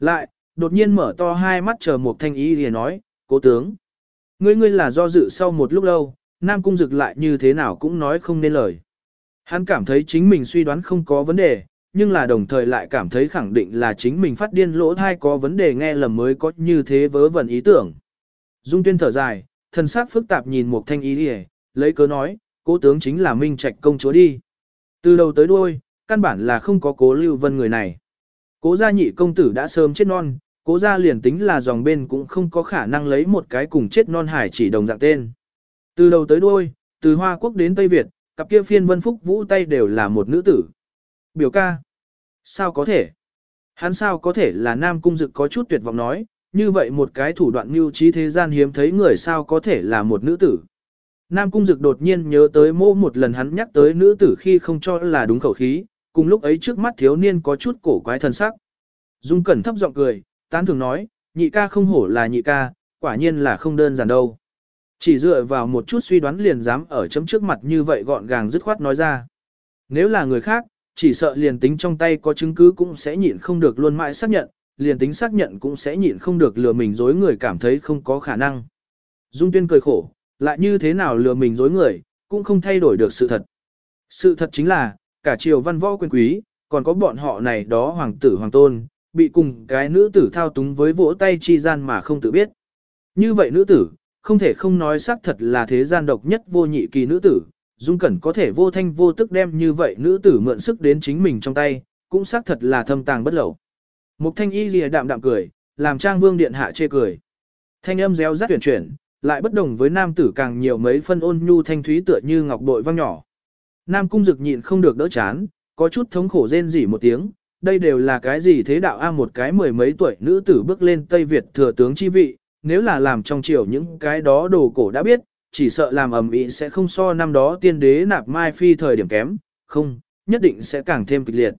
Lại, đột nhiên mở to hai mắt chờ một thanh ý thì nói, cố tướng. Ngươi ngươi là do dự sau một lúc lâu, Nam Cung Dực lại như thế nào cũng nói không nên lời. Hắn cảm thấy chính mình suy đoán không có vấn đề, nhưng là đồng thời lại cảm thấy khẳng định là chính mình phát điên lỗ thai có vấn đề nghe lầm mới có như thế vớ vẩn ý tưởng. Dung tuyên thở dài, thân xác phức tạp nhìn một thanh ý đi lấy cớ nói, cố tướng chính là Minh Trạch công chúa đi. Từ đầu tới đuôi, căn bản là không có cố lưu vân người này. Cố gia nhị công tử đã sớm chết non, cố gia liền tính là dòng bên cũng không có khả năng lấy một cái cùng chết non hải chỉ đồng dạng tên. Từ đầu tới đuôi, từ Hoa Quốc đến Tây Việt, cặp kia phiên vân phúc vũ tay đều là một nữ tử. Biểu ca. Sao có thể? Hắn sao có thể là nam cung dực có chút tuyệt vọng nói, như vậy một cái thủ đoạn mưu trí thế gian hiếm thấy người sao có thể là một nữ tử. Nam cung dực đột nhiên nhớ tới mô một lần hắn nhắc tới nữ tử khi không cho là đúng khẩu khí, cùng lúc ấy trước mắt thiếu niên có chút cổ quái thân sắc. Dung Cẩn thấp giọng cười, tán thường nói, nhị ca không hổ là nhị ca, quả nhiên là không đơn giản đâu. Chỉ dựa vào một chút suy đoán liền dám ở chấm trước mặt như vậy gọn gàng dứt khoát nói ra. Nếu là người khác, chỉ sợ liền tính trong tay có chứng cứ cũng sẽ nhịn không được luôn mãi xác nhận, liền tính xác nhận cũng sẽ nhịn không được lừa mình dối người cảm thấy không có khả năng. Dung Tuyên cười khổ, lại như thế nào lừa mình dối người, cũng không thay đổi được sự thật. Sự thật chính là, cả triều văn võ quyền quý, còn có bọn họ này đó hoàng tử hoàng tôn, bị cùng cái nữ tử thao túng với vỗ tay chi gian mà không tự biết. Như vậy nữ tử, không thể không nói xác thật là thế gian độc nhất vô nhị kỳ nữ tử, Dung Cẩn có thể vô thanh vô tức đem như vậy nữ tử mượn sức đến chính mình trong tay, cũng xác thật là thâm tàng bất lẩu. Mục thanh y lìa đạm đạm cười, làm trang vương điện hạ chê cười. Thanh âm réo rắt chuyển chuyển, lại bất đồng với nam tử càng nhiều mấy phân ôn nhu thanh thúy tựa như ngọc bội vang nhỏ. Nam cung dực nhịn không được đỡ chán, có chút thống khổ rên rỉ một tiếng, đây đều là cái gì thế đạo a một cái mười mấy tuổi nữ tử bước lên Tây Việt thừa tướng chi vị, nếu là làm trong triều những cái đó đồ cổ đã biết, chỉ sợ làm ầm ĩ sẽ không so năm đó tiên đế nạp mai phi thời điểm kém, không, nhất định sẽ càng thêm kịch liệt.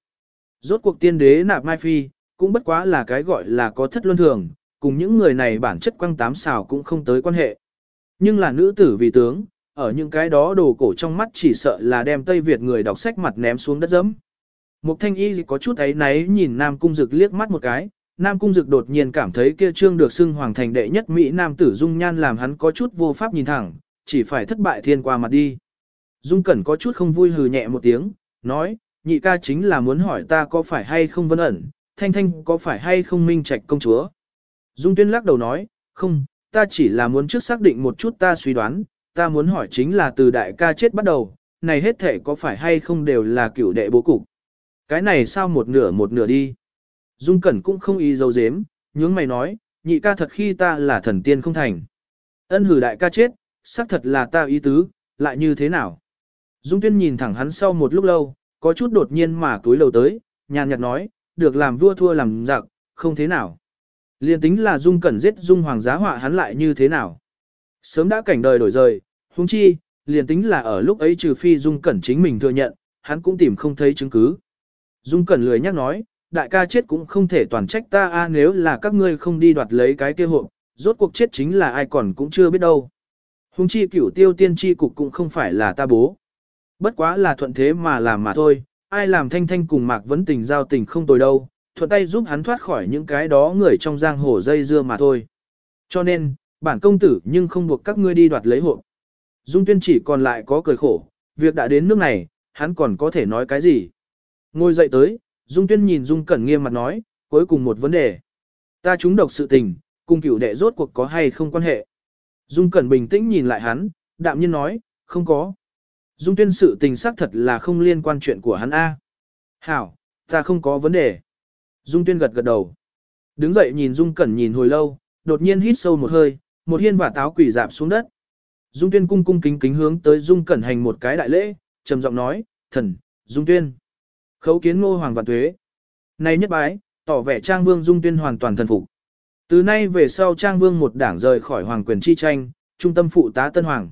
Rốt cuộc tiên đế nạp mai phi, cũng bất quá là cái gọi là có thất luân thường, cùng những người này bản chất quăng tám xào cũng không tới quan hệ. Nhưng là nữ tử vì tướng, ở những cái đó đồ cổ trong mắt chỉ sợ là đem Tây Việt người đọc sách mặt ném xuống đất dẫm. Mục thanh y có chút ấy náy nhìn Nam Cung Dực liếc mắt một cái, Nam Cung Dực đột nhiên cảm thấy kia trương được xưng hoàng thành đệ nhất Mỹ Nam tử dung nhan làm hắn có chút vô pháp nhìn thẳng, chỉ phải thất bại thiên qua mặt đi. Dung Cẩn có chút không vui hừ nhẹ một tiếng, nói, nhị ca chính là muốn hỏi ta có phải hay không vân ẩn, thanh thanh có phải hay không minh trạch công chúa. Dung Tuyên lắc đầu nói, không, ta chỉ là muốn trước xác định một chút ta suy đoán, ta muốn hỏi chính là từ đại ca chết bắt đầu, này hết thể có phải hay không đều là cửu đệ bố cục. Cái này sao một nửa một nửa đi. Dung Cẩn cũng không ý dấu dếm, nhướng mày nói, nhị ca thật khi ta là thần tiên không thành. Ân hử đại ca chết, xác thật là ta ý tứ, lại như thế nào? Dung Tuyên nhìn thẳng hắn sau một lúc lâu, có chút đột nhiên mà túi lầu tới, nhàn nhạt nói, được làm vua thua làm giặc, không thế nào. Liên tính là Dung Cẩn giết Dung Hoàng giá họa hắn lại như thế nào. Sớm đã cảnh đời đổi rời, huống chi, liền tính là ở lúc ấy trừ phi Dung Cẩn chính mình thừa nhận, hắn cũng tìm không thấy chứng cứ. Dung Cẩn lười nhắc nói, đại ca chết cũng không thể toàn trách ta a nếu là các ngươi không đi đoạt lấy cái kia hộp, rốt cuộc chết chính là ai còn cũng chưa biết đâu. Hùng chi cửu tiêu tiên tri cục cũng không phải là ta bố. Bất quá là thuận thế mà làm mà thôi, ai làm thanh thanh cùng mạc vấn tình giao tình không tồi đâu, thuận tay giúp hắn thoát khỏi những cái đó người trong giang hồ dây dưa mà thôi. Cho nên, bản công tử nhưng không buộc các ngươi đi đoạt lấy hộp. Dung tuyên chỉ còn lại có cười khổ, việc đã đến nước này, hắn còn có thể nói cái gì. Ngồi dậy tới, Dung tuyên nhìn Dung cẩn nghiêm mặt nói, cuối cùng một vấn đề. Ta trúng độc sự tình, cùng cửu đệ rốt cuộc có hay không quan hệ. Dung cẩn bình tĩnh nhìn lại hắn, đạm nhiên nói, không có. Dung tuyên sự tình xác thật là không liên quan chuyện của hắn A. Hảo, ta không có vấn đề. Dung tuyên gật gật đầu. Đứng dậy nhìn Dung cẩn nhìn hồi lâu, đột nhiên hít sâu một hơi, một hiên và táo quỷ dạp xuống đất. Dung tuyên cung cung kính kính hướng tới Dung cẩn hành một cái đại lễ, trầm giọng nói, thần, Dung tuyên. Khấu kiến ngô hoàng vạn tuế. Này nhất bái, tỏ vẻ Trang Vương Dung Tuyên hoàn toàn thần phục. Từ nay về sau Trang Vương một đảng rời khỏi hoàng quyền chi tranh, trung tâm phụ tá tân hoàng.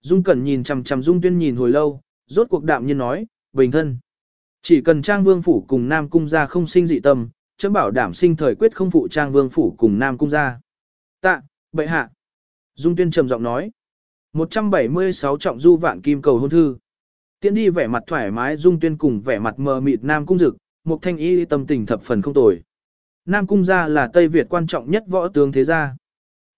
Dung Cẩn nhìn chằm chằm Dung Tuyên nhìn hồi lâu, rốt cuộc đạm nhiên nói, bình thân. Chỉ cần Trang Vương phủ cùng Nam cung gia không sinh dị tâm, chấm bảo đảm sinh thời quyết không phụ Trang Vương phủ cùng Nam cung gia. Tạ, bệ hạ. Dung Tuyên trầm giọng nói. 176 trọng du vạn kim cầu hôn thư. Tiến đi vẻ mặt thoải mái dung tuyên cùng vẻ mặt mờ mịt nam cung dực, một thanh y tâm tình thập phần không tồi. Nam Cung gia là Tây Việt quan trọng nhất võ tướng thế gia.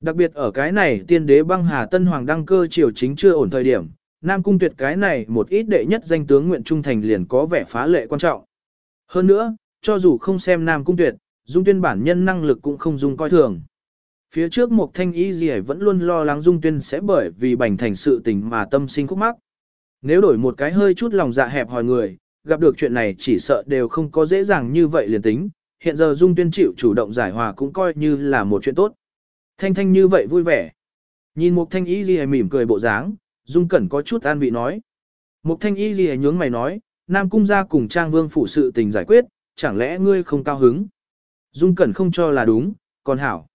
Đặc biệt ở cái này tiên đế băng hà tân hoàng đăng cơ triều chính chưa ổn thời điểm, Nam Cung tuyệt cái này một ít đệ nhất danh tướng nguyện trung thành liền có vẻ phá lệ quan trọng. Hơn nữa, cho dù không xem Nam Cung tuyệt, Dung Tuyên bản nhân năng lực cũng không dung coi thường. Phía trước một thanh y gì vẫn luôn lo lắng Dung Tuyên sẽ bởi vì bành thành sự tình mà tâm sinh khúc mắc. Nếu đổi một cái hơi chút lòng dạ hẹp hòi người, gặp được chuyện này chỉ sợ đều không có dễ dàng như vậy liền tính, hiện giờ Dung Tuyên chịu chủ động giải hòa cũng coi như là một chuyện tốt. Thanh thanh như vậy vui vẻ. Nhìn một thanh y gì mỉm cười bộ dáng, Dung Cẩn có chút an vị nói. Một thanh y gì nhướng mày nói, Nam Cung gia cùng Trang Vương phụ sự tình giải quyết, chẳng lẽ ngươi không cao hứng? Dung Cẩn không cho là đúng, còn hảo.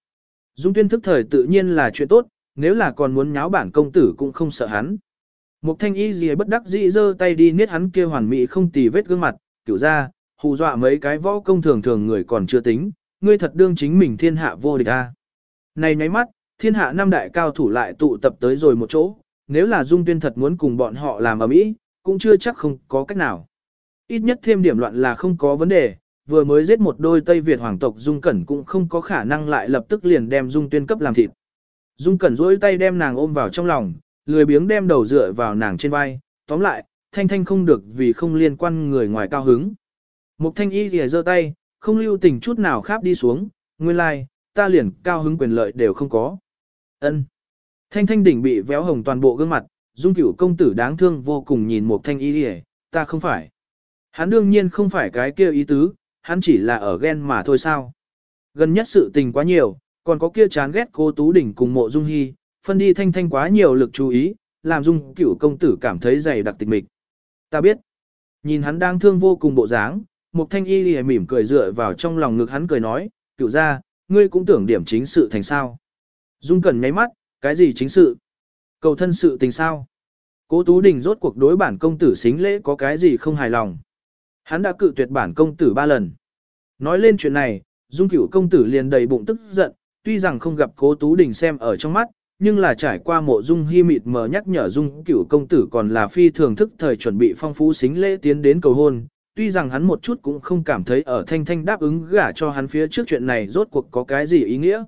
Dung Tuyên thức thời tự nhiên là chuyện tốt, nếu là còn muốn nháo bản công tử cũng không sợ hắn. Mục thanh y gì bất đắc dĩ giơ tay đi niết hắn kia hoàn mỹ không tì vết gương mặt, kiểu ra, hù dọa mấy cái võ công thường thường người còn chưa tính, ngươi thật đương chính mình thiên hạ vô địch a. Này nháy mắt, thiên hạ năm đại cao thủ lại tụ tập tới rồi một chỗ, nếu là Dung Tuyên thật muốn cùng bọn họ làm ở mỹ, cũng chưa chắc không có cách nào. Ít nhất thêm điểm loạn là không có vấn đề, vừa mới giết một đôi Tây Việt hoàng tộc Dung Cẩn cũng không có khả năng lại lập tức liền đem Dung Tuyên cấp làm thịt. Dung Cẩn duỗi tay đem nàng ôm vào trong lòng, lười biếng đem đầu dựa vào nàng trên vai, tóm lại, thanh thanh không được vì không liên quan người ngoài cao hứng. Mục thanh y lìa giơ tay, không lưu tình chút nào kháp đi xuống, nguyên lai, like, ta liền cao hứng quyền lợi đều không có. ân Thanh thanh đỉnh bị véo hồng toàn bộ gương mặt, dung cửu công tử đáng thương vô cùng nhìn một thanh y lìa, ta không phải. Hắn đương nhiên không phải cái kia ý tứ, hắn chỉ là ở ghen mà thôi sao. Gần nhất sự tình quá nhiều, còn có kia chán ghét cô Tú Đỉnh cùng mộ dung hy, phân đi thanh thanh quá nhiều lực chú ý, làm dung cửu công tử cảm thấy dày đặc tịch mịch. Ta biết, nhìn hắn đang thương vô cùng bộ dáng, một thanh y lìa mỉm cười dựa vào trong lòng ngực hắn cười nói, cửu ra, ngươi cũng tưởng điểm chính sự thành sao. Dung cần nháy mắt, cái gì chính sự? Cầu thân sự tình sao? Cố Tú Đình rốt cuộc đối bản công tử xính lễ có cái gì không hài lòng. Hắn đã cự tuyệt bản công tử ba lần. Nói lên chuyện này, Dung cửu công tử liền đầy bụng tức giận, tuy rằng không gặp cố Tú Đình xem ở trong mắt, nhưng là trải qua mộ dung hy mịt mờ nhắc nhở dung cửu công tử còn là phi thường thức thời chuẩn bị phong phú xính lễ tiến đến cầu hôn, tuy rằng hắn một chút cũng không cảm thấy ở thanh thanh đáp ứng gả cho hắn phía trước chuyện này rốt cuộc có cái gì ý nghĩa.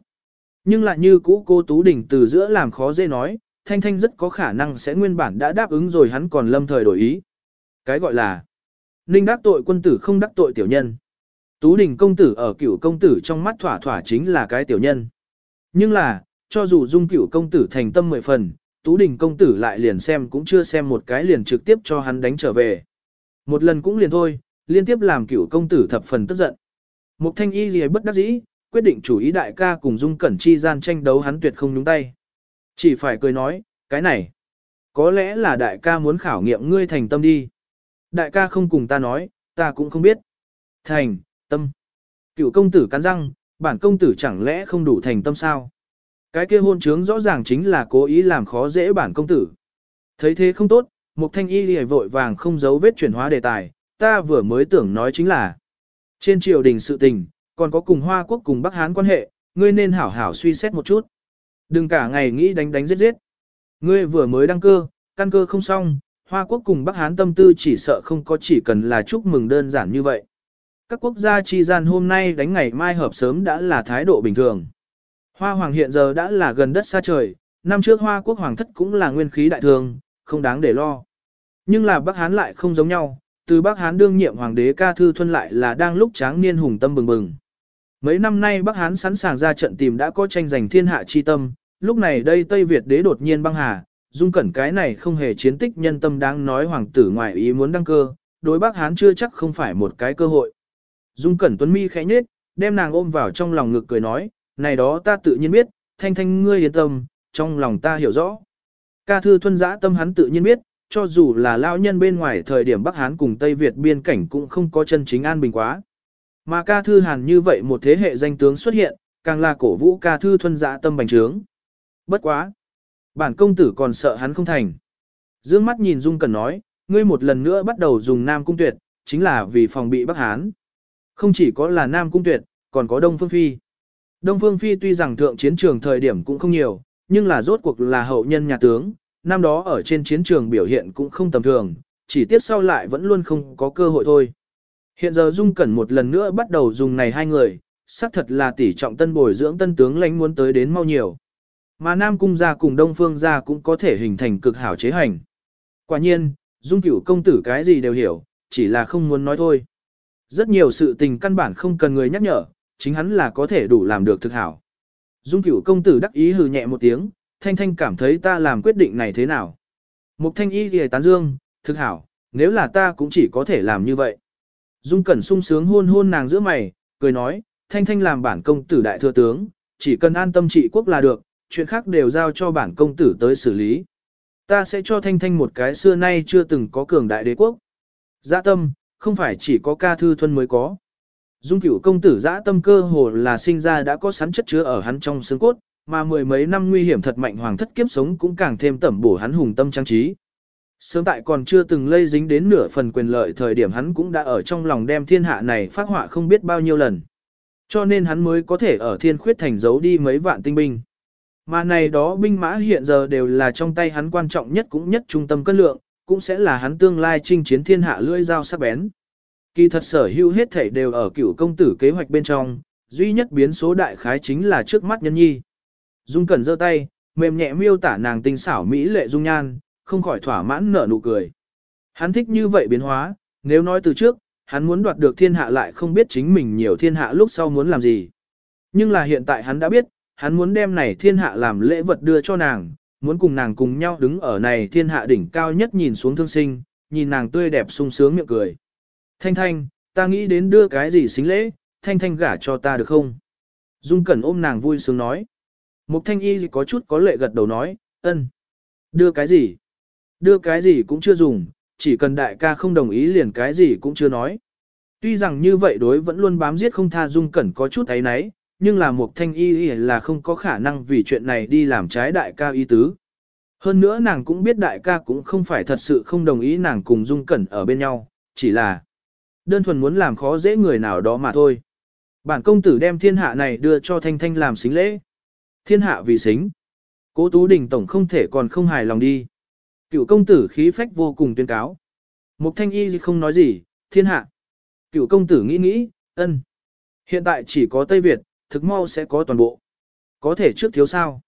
Nhưng lại như cũ cô Tú Đình từ giữa làm khó dễ nói, thanh thanh rất có khả năng sẽ nguyên bản đã đáp ứng rồi hắn còn lâm thời đổi ý. Cái gọi là Ninh đắc tội quân tử không đắc tội tiểu nhân. Tú Đình công tử ở cựu công tử trong mắt thỏa thỏa chính là cái tiểu nhân. Nhưng là, cho dù dung cựu công tử thành tâm mười phần, Tú Đình công tử lại liền xem cũng chưa xem một cái liền trực tiếp cho hắn đánh trở về. Một lần cũng liền thôi, liên tiếp làm cựu công tử thập phần tức giận. Mục thanh y gì bất đắc dĩ, quyết định chủ ý đại ca cùng dung cẩn chi gian tranh đấu hắn tuyệt không nhúng tay. Chỉ phải cười nói, cái này, có lẽ là đại ca muốn khảo nghiệm ngươi thành tâm đi. Đại ca không cùng ta nói, ta cũng không biết. Thành, tâm. Cựu công tử cắn răng, bản công tử chẳng lẽ không đủ thành tâm sao? Cái kia hôn trướng rõ ràng chính là cố ý làm khó dễ bản công tử. Thấy thế không tốt, Mục Thanh Y lìa vội vàng không giấu vết chuyển hóa đề tài, ta vừa mới tưởng nói chính là trên triều đình sự tình, còn có cùng Hoa Quốc cùng Bắc Hán quan hệ, ngươi nên hảo hảo suy xét một chút. Đừng cả ngày nghĩ đánh đánh giết giết. Ngươi vừa mới đăng cơ, căn cơ không xong, Hoa Quốc cùng Bắc Hán tâm tư chỉ sợ không có chỉ cần là chúc mừng đơn giản như vậy. Các quốc gia chi gian hôm nay đánh ngày mai hợp sớm đã là thái độ bình thường. Hoa Hoàng hiện giờ đã là gần đất xa trời, năm trước Hoa Quốc Hoàng thất cũng là nguyên khí đại thường, không đáng để lo. Nhưng là Bắc Hán lại không giống nhau, từ Bắc Hán đương nhiệm Hoàng đế ca thư thuân lại là đang lúc tráng niên hùng tâm bừng bừng. Mấy năm nay Bắc Hán sẵn sàng ra trận tìm đã có tranh giành thiên hạ chi tâm, lúc này đây Tây Việt đế đột nhiên băng hà, dung cẩn cái này không hề chiến tích nhân tâm đáng nói hoàng tử ngoại ý muốn đăng cơ, đối Bắc Hán chưa chắc không phải một cái cơ hội. Dung cẩn tuấn mi khẽ nhếch, đem nàng ôm vào trong lòng ngực cười nói, này đó ta tự nhiên biết, thanh thanh ngươi yên tâm, trong lòng ta hiểu rõ. Ca thư thuân giã tâm hắn tự nhiên biết, cho dù là lão nhân bên ngoài thời điểm Bắc Hán cùng Tây Việt biên cảnh cũng không có chân chính an bình quá. Mà ca thư hàn như vậy một thế hệ danh tướng xuất hiện, càng là cổ vũ ca thư thuân giã tâm bành trướng. Bất quá. Bản công tử còn sợ hắn không thành. Dương mắt nhìn Dung Cẩn nói, ngươi một lần nữa bắt đầu dùng Nam Cung Tuyệt, chính là vì phòng bị Bắc Hán. Không chỉ có là Nam Cung Tuyệt, còn có Đông Phương Phi. Đông Phương Phi tuy rằng thượng chiến trường thời điểm cũng không nhiều, nhưng là rốt cuộc là hậu nhân nhà tướng, năm đó ở trên chiến trường biểu hiện cũng không tầm thường, chỉ tiếc sau lại vẫn luôn không có cơ hội thôi. Hiện giờ Dung Cẩn một lần nữa bắt đầu dùng này hai người, xác thật là tỷ trọng tân bồi dưỡng tân tướng lãnh muốn tới đến mau nhiều. Mà Nam Cung gia cùng Đông Phương gia cũng có thể hình thành cực hảo chế hành. Quả nhiên, Dung Cửu công tử cái gì đều hiểu, chỉ là không muốn nói thôi. Rất nhiều sự tình căn bản không cần người nhắc nhở, chính hắn là có thể đủ làm được thực hảo. Dung Cửu công tử đắc ý hừ nhẹ một tiếng, Thanh Thanh cảm thấy ta làm quyết định này thế nào. Mục Thanh Y thì tán dương, thực hảo, nếu là ta cũng chỉ có thể làm như vậy. Dung Cẩn sung sướng hôn hôn nàng giữa mày, cười nói, Thanh Thanh làm bản công tử đại thừa tướng, chỉ cần an tâm trị quốc là được, chuyện khác đều giao cho bản công tử tới xử lý. Ta sẽ cho Thanh Thanh một cái xưa nay chưa từng có cường đại đế quốc. dạ tâm, không phải chỉ có ca thư thuần mới có. Dung cửu công tử dã tâm cơ hồ là sinh ra đã có sắn chất chứa ở hắn trong xương cốt, mà mười mấy năm nguy hiểm thật mạnh hoàng thất kiếp sống cũng càng thêm tẩm bổ hắn hùng tâm trang trí. Sớm tại còn chưa từng lây dính đến nửa phần quyền lợi thời điểm hắn cũng đã ở trong lòng đem thiên hạ này phát họa không biết bao nhiêu lần. Cho nên hắn mới có thể ở thiên khuyết thành giấu đi mấy vạn tinh binh. Mà này đó binh mã hiện giờ đều là trong tay hắn quan trọng nhất cũng nhất trung tâm cân lượng, cũng sẽ là hắn tương lai chinh chiến thiên hạ lưỡi dao sắc bén. Kỳ thật sở hữu hết thảy đều ở cửu công tử kế hoạch bên trong, duy nhất biến số đại khái chính là trước mắt nhân nhi. Dung Cẩn giơ tay, mềm nhẹ miêu tả nàng tinh xảo mỹ lệ dung nhan, không khỏi thỏa mãn nở nụ cười. Hắn thích như vậy biến hóa, nếu nói từ trước, hắn muốn đoạt được thiên hạ lại không biết chính mình nhiều thiên hạ lúc sau muốn làm gì. Nhưng là hiện tại hắn đã biết, hắn muốn đem này thiên hạ làm lễ vật đưa cho nàng, muốn cùng nàng cùng nhau đứng ở này thiên hạ đỉnh cao nhất nhìn xuống thương sinh, nhìn nàng tươi đẹp sung sướng miệng cười. Thanh Thanh, ta nghĩ đến đưa cái gì xính lễ, Thanh Thanh gả cho ta được không? Dung Cẩn ôm nàng vui sướng nói. Mục Thanh Y có chút có lệ gật đầu nói, ân. Đưa cái gì? Đưa cái gì cũng chưa dùng, chỉ cần đại ca không đồng ý liền cái gì cũng chưa nói. Tuy rằng như vậy đối vẫn luôn bám giết không tha Dung Cẩn có chút ấy nấy, nhưng là một Thanh Y là không có khả năng vì chuyện này đi làm trái đại ca y tứ. Hơn nữa nàng cũng biết đại ca cũng không phải thật sự không đồng ý nàng cùng Dung Cẩn ở bên nhau, chỉ là đơn thuần muốn làm khó dễ người nào đó mà thôi. Bản công tử đem thiên hạ này đưa cho Thanh Thanh làm xính lễ. Thiên hạ vì xính. Cố Tú Đình Tổng không thể còn không hài lòng đi. Cựu công tử khí phách vô cùng tuyên cáo. Mục Thanh Y không nói gì, thiên hạ. Cựu công tử nghĩ nghĩ, ân. Hiện tại chỉ có Tây Việt, thực mau sẽ có toàn bộ. Có thể trước thiếu sao.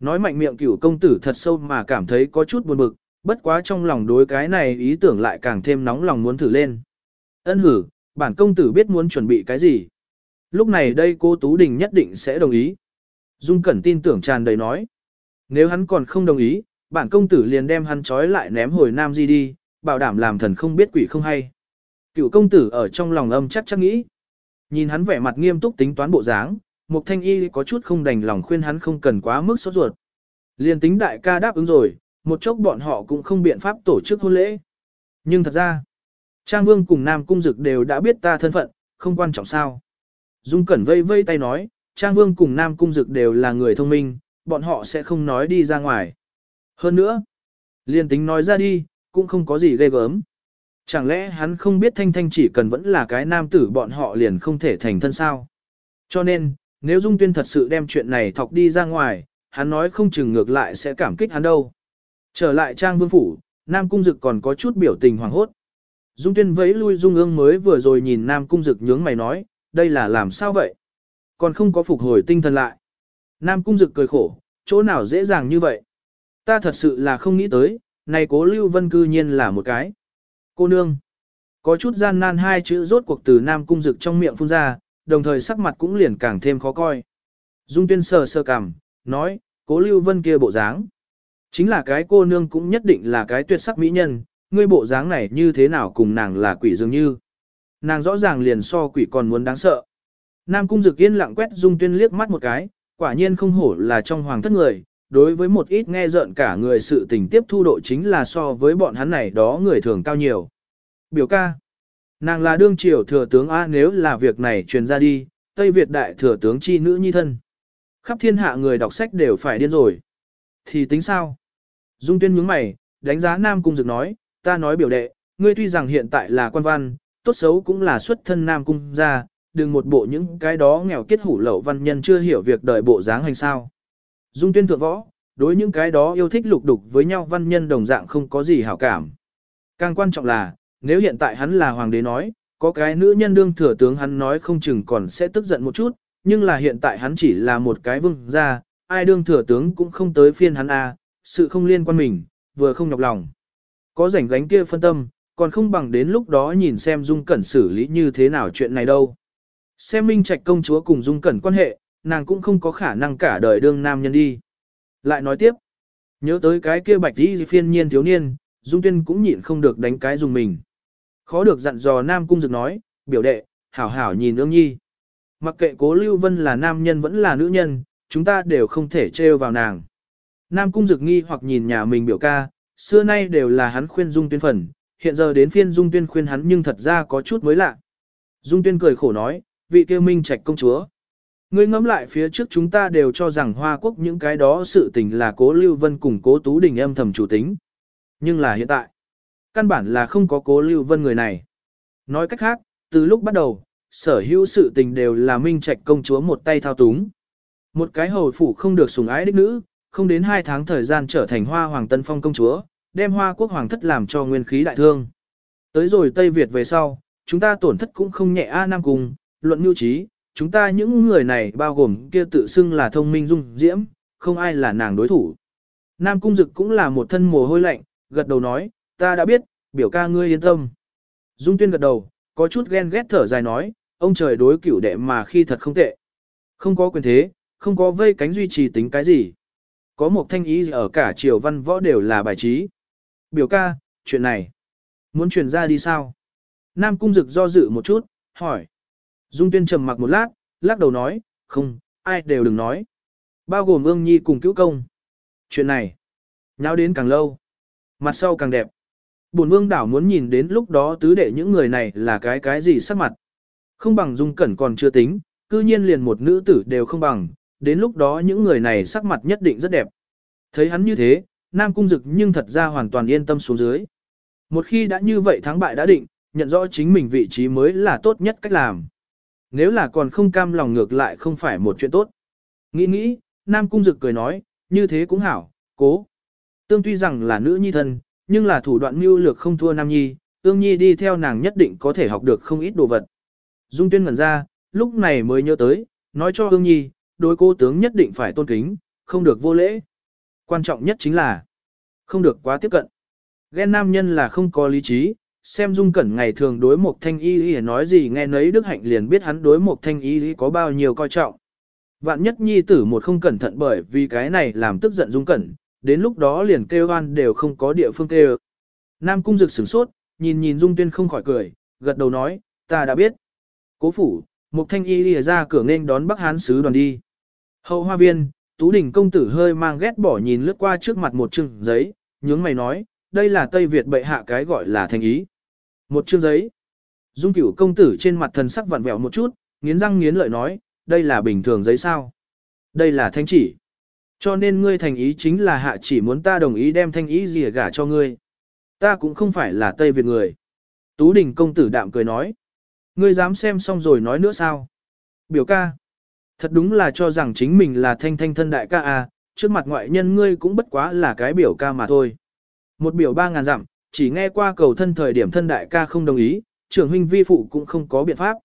Nói mạnh miệng cựu công tử thật sâu mà cảm thấy có chút buồn bực, bất quá trong lòng đối cái này ý tưởng lại càng thêm nóng lòng muốn thử lên. Ân hử, bản công tử biết muốn chuẩn bị cái gì. Lúc này đây cô Tú Đình nhất định sẽ đồng ý. Dung Cẩn tin tưởng tràn đầy nói. Nếu hắn còn không đồng ý, bản công tử liền đem hắn trói lại ném hồi Nam Di đi, bảo đảm làm thần không biết quỷ không hay. Cựu công tử ở trong lòng âm chắc chắc nghĩ. Nhìn hắn vẻ mặt nghiêm túc tính toán bộ dáng, Mục Thanh Y có chút không đành lòng khuyên hắn không cần quá mức sốt ruột. Liên tính đại ca đáp ứng rồi, một chốc bọn họ cũng không biện pháp tổ chức hôn lễ. Nhưng thật ra, Trang Vương cùng Nam Cung Dực đều đã biết ta thân phận, không quan trọng sao. Dung Cẩn vây vây tay nói, Trang Vương cùng Nam Cung Dực đều là người thông minh, bọn họ sẽ không nói đi ra ngoài. Hơn nữa, Liên tính nói ra đi, cũng không có gì ghê gớm. Chẳng lẽ hắn không biết Thanh Thanh chỉ cần vẫn là cái nam tử bọn họ liền không thể thành thân sao? Cho nên, nếu Dung Tuyên thật sự đem chuyện này thọc đi ra ngoài, hắn nói không chừng ngược lại sẽ cảm kích hắn đâu. Trở lại Trang Vương Phủ, Nam Cung Dực còn có chút biểu tình hoàng hốt. Dung Tuyên vẫy lui Dung ương mới vừa rồi nhìn Nam Cung Dực nhướng mày nói, đây là làm sao vậy? Còn không có phục hồi tinh thần lại. Nam Cung Dực cười khổ, chỗ nào dễ dàng như vậy? Ta thật sự là không nghĩ tới, này cố Lưu Vân cư nhiên là một cái. Cô nương. Có chút gian nan hai chữ rốt cuộc từ Nam Cung Dực trong miệng phun ra, đồng thời sắc mặt cũng liền càng thêm khó coi. Dung Tuyên sờ sơ cằm, nói, cố Lưu Vân kia bộ dáng. Chính là cái cô nương cũng nhất định là cái tuyệt sắc mỹ nhân, ngươi bộ dáng này như thế nào cùng nàng là quỷ dường như. Nàng rõ ràng liền so quỷ còn muốn đáng sợ. Nam Cung Dực yên lặng quét Dung Tuyên liếc mắt một cái, quả nhiên không hổ là trong hoàng thất người, đối với một ít nghe rợn cả người sự tình tiếp thu độ chính là so với bọn hắn này đó người thường cao nhiều. Biểu ca. Nàng là đương triều thừa tướng A nếu là việc này truyền ra đi, Tây Việt đại thừa tướng chi nữ nhi thân. Khắp thiên hạ người đọc sách đều phải điên rồi. Thì tính sao? Dung tuyên nhướng mày, đánh giá Nam Cung Dực nói, ta nói biểu đệ, ngươi tuy rằng hiện tại là quan văn, tốt xấu cũng là xuất thân Nam Cung ra, đừng một bộ những cái đó nghèo kết hủ lậu văn nhân chưa hiểu việc đời bộ dáng hành sao. Dung tuyên thượng võ, đối những cái đó yêu thích lục đục với nhau văn nhân đồng dạng không có gì hảo cảm. Càng quan trọng là, nếu hiện tại hắn là hoàng đế nói, có cái nữ nhân đương thừa tướng hắn nói không chừng còn sẽ tức giận một chút, nhưng là hiện tại hắn chỉ là một cái vương gia, ai đương thừa tướng cũng không tới phiên hắn a, sự không liên quan mình, vừa không nhọc lòng. Có rảnh gánh kia phân tâm, còn không bằng đến lúc đó nhìn xem Dung Cẩn xử lý như thế nào chuyện này đâu. Xem Minh Trạch công chúa cùng Dung Cẩn quan hệ, nàng cũng không có khả năng cả đời đương nam nhân đi. Lại nói tiếp, nhớ tới cái kia bạch đi phiên nhiên thiếu niên, Dung Tuyên cũng nhịn không được đánh cái dùng mình. Khó được dặn dò Nam Cung Dực nói, biểu đệ, hảo hảo nhìn ương nhi. Mặc kệ cố Lưu Vân là nam nhân vẫn là nữ nhân, chúng ta đều không thể trêu vào nàng. Nam Cung Dực nghi hoặc nhìn nhà mình biểu ca, xưa nay đều là hắn khuyên Dung Tuyên phần, hiện giờ đến phiên Dung Tuyên khuyên hắn nhưng thật ra có chút mới lạ. Dung Tuyên cười khổ nói, vị kia minh trạch công chúa. Ngươi ngẫm lại phía trước chúng ta đều cho rằng Hoa Quốc những cái đó sự tình là cố Lưu Vân cùng cố Tú Đình âm thầm chủ tính. Nhưng là hiện tại, căn bản là không có cố Lưu Vân người này. Nói cách khác, từ lúc bắt đầu, sở hữu sự tình đều là minh trạch công chúa một tay thao túng. Một cái hầu phủ không được sủng ái đích nữ, không đến hai tháng thời gian trở thành hoa hoàng tân phong công chúa, đem hoa quốc hoàng thất làm cho nguyên khí đại thương. Tới rồi Tây Việt về sau, chúng ta tổn thất cũng không nhẹ A Nam Cung, luận nhu trí, chúng ta những người này bao gồm kia tự xưng là thông minh dung diễm, không ai là nàng đối thủ. Nam Cung Dực cũng là một thân mồ hôi lạnh, gật đầu nói, ta đã biết, biểu ca ngươi yên tâm. Dung Tuyên gật đầu, có chút ghen ghét thở dài nói, ông trời đối cửu đệ mà khi thật không tệ. Không có quyền thế, không có vây cánh duy trì tính cái gì. Có một thanh ý ở cả triều văn võ đều là bài trí. Biểu ca, chuyện này, muốn truyền ra đi sao? Nam Cung Dực do dự một chút, hỏi. Dung Tuyên trầm mặc một lát, lắc đầu nói, không, ai đều đừng nói. Bao gồm ương nhi cùng cứu công. Chuyện này, nháo đến càng lâu, mặt sau càng đẹp. Bổn vương đảo muốn nhìn đến lúc đó tứ đệ những người này là cái cái gì sắc mặt. Không bằng Dung Cẩn còn chưa tính, cư nhiên liền một nữ tử đều không bằng, đến lúc đó những người này sắc mặt nhất định rất đẹp. Thấy hắn như thế, Nam Cung Dực nhưng thật ra hoàn toàn yên tâm xuống dưới. Một khi đã như vậy thắng bại đã định, nhận rõ chính mình vị trí mới là tốt nhất cách làm. Nếu là còn không cam lòng ngược lại không phải một chuyện tốt. Nghĩ nghĩ, Nam Cung Dực cười nói, như thế cũng hảo, cố. Tương tuy rằng là nữ nhi thân, nhưng là thủ đoạn mưu lược không thua Nam Nhi, Tương Nhi đi theo nàng nhất định có thể học được không ít đồ vật. Dung Tuyên ngẩn ra, lúc này mới nhớ tới, nói cho Ương Nhi, đối cô tướng nhất định phải tôn kính, không được vô lễ. Quan trọng nhất chính là, không được quá tiếp cận. Ghen nam nhân là không có lý trí, xem dung cẩn ngày thường đối một thanh y y nói gì nghe nấy đức hạnh liền biết hắn đối một thanh y y có bao nhiêu coi trọng. Vạn nhất nhi tử một không cẩn thận bởi vì cái này làm tức giận dung cẩn, đến lúc đó liền kêu oan đều không có địa phương kêu. Nam cung rực sửng sốt, nhìn nhìn dung tuyên không khỏi cười, gật đầu nói, ta đã biết. Cố phủ, một thanh y lìa ra cửa nên đón Bắc Hán sứ đoàn đi. Hậu hoa viên, Tú Đình công tử hơi mang ghét bỏ nhìn lướt qua trước mặt một chừng giấy, nhướng mày nói, đây là Tây Việt bệ hạ cái gọi là thành ý. Một chương giấy. Dung cửu công tử trên mặt thần sắc vặn vẹo một chút, nghiến răng nghiến lợi nói, đây là bình thường giấy sao. Đây là thanh chỉ. Cho nên ngươi thành ý chính là hạ chỉ muốn ta đồng ý đem thanh ý gì gả cho ngươi. Ta cũng không phải là Tây Việt người. Tú Đình công tử đạm cười nói. Ngươi dám xem xong rồi nói nữa sao? Biểu ca. Thật đúng là cho rằng chính mình là thanh thanh thân đại ca à, trước mặt ngoại nhân ngươi cũng bất quá là cái biểu ca mà thôi. Một biểu ba ngàn dặm, chỉ nghe qua cầu thân thời điểm thân đại ca không đồng ý, trưởng huynh vi phụ cũng không có biện pháp.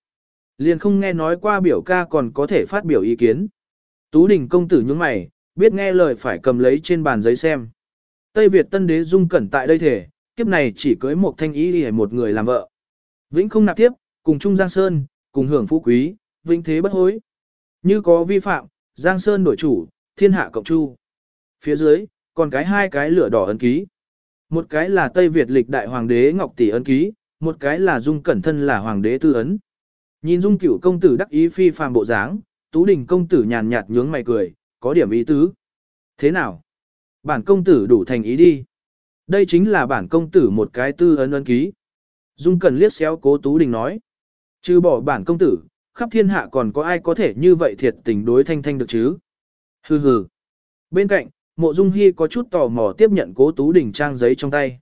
Liền không nghe nói qua biểu ca còn có thể phát biểu ý kiến. Tú đình công tử nhướng mày, biết nghe lời phải cầm lấy trên bàn giấy xem. Tây Việt tân đế dung cẩn tại đây thể, kiếp này chỉ cưới một thanh ý để một người làm vợ. Vĩnh không nạp tiếp, cùng Trung Giang Sơn, cùng hưởng phú quý, vĩnh thế bất hối. Như có vi phạm, Giang Sơn đổi chủ, thiên hạ cộng chu. Phía dưới, còn cái hai cái lửa đỏ ấn ký. Một cái là Tây Việt lịch đại hoàng đế Ngọc Tỷ ấn ký, một cái là Dung Cẩn Thân là hoàng đế tư ấn. Nhìn Dung Cửu công tử đắc ý phi phàm bộ dáng, Tú Đình công tử nhàn nhạt nhướng mày cười, có điểm ý tứ. Thế nào? Bản công tử đủ thành ý đi. Đây chính là bản công tử một cái tư ấn ấn ký. Dung Cẩn liếc xéo cố Tú Đình nói. Chứ bỏ bản công tử, khắp thiên hạ còn có ai có thể như vậy thiệt tình đối thanh thanh được chứ? Hừ hừ. Bên cạnh, mộ dung hy có chút tò mò tiếp nhận cố tú đỉnh trang giấy trong tay.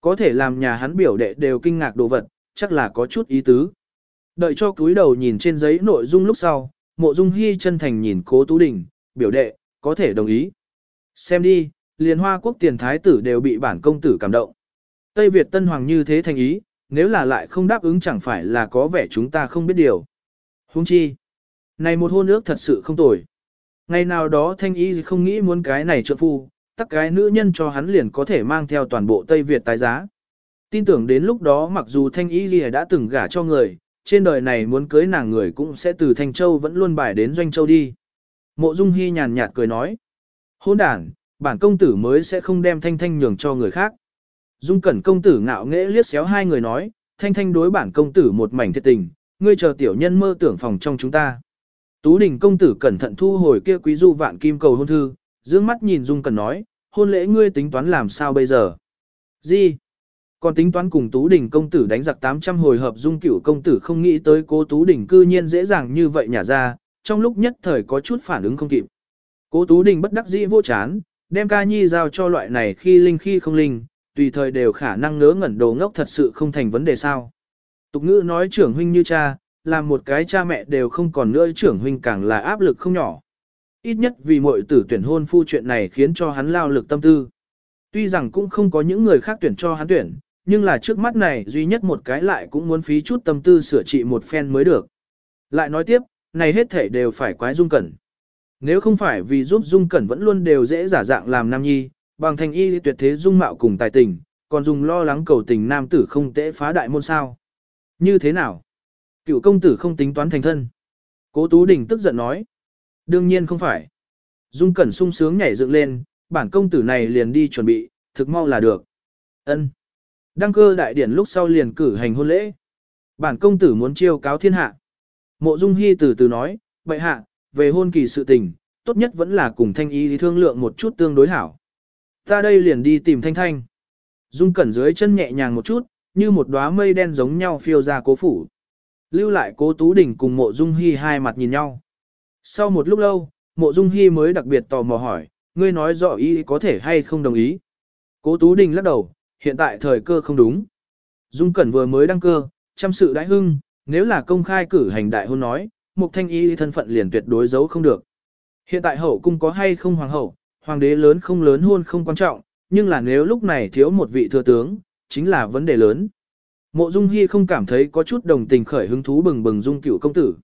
Có thể làm nhà hắn biểu đệ đều kinh ngạc đồ vật, chắc là có chút ý tứ. Đợi cho cúi đầu nhìn trên giấy nội dung lúc sau, mộ dung hy chân thành nhìn cố tú đỉnh, biểu đệ, có thể đồng ý. Xem đi, liền hoa quốc tiền thái tử đều bị bản công tử cảm động. Tây Việt Tân Hoàng như thế thành ý, nếu là lại không đáp ứng chẳng phải là có vẻ chúng ta không biết điều. Huống chi, này một hôn ước thật sự không tồi. Ngày nào đó thanh y không nghĩ muốn cái này trợ phu, tắc cái nữ nhân cho hắn liền có thể mang theo toàn bộ Tây Việt tái giá. Tin tưởng đến lúc đó mặc dù thanh y đã từng gả cho người, trên đời này muốn cưới nàng người cũng sẽ từ Thanh Châu vẫn luôn bài đến Doanh Châu đi. Mộ Dung Hy nhàn nhạt cười nói. Hôn đàn, bản công tử mới sẽ không đem Thanh Thanh nhường cho người khác. Dung Cẩn công tử ngạo nghễ liếc xéo hai người nói, Thanh Thanh đối bản công tử một mảnh thiệt tình, ngươi chờ tiểu nhân mơ tưởng phòng trong chúng ta. Tú Đình công tử cẩn thận thu hồi kia quý du vạn kim cầu hôn thư, dương mắt nhìn Dung Cẩn nói, hôn lễ ngươi tính toán làm sao bây giờ? Gì? Còn tính toán cùng Tú Đình công tử đánh giặc 800 hồi hợp Dung Cửu công tử không nghĩ tới cố Tú Đình cư nhiên dễ dàng như vậy nhả ra, trong lúc nhất thời có chút phản ứng không kịp. Cố Tú Đình bất đắc dĩ vô chán, đem ca nhi giao cho loại này khi linh khi không linh, tùy thời đều khả năng ngớ ngẩn đồ ngốc thật sự không thành vấn đề sao. Tục ngữ nói trưởng huynh như cha, làm một cái cha mẹ đều không còn nữa trưởng huynh càng là áp lực không nhỏ. Ít nhất vì mọi tử tuyển hôn phu chuyện này khiến cho hắn lao lực tâm tư. Tuy rằng cũng không có những người khác tuyển cho hắn tuyển, nhưng là trước mắt này duy nhất một cái lại cũng muốn phí chút tâm tư sửa trị một phen mới được. Lại nói tiếp, này hết thể đều phải quái Dung Cẩn. Nếu không phải vì giúp Dung Cẩn vẫn luôn đều dễ giả dạng làm nam nhi, bằng thành y tuyệt thế dung mạo cùng tài tình, còn dùng lo lắng cầu tình nam tử không tễ phá đại môn sao. Như thế nào? Cựu công tử không tính toán thành thân. Cố Tú Đình tức giận nói. Đương nhiên không phải. Dung Cẩn sung sướng nhảy dựng lên, bản công tử này liền đi chuẩn bị, thực mau là được. Ân. Đăng cơ đại điển lúc sau liền cử hành hôn lễ. Bản công tử muốn chiêu cáo thiên hạ. Mộ Dung Hi từ từ nói, vậy hạ, về hôn kỳ sự tình, tốt nhất vẫn là cùng thanh y thương lượng một chút tương đối hảo. Ta đây liền đi tìm thanh thanh. Dung cẩn dưới chân nhẹ nhàng một chút, như một đóa mây đen giống nhau phiêu ra cố phủ. Lưu lại cố Tú Đình cùng mộ Dung Hi hai mặt nhìn nhau. Sau một lúc lâu, mộ Dung Hi mới đặc biệt tò mò hỏi, ngươi nói rõ ý có thể hay không đồng ý. Cố Tú Đình lắc đầu, hiện tại thời cơ không đúng. Dung Cẩn vừa mới đăng cơ, chăm sự đại hưng, nếu là công khai cử hành đại hôn nói, Mục Thanh Y thân phận liền tuyệt đối giấu không được. Hiện tại hậu cung có hay không hoàng hậu, hoàng đế lớn không lớn hôn không quan trọng, nhưng là nếu lúc này thiếu một vị thừa tướng, chính là vấn đề lớn. Mộ Dung Hi không cảm thấy có chút đồng tình khởi hứng thú bừng bừng Dung Cửu công tử.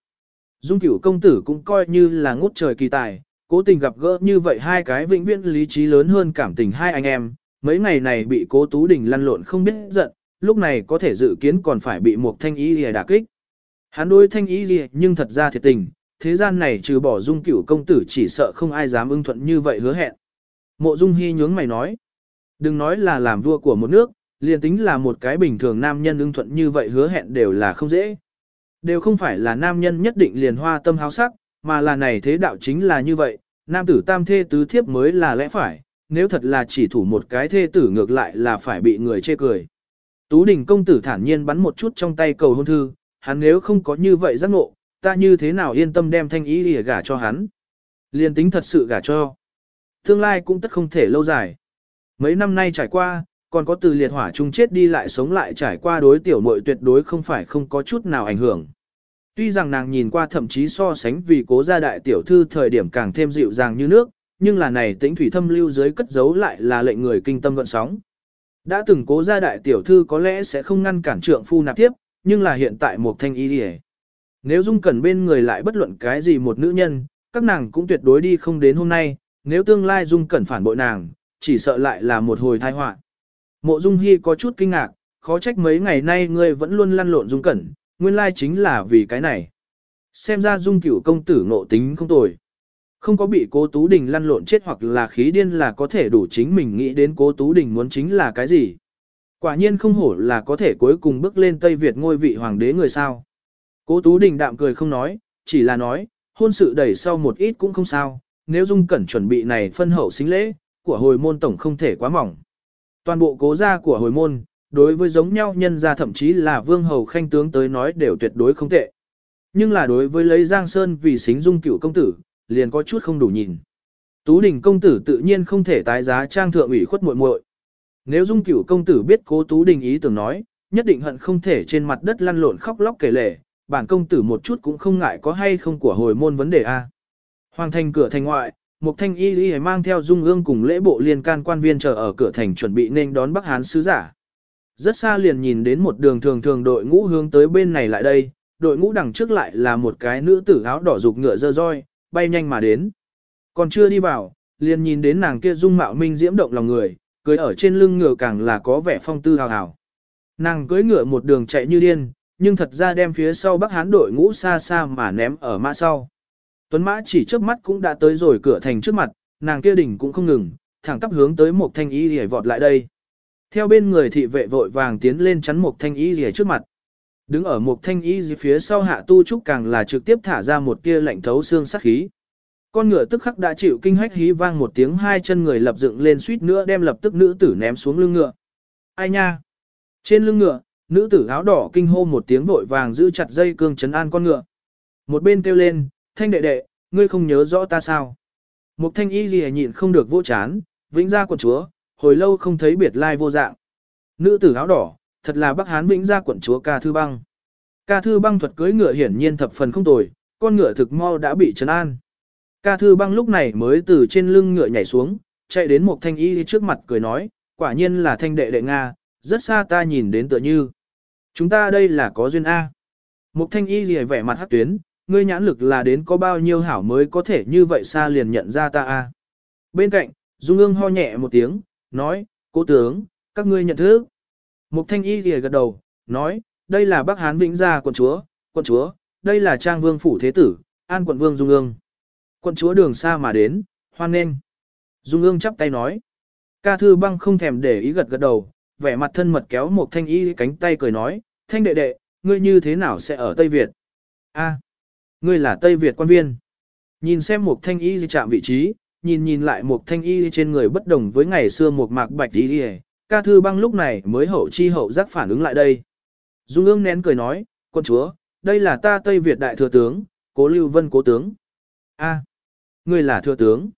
Dung Cửu công tử cũng coi như là ngút trời kỳ tài, cố tình gặp gỡ như vậy hai cái vĩnh viễn lý trí lớn hơn cảm tình hai anh em, mấy ngày này bị cố Tú Đình lăn lộn không biết giận, lúc này có thể dự kiến còn phải bị một thanh ý lìa đả kích. Hắn đối thanh ý lìa nhưng thật ra thiệt tình, thế gian này trừ bỏ dung cửu công tử chỉ sợ không ai dám ưng thuận như vậy hứa hẹn. Mộ dung Hi nhướng mày nói, đừng nói là làm vua của một nước, liền tính là một cái bình thường nam nhân ưng thuận như vậy hứa hẹn đều là không dễ. Đều không phải là nam nhân nhất định liền hoa tâm háo sắc, mà là này thế đạo chính là như vậy, nam tử tam thê tứ thiếp mới là lẽ phải, nếu thật là chỉ thủ một cái thê tử ngược lại là phải bị người chê cười. Tú đình công tử thản nhiên bắn một chút trong tay cầu hôn thư, hắn nếu không có như vậy giác ngộ, ta như thế nào yên tâm đem thanh ý lìa gả cho hắn. Liên tính thật sự gả cho. Tương lai cũng tất không thể lâu dài. Mấy năm nay trải qua, còn có từ liệt hỏa chung chết đi lại sống lại trải qua đối tiểu muội tuyệt đối không phải không có chút nào ảnh hưởng. Tuy rằng nàng nhìn qua thậm chí so sánh vì cố gia đại tiểu thư thời điểm càng thêm dịu dàng như nước, nhưng là này tĩnh thủy thâm lưu dưới cất giấu lại là lệnh người kinh tâm gợn sóng. Đã từng cố gia đại tiểu thư có lẽ sẽ không ngăn cản trượng phu nạp tiếp, nhưng là hiện tại một thanh y đi Nếu dung cẩn bên người lại bất luận cái gì một nữ nhân, các nàng cũng tuyệt đối đi không đến hôm nay, nếu tương lai dung cẩn phản bội nàng, chỉ sợ lại là một hồi tai họa. Mộ dung Hi có chút kinh ngạc, khó trách mấy ngày nay ngươi vẫn luôn lăn lộn dung cẩn, nguyên lai chính là vì cái này. Xem ra dung cửu công tử ngộ tính không tồi. Không có bị cố Tú Đình lăn lộn chết hoặc là khí điên là có thể đủ chính mình nghĩ đến cố Tú Đình muốn chính là cái gì. Quả nhiên không hổ là có thể cuối cùng bước lên Tây Việt ngôi vị hoàng đế người sao. Cố Tú Đình đạm cười không nói, chỉ là nói, hôn sự đẩy sau một ít cũng không sao, nếu Dung Cẩn chuẩn bị này phân hậu xính lễ, của hồi môn tổng không thể quá mỏng. Toàn bộ cố gia của hồi môn, đối với giống nhau nhân gia thậm chí là vương hầu khanh tướng tới nói đều tuyệt đối không tệ. Nhưng là đối với lấy Giang Sơn vì xính dung cựu công tử, liền có chút không đủ nhìn. Tú đình công tử tự nhiên không thể tái giá trang thượng ủy khuất muội muội. Nếu dung cửu công tử biết cố tú đình ý tưởng nói, nhất định hận không thể trên mặt đất lăn lộn khóc lóc kể lể, bản công tử một chút cũng không ngại có hay không của hồi môn vấn đề a. Hoàng thành cửa thành ngoại, một thanh y y mang theo dung ương cùng lễ bộ liên can quan viên chờ ở cửa thành chuẩn bị nên đón Bắc Hán sứ giả. Rất xa liền nhìn đến một đường thường thường đội ngũ hướng tới bên này lại đây, đội ngũ đằng trước lại là một cái nữ tử áo đỏ rục ngựa dơ roi, bay nhanh mà đến. Còn chưa đi vào, liền nhìn đến nàng kia dung mạo minh diễm động lòng người, cưới ở trên lưng ngựa càng là có vẻ phong tư hào hào. Nàng cưới ngựa một đường chạy như điên, nhưng thật ra đem phía sau Bắc Hán đội ngũ xa xa mà ném ở mã sau. Tuấn mã chỉ trước mắt cũng đã tới rồi cửa thành trước mặt, nàng kia đỉnh cũng không ngừng, thẳng tắp hướng tới một thanh y rìa vọt lại đây. Theo bên người thị vệ vội vàng tiến lên chắn một thanh y rìa trước mặt. Đứng ở một thanh y rìa phía sau hạ tu trúc càng là trực tiếp thả ra một tia lạnh thấu xương sắc khí. Con ngựa tức khắc đã chịu kinh hách hí vang một tiếng hai chân người lập dựng lên suýt nữa đem lập tức nữ tử ném xuống lưng ngựa. Ai nha? Trên lưng ngựa, nữ tử áo đỏ kinh hô một tiếng vội vàng giữ chặt dây cương chấn an con ngựa. Một bên kêu lên, thanh đệ đệ, ngươi không nhớ rõ ta sao? Mục thanh y gì nhịn không được vô chán, vĩnh gia quận chúa, hồi lâu không thấy biệt lai vô dạng. Nữ tử áo đỏ, thật là Bắc Hán vĩnh gia quận chúa ca thư băng. Ca thư băng thuật cưới ngựa hiển nhiên thập phần không tồi, con ngựa thực mau đã bị trấn an. Ca thư băng lúc này mới từ trên lưng ngựa nhảy xuống, chạy đến một thanh y trước mặt cười nói, quả nhiên là thanh đệ đệ Nga, rất xa ta nhìn đến tựa như. Chúng ta đây là có duyên A. Một thanh y gì vẻ mặt hát tuyến, ngươi nhãn lực là đến có bao nhiêu hảo mới có thể như vậy xa liền nhận ra ta A. Bên cạnh, Dung ương ho nhẹ một tiếng, nói, cố tướng, các ngươi nhận thức. Mục thanh y gì gật đầu, nói, đây là Bắc Hán Vĩnh Gia quận chúa, quận chúa, đây là Trang Vương Phủ Thế Tử, An quận Vương Dung ương. Quận chúa đường xa mà đến, hoan nghênh. Dung ương chắp tay nói. Ca thư băng không thèm để ý gật gật đầu, vẻ mặt thân mật kéo một thanh y cánh tay cười nói, thanh đệ đệ, ngươi như thế nào sẽ ở Tây Việt? A, ngươi là Tây Việt quan viên. Nhìn xem một thanh y chạm vị trí, nhìn nhìn lại một thanh y trên người bất đồng với ngày xưa một mạc bạch y ca thư băng lúc này mới hậu chi hậu giác phản ứng lại đây. Dung ương nén cười nói, quân chúa, đây là ta Tây Việt đại thừa tướng, cố lưu vân cố tướng. A, ngươi là thừa tướng.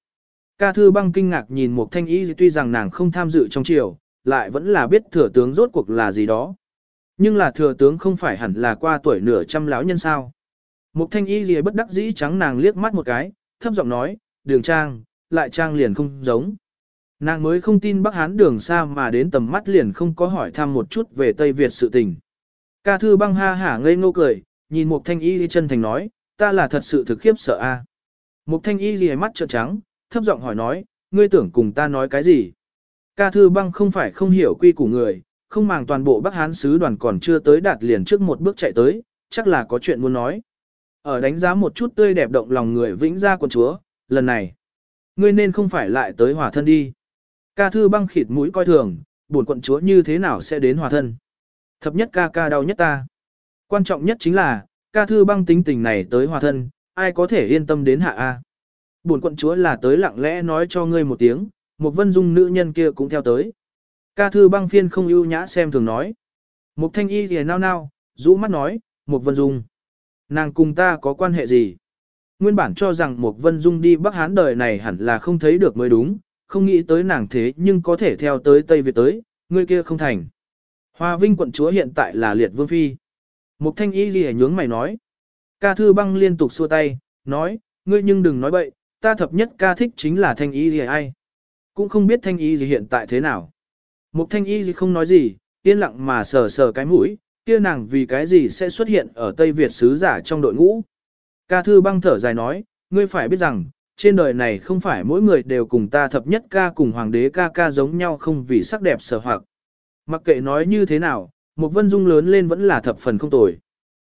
Ca thư băng kinh ngạc nhìn một thanh y tuy rằng nàng không tham dự trong triều, lại vẫn là biết thừa tướng rốt cuộc là gì đó. Nhưng là thừa tướng không phải hẳn là qua tuổi nửa trăm lão nhân sao. Mục thanh y gì bất đắc dĩ trắng nàng liếc mắt một cái, thấp giọng nói, đường trang, lại trang liền không giống. Nàng mới không tin Bắc Hán đường xa mà đến tầm mắt liền không có hỏi thăm một chút về Tây Việt sự tình. Ca thư băng ha hả ngây ngô cười, nhìn Mục thanh y chân thành nói, ta là thật sự thực khiếp sợ a. Mục thanh y gì mắt trợn trắng, thấp giọng hỏi nói, ngươi tưởng cùng ta nói cái gì? Ca thư băng không phải không hiểu quy củ người, không màng toàn bộ Bắc Hán sứ đoàn còn chưa tới đạt liền trước một bước chạy tới, chắc là có chuyện muốn nói. Ở đánh giá một chút tươi đẹp động lòng người vĩnh gia quần chúa, lần này, ngươi nên không phải lại tới hòa thân đi. Ca thư băng khịt mũi coi thường, buồn quận chúa như thế nào sẽ đến hòa thân. Thập nhất ca ca đau nhất ta. Quan trọng nhất chính là, ca thư băng tính tình này tới hòa thân, ai có thể yên tâm đến hạ A. Buồn quận chúa là tới lặng lẽ nói cho ngươi một tiếng, một vân dung nữ nhân kia cũng theo tới. Ca thư băng phiên không ưu nhã xem thường nói. Một thanh y thì nao nao, rũ mắt nói, một vân dung. Nàng cùng ta có quan hệ gì? Nguyên bản cho rằng một vân dung đi Bắc Hán đời này hẳn là không thấy được mới đúng, không nghĩ tới nàng thế nhưng có thể theo tới Tây Việt tới, người kia không thành. Hoa Vinh quận chúa hiện tại là liệt vương phi. Một thanh y gì nhướng mày nói. Ca thư băng liên tục xua tay, nói, ngươi nhưng đừng nói bậy, ta thập nhất ca thích chính là thanh y gì ai. Cũng không biết thanh y gì hiện tại thế nào. Một thanh y gì không nói gì, yên lặng mà sờ sờ cái mũi, kia nàng vì cái gì sẽ xuất hiện ở Tây Việt sứ giả trong đội ngũ. Ca thư băng thở dài nói, ngươi phải biết rằng, trên đời này không phải mỗi người đều cùng ta thập nhất ca cùng hoàng đế ca ca giống nhau không vì sắc đẹp sở hoặc. Mặc kệ nói như thế nào, một vân dung lớn lên vẫn là thập phần không tồi.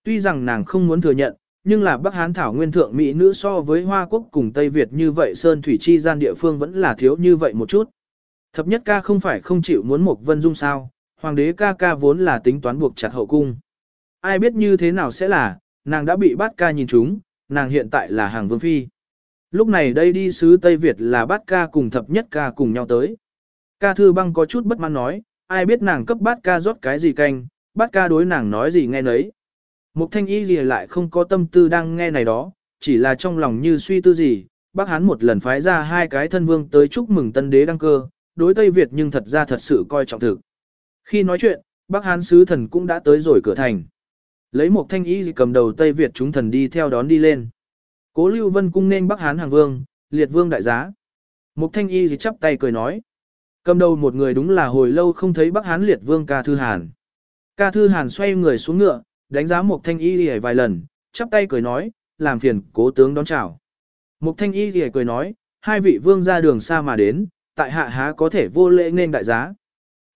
Tuy rằng nàng không muốn thừa nhận, nhưng là Bắc Hán Thảo nguyên thượng Mỹ nữ so với Hoa Quốc cùng Tây Việt như vậy Sơn Thủy Chi gian địa phương vẫn là thiếu như vậy một chút. Thập nhất ca không phải không chịu muốn một vân dung sao, hoàng đế ca ca vốn là tính toán buộc chặt hậu cung. Ai biết như thế nào sẽ là, nàng đã bị bát ca nhìn trúng, nàng hiện tại là hàng vương phi. Lúc này đây đi sứ Tây Việt là bát ca cùng thập nhất ca cùng nhau tới. Ca thư băng có chút bất mãn nói, ai biết nàng cấp bát ca rót cái gì canh, bát ca đối nàng nói gì nghe nấy. Mục thanh y gì lại không có tâm tư đang nghe này đó, chỉ là trong lòng như suy tư gì, bác hán một lần phái ra hai cái thân vương tới chúc mừng tân đế đăng cơ, đối Tây Việt nhưng thật ra thật sự coi trọng thực. Khi nói chuyện, Bắc hán sứ thần cũng đã tới rồi cửa thành. Lấy một thanh y cầm đầu Tây Việt chúng thần đi theo đón đi lên. Cố Lưu Vân cung nên Bắc hán hàng vương, liệt vương đại giá. Một thanh y chắp tay cười nói. Cầm đầu một người đúng là hồi lâu không thấy Bắc Hán liệt vương ca thư hàn. Ca thư hàn xoay người xuống ngựa, đánh giá một thanh y lìa vài lần, chắp tay cười nói, làm phiền cố tướng đón chào. Một thanh y lìa cười nói, hai vị vương ra đường xa mà đến, tại hạ há có thể vô lễ nên đại giá.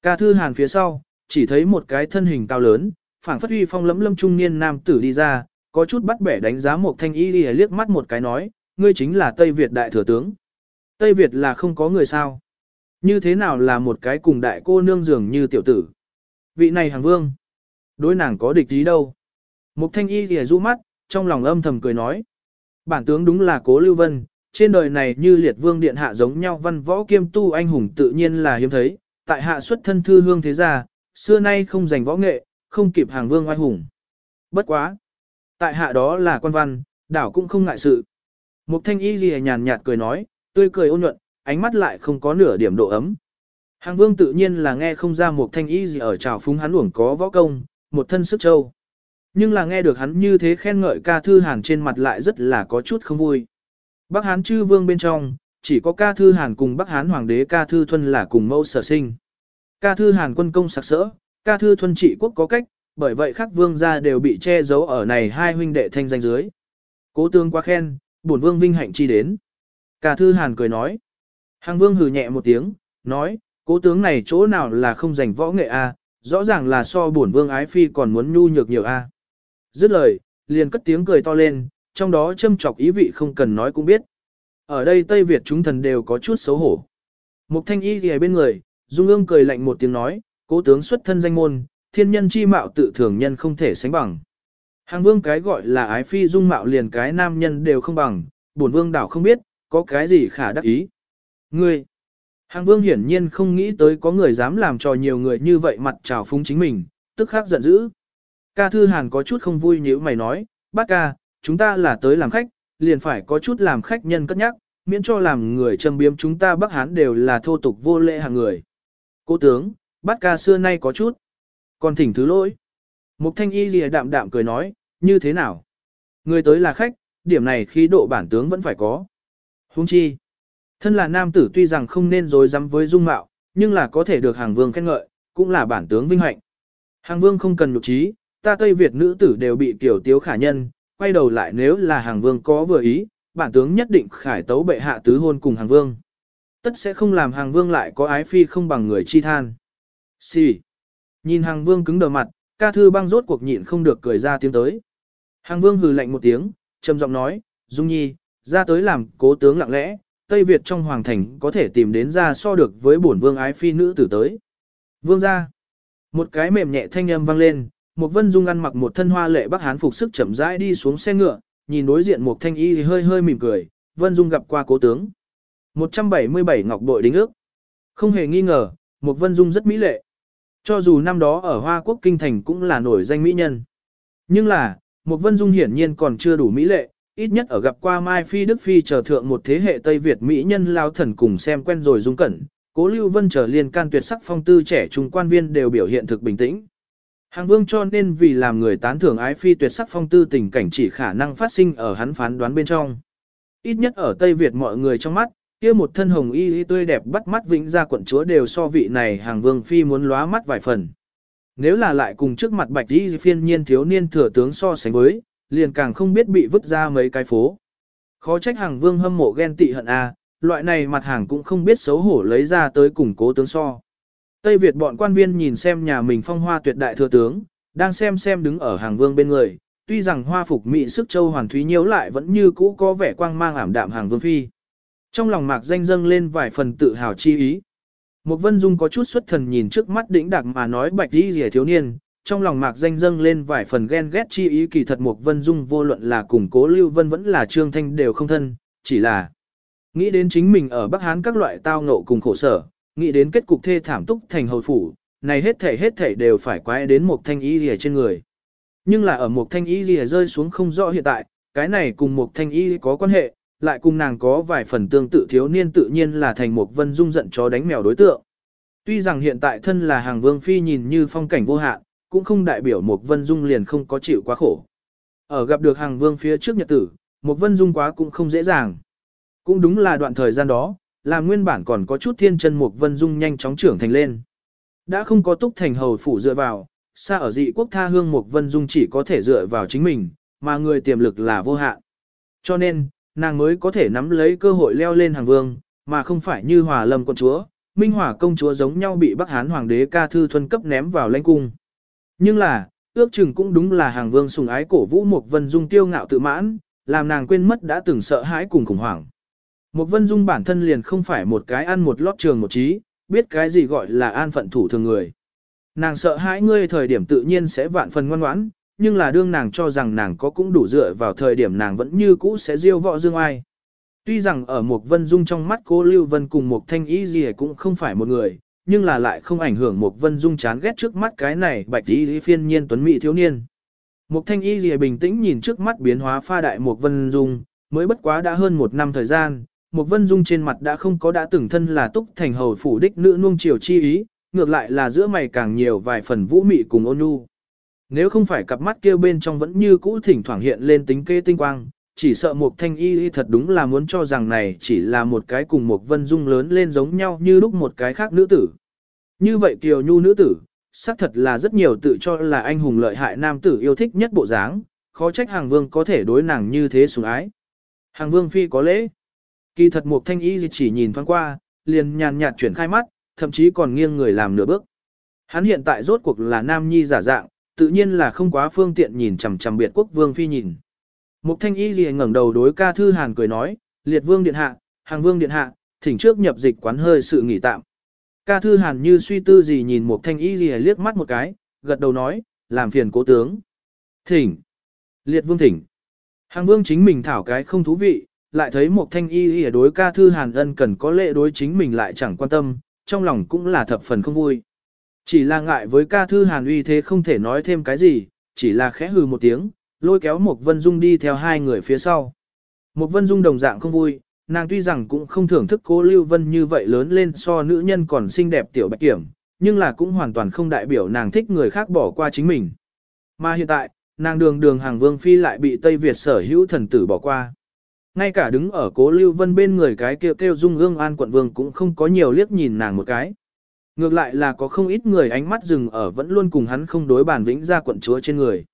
Ca thư hàn phía sau, chỉ thấy một cái thân hình cao lớn, phảng phất uy phong lẫm lâm trung niên nam tử đi ra, có chút bắt bẻ đánh giá một thanh y lìa liếc mắt một cái nói, ngươi chính là Tây Việt đại thừa tướng. Tây Việt là không có người sao. Như thế nào là một cái cùng đại cô nương dường như tiểu tử. Vị này hàng vương. Đối nàng có địch gì đâu. Mục thanh y lìa rũ mắt, trong lòng âm thầm cười nói. Bản tướng đúng là cố lưu vân, trên đời này như liệt vương điện hạ giống nhau văn võ kiêm tu anh hùng tự nhiên là hiếm thấy, tại hạ xuất thân thư hương thế gia, xưa nay không giành võ nghệ, không kịp hàng vương oai hùng. Bất quá. Tại hạ đó là quan văn, đảo cũng không ngại sự. Mục thanh y ghi nhàn nhạt cười nói, tươi cười ôn nhuận, ánh mắt lại không có nửa điểm độ ấm. Hàng vương tự nhiên là nghe không ra một thanh y gì ở trào phúng hắn uổng có võ công, một thân sức châu. Nhưng là nghe được hắn như thế khen ngợi ca thư hàn trên mặt lại rất là có chút không vui. Bác Hán chư vương bên trong, chỉ có ca thư hàn cùng Bắc Hán hoàng đế ca thư thuần là cùng mẫu sở sinh. Ca thư hàn quân công sặc sỡ, ca thư thuần trị quốc có cách, bởi vậy các vương gia đều bị che giấu ở này hai huynh đệ thanh danh dưới. Cố tương quá khen, bổn vương vinh hạnh chi đến. Ca thư hàn cười nói. Hàng vương hừ nhẹ một tiếng, nói, cố tướng này chỗ nào là không giành võ nghệ a, rõ ràng là so bổn vương ái phi còn muốn nhu nhược nhiều a. Dứt lời, liền cất tiếng cười to lên, trong đó châm chọc ý vị không cần nói cũng biết. Ở đây Tây Việt chúng thần đều có chút xấu hổ. Mục thanh y thì bên người, Dung ương cười lạnh một tiếng nói, cố tướng xuất thân danh môn, thiên nhân chi mạo tự thường nhân không thể sánh bằng. Hàng vương cái gọi là ái phi dung mạo liền cái nam nhân đều không bằng, bổn vương đảo không biết, có cái gì khả đắc ý. Ngươi, hàng vương hiển nhiên không nghĩ tới có người dám làm trò nhiều người như vậy mặt trào phúng chính mình, tức khắc giận dữ. Ca thư hàn có chút không vui như mày nói, bác ca, chúng ta là tới làm khách, liền phải có chút làm khách nhân cất nhắc, miễn cho làm người châm biếm chúng ta Bắc Hán đều là thô tục vô lễ hàng người. Cố tướng, bát ca xưa nay có chút. Còn thỉnh thứ lỗi. Mục thanh y lìa đạm đạm cười nói, như thế nào? Người tới là khách, điểm này khi độ bản tướng vẫn phải có. Huống chi. Thân là nam tử tuy rằng không nên dối dám với dung mạo, nhưng là có thể được hàng vương khen ngợi, cũng là bản tướng vinh hạnh. Hàng vương không cần nhục trí, ta Tây Việt nữ tử đều bị tiểu tiếu khả nhân, quay đầu lại nếu là hàng vương có vừa ý, bản tướng nhất định khải tấu bệ hạ tứ hôn cùng hàng vương. Tất sẽ không làm hàng vương lại có ái phi không bằng người chi than. Xì. Nhìn hàng vương cứng đờ mặt, ca thư băng rốt cuộc nhịn không được cười ra tiếng tới. Hàng vương hừ lạnh một tiếng, trầm giọng nói, Dung Nhi, ra tới làm cố tướng lặng lẽ, Tây Việt trong hoàng thành có thể tìm đến ra so được với bổn vương ái phi nữ tử tới. Vương ra. Một cái mềm nhẹ thanh âm vang lên, một vân dung ăn mặc một thân hoa lệ bắc hán phục sức chậm rãi đi xuống xe ngựa, nhìn đối diện một thanh y thì hơi hơi mỉm cười, vân dung gặp qua cố tướng. 177 ngọc bội đính ước. Không hề nghi ngờ, một vân dung rất mỹ lệ. Cho dù năm đó ở Hoa Quốc Kinh Thành cũng là nổi danh mỹ nhân. Nhưng là, một vân dung hiển nhiên còn chưa đủ mỹ lệ, ít nhất ở gặp qua Mai Phi Đức Phi trở thượng một thế hệ Tây Việt mỹ nhân lao thần cùng xem quen rồi dung cẩn, cố lưu vân trở liên can tuyệt sắc phong tư trẻ trung quan viên đều biểu hiện thực bình tĩnh. Hàng vương cho nên vì làm người tán thưởng ái phi tuyệt sắc phong tư tình cảnh chỉ khả năng phát sinh ở hắn phán đoán bên trong. Ít nhất ở Tây Việt mọi người trong mắt, kia một thân hồng y y tươi đẹp bắt mắt vĩnh ra quận chúa đều so vị này hàng vương phi muốn lóa mắt vài phần. Nếu là lại cùng trước mặt bạch y phiên nhiên thiếu niên thừa tướng so sánh với, liền càng không biết bị vứt ra mấy cái phố. Khó trách hàng vương hâm mộ ghen tị hận a, loại này mặt hàng cũng không biết xấu hổ lấy ra tới củng cố tướng so. Tây Việt bọn quan viên nhìn xem nhà mình phong hoa tuyệt đại thừa tướng, đang xem xem đứng ở hàng vương bên người, tuy rằng hoa phục mỹ sức châu hoàn thúy nhiễu lại vẫn như cũ có vẻ quang mang ảm đạm hàng vương phi. Trong lòng mạc danh dâng lên vài phần tự hào chi ý. Một vân dung có chút xuất thần nhìn trước mắt đỉnh đặc mà nói bạch đi rỉa thiếu niên, trong lòng mạc danh dâng lên vài phần ghen ghét chi ý kỳ thật một vân dung vô luận là củng cố lưu vân vẫn là trương thanh đều không thân, chỉ là nghĩ đến chính mình ở Bắc Hán các loại tao ngộ cùng khổ sở, nghĩ đến kết cục thê thảm túc thành hầu phủ, này hết thể hết thể đều phải quay đến một thanh y rìa trên người. Nhưng là ở một thanh y rìa rơi xuống không rõ hiện tại, cái này cùng một thanh y có quan hệ, lại cùng nàng có vài phần tương tự thiếu niên tự nhiên là thành một vân dung giận chó đánh mèo đối tượng. Tuy rằng hiện tại thân là hàng vương phi nhìn như phong cảnh vô hạn, cũng không đại biểu một vân dung liền không có chịu quá khổ. Ở gặp được hàng vương phía trước nhật tử, một vân dung quá cũng không dễ dàng. Cũng đúng là đoạn thời gian đó, làm nguyên bản còn có chút thiên chân Mục Vân Dung nhanh chóng trưởng thành lên. Đã không có túc thành hầu phủ dựa vào, xa ở dị quốc tha hương Mục Vân Dung chỉ có thể dựa vào chính mình, mà người tiềm lực là vô hạn. Cho nên, nàng mới có thể nắm lấy cơ hội leo lên hàng vương, mà không phải như hòa lâm quân chúa, minh hòa công chúa giống nhau bị Bắc Hán hoàng đế ca thư thuần cấp ném vào lãnh cung. Nhưng là, ước chừng cũng đúng là hàng vương sùng ái cổ vũ Mục Vân Dung tiêu ngạo tự mãn, làm nàng quên mất đã từng sợ hãi cùng khủng hoảng. Một Vân Dung bản thân liền không phải một cái ăn một lót trường một trí, biết cái gì gọi là an phận thủ thường người. Nàng sợ hãi ngươi thời điểm tự nhiên sẽ vạn phần ngoan ngoãn, nhưng là đương nàng cho rằng nàng có cũng đủ dựa vào thời điểm nàng vẫn như cũ sẽ diêu võ dương ai. Tuy rằng ở một Vân Dung trong mắt cô Lưu Vân cùng một Thanh Y gì cũng không phải một người, nhưng là lại không ảnh hưởng một Vân Dung chán ghét trước mắt cái này bạch y phiên nhiên tuấn mỹ thiếu niên. Mục Thanh Y gì bình tĩnh nhìn trước mắt biến hóa pha đại một Vân Dung, mới bất quá đã hơn một năm thời gian, Mục Vân Dung trên mặt đã không có đã từng thân là túc thành hầu phủ đích nữ nuông chiều chi ý, ngược lại là giữa mày càng nhiều vài phần vũ mị cùng ôn nhu. Nếu không phải cặp mắt kia bên trong vẫn như cũ thỉnh thoảng hiện lên tính kê tinh quang, chỉ sợ Mục Thanh Y thật đúng là muốn cho rằng này chỉ là một cái cùng Mục Vân Dung lớn lên giống nhau như lúc một cái khác nữ tử. Như vậy Kiều Nhu nữ tử, xác thật là rất nhiều tự cho là anh hùng lợi hại nam tử yêu thích nhất bộ dáng, khó trách hàng vương có thể đối nàng như thế sủng ái. Hàng vương phi có lễ. Kỳ thật Mục Thanh Y chỉ nhìn thoáng qua, liền nhàn nhạt chuyển khai mắt, thậm chí còn nghiêng người làm nửa bước. Hắn hiện tại rốt cuộc là nam nhi giả dạng, tự nhiên là không quá phương tiện nhìn chằm chằm biệt quốc vương phi nhìn. Mục Thanh Y liền ngẩng đầu đối ca thư Hàn cười nói, liệt vương điện hạ, hàng vương điện hạ, thỉnh trước nhập dịch quán hơi sự nghỉ tạm. Ca thư Hàn như suy tư gì nhìn Mục Thanh Y liền liếc mắt một cái, gật đầu nói, làm phiền cố tướng. Thỉnh. Liệt vương thỉnh. Hàng vương chính mình thảo cái không thú vị, lại thấy một thanh y y đối ca thư hàn ân cần có lệ đối chính mình lại chẳng quan tâm, trong lòng cũng là thập phần không vui. Chỉ là ngại với ca thư hàn uy thế không thể nói thêm cái gì, chỉ là khẽ hừ một tiếng, lôi kéo một vân dung đi theo hai người phía sau. Một vân dung đồng dạng không vui, nàng tuy rằng cũng không thưởng thức cố lưu vân như vậy lớn lên so nữ nhân còn xinh đẹp tiểu bạch kiểm, nhưng là cũng hoàn toàn không đại biểu nàng thích người khác bỏ qua chính mình. Mà hiện tại, nàng đường đường hàng vương phi lại bị Tây Việt sở hữu thần tử bỏ qua. Ngay cả đứng ở cố Lưu Vân bên người cái kêu kêu dung ương an quận vương cũng không có nhiều liếc nhìn nàng một cái. Ngược lại là có không ít người ánh mắt dừng ở vẫn luôn cùng hắn không đối bàn Vĩnh Gia quận chúa trên người.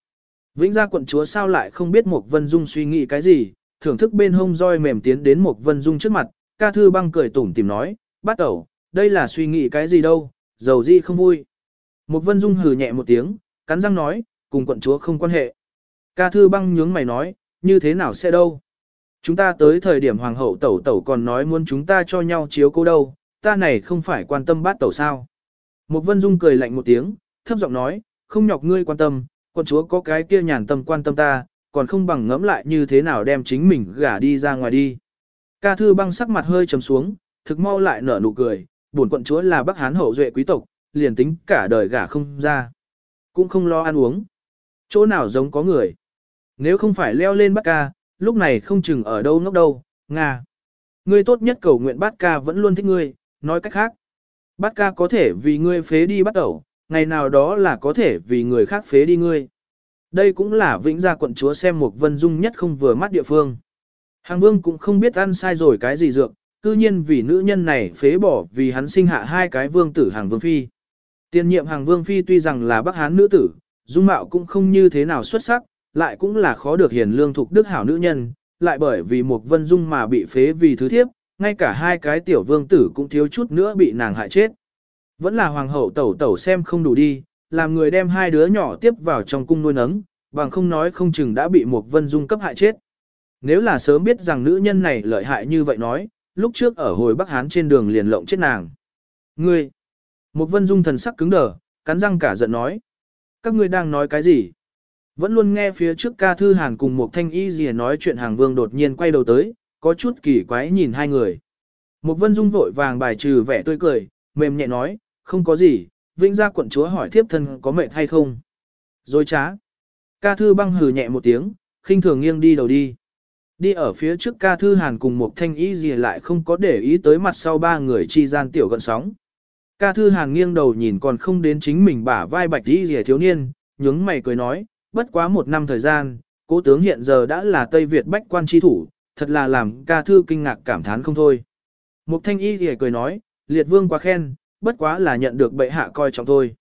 Vĩnh Gia quận chúa sao lại không biết một Vân Dung suy nghĩ cái gì, thưởng thức bên hông roi mềm tiến đến một Vân Dung trước mặt, ca thư băng cười tủm tìm nói, bắt đầu, đây là suy nghĩ cái gì đâu, dầu gì không vui. Một Vân Dung hừ nhẹ một tiếng, cắn răng nói, cùng quận chúa không quan hệ. Ca thư băng nhướng mày nói, như thế nào sẽ đâu. Chúng ta tới thời điểm hoàng hậu tẩu tẩu còn nói muốn chúng ta cho nhau chiếu cố đâu, ta này không phải quan tâm bát tẩu sao. Một vân dung cười lạnh một tiếng, thấp giọng nói, không nhọc ngươi quan tâm, con chúa có cái kia nhàn tâm quan tâm ta, còn không bằng ngẫm lại như thế nào đem chính mình gả đi ra ngoài đi. Ca thư băng sắc mặt hơi trầm xuống, thực mau lại nở nụ cười, buồn quận chúa là bắc hán hậu duệ quý tộc, liền tính cả đời gả không ra. Cũng không lo ăn uống. Chỗ nào giống có người. Nếu không phải leo lên bắc ca, lúc này không chừng ở đâu ngốc đâu, Nga. Ngươi tốt nhất cầu nguyện bát ca vẫn luôn thích ngươi, nói cách khác. Bát ca có thể vì ngươi phế đi bắt đầu, ngày nào đó là có thể vì người khác phế đi ngươi. Đây cũng là vĩnh gia quận chúa xem một vân dung nhất không vừa mắt địa phương. Hàng vương cũng không biết ăn sai rồi cái gì dược, cư nhiên vì nữ nhân này phế bỏ vì hắn sinh hạ hai cái vương tử hàng vương phi. tiền nhiệm hàng vương phi tuy rằng là bắc hán nữ tử, dung mạo cũng không như thế nào xuất sắc, lại cũng là khó được hiền lương thục đức hảo nữ nhân, lại bởi vì một vân dung mà bị phế vì thứ thiếp, ngay cả hai cái tiểu vương tử cũng thiếu chút nữa bị nàng hại chết. Vẫn là hoàng hậu tẩu tẩu xem không đủ đi, làm người đem hai đứa nhỏ tiếp vào trong cung nuôi nấng, bằng không nói không chừng đã bị một vân dung cấp hại chết. Nếu là sớm biết rằng nữ nhân này lợi hại như vậy nói, lúc trước ở hồi Bắc Hán trên đường liền lộng chết nàng. Ngươi! Một vân dung thần sắc cứng đờ, cắn răng cả giận nói. Các ngươi đang nói cái gì? Vẫn luôn nghe phía trước ca thư hàn cùng một thanh y gì nói chuyện hàng vương đột nhiên quay đầu tới, có chút kỳ quái nhìn hai người. Một vân dung vội vàng bài trừ vẻ tươi cười, mềm nhẹ nói, không có gì, vĩnh gia quận chúa hỏi thiếp thân có mệt hay không. Rồi trá. Ca thư băng hừ nhẹ một tiếng, khinh thường nghiêng đi đầu đi. Đi ở phía trước ca thư hàn cùng một thanh y gì lại không có để ý tới mặt sau ba người chi gian tiểu gận sóng. Ca thư hàn nghiêng đầu nhìn còn không đến chính mình bả vai bạch y gì thiếu niên, nhướng mày cười nói, bất quá một năm thời gian, cố tướng hiện giờ đã là Tây Việt bách quan tri thủ, thật là làm ca thư kinh ngạc cảm thán không thôi. Mục thanh y thì cười nói, liệt vương quá khen, bất quá là nhận được bệ hạ coi trọng thôi.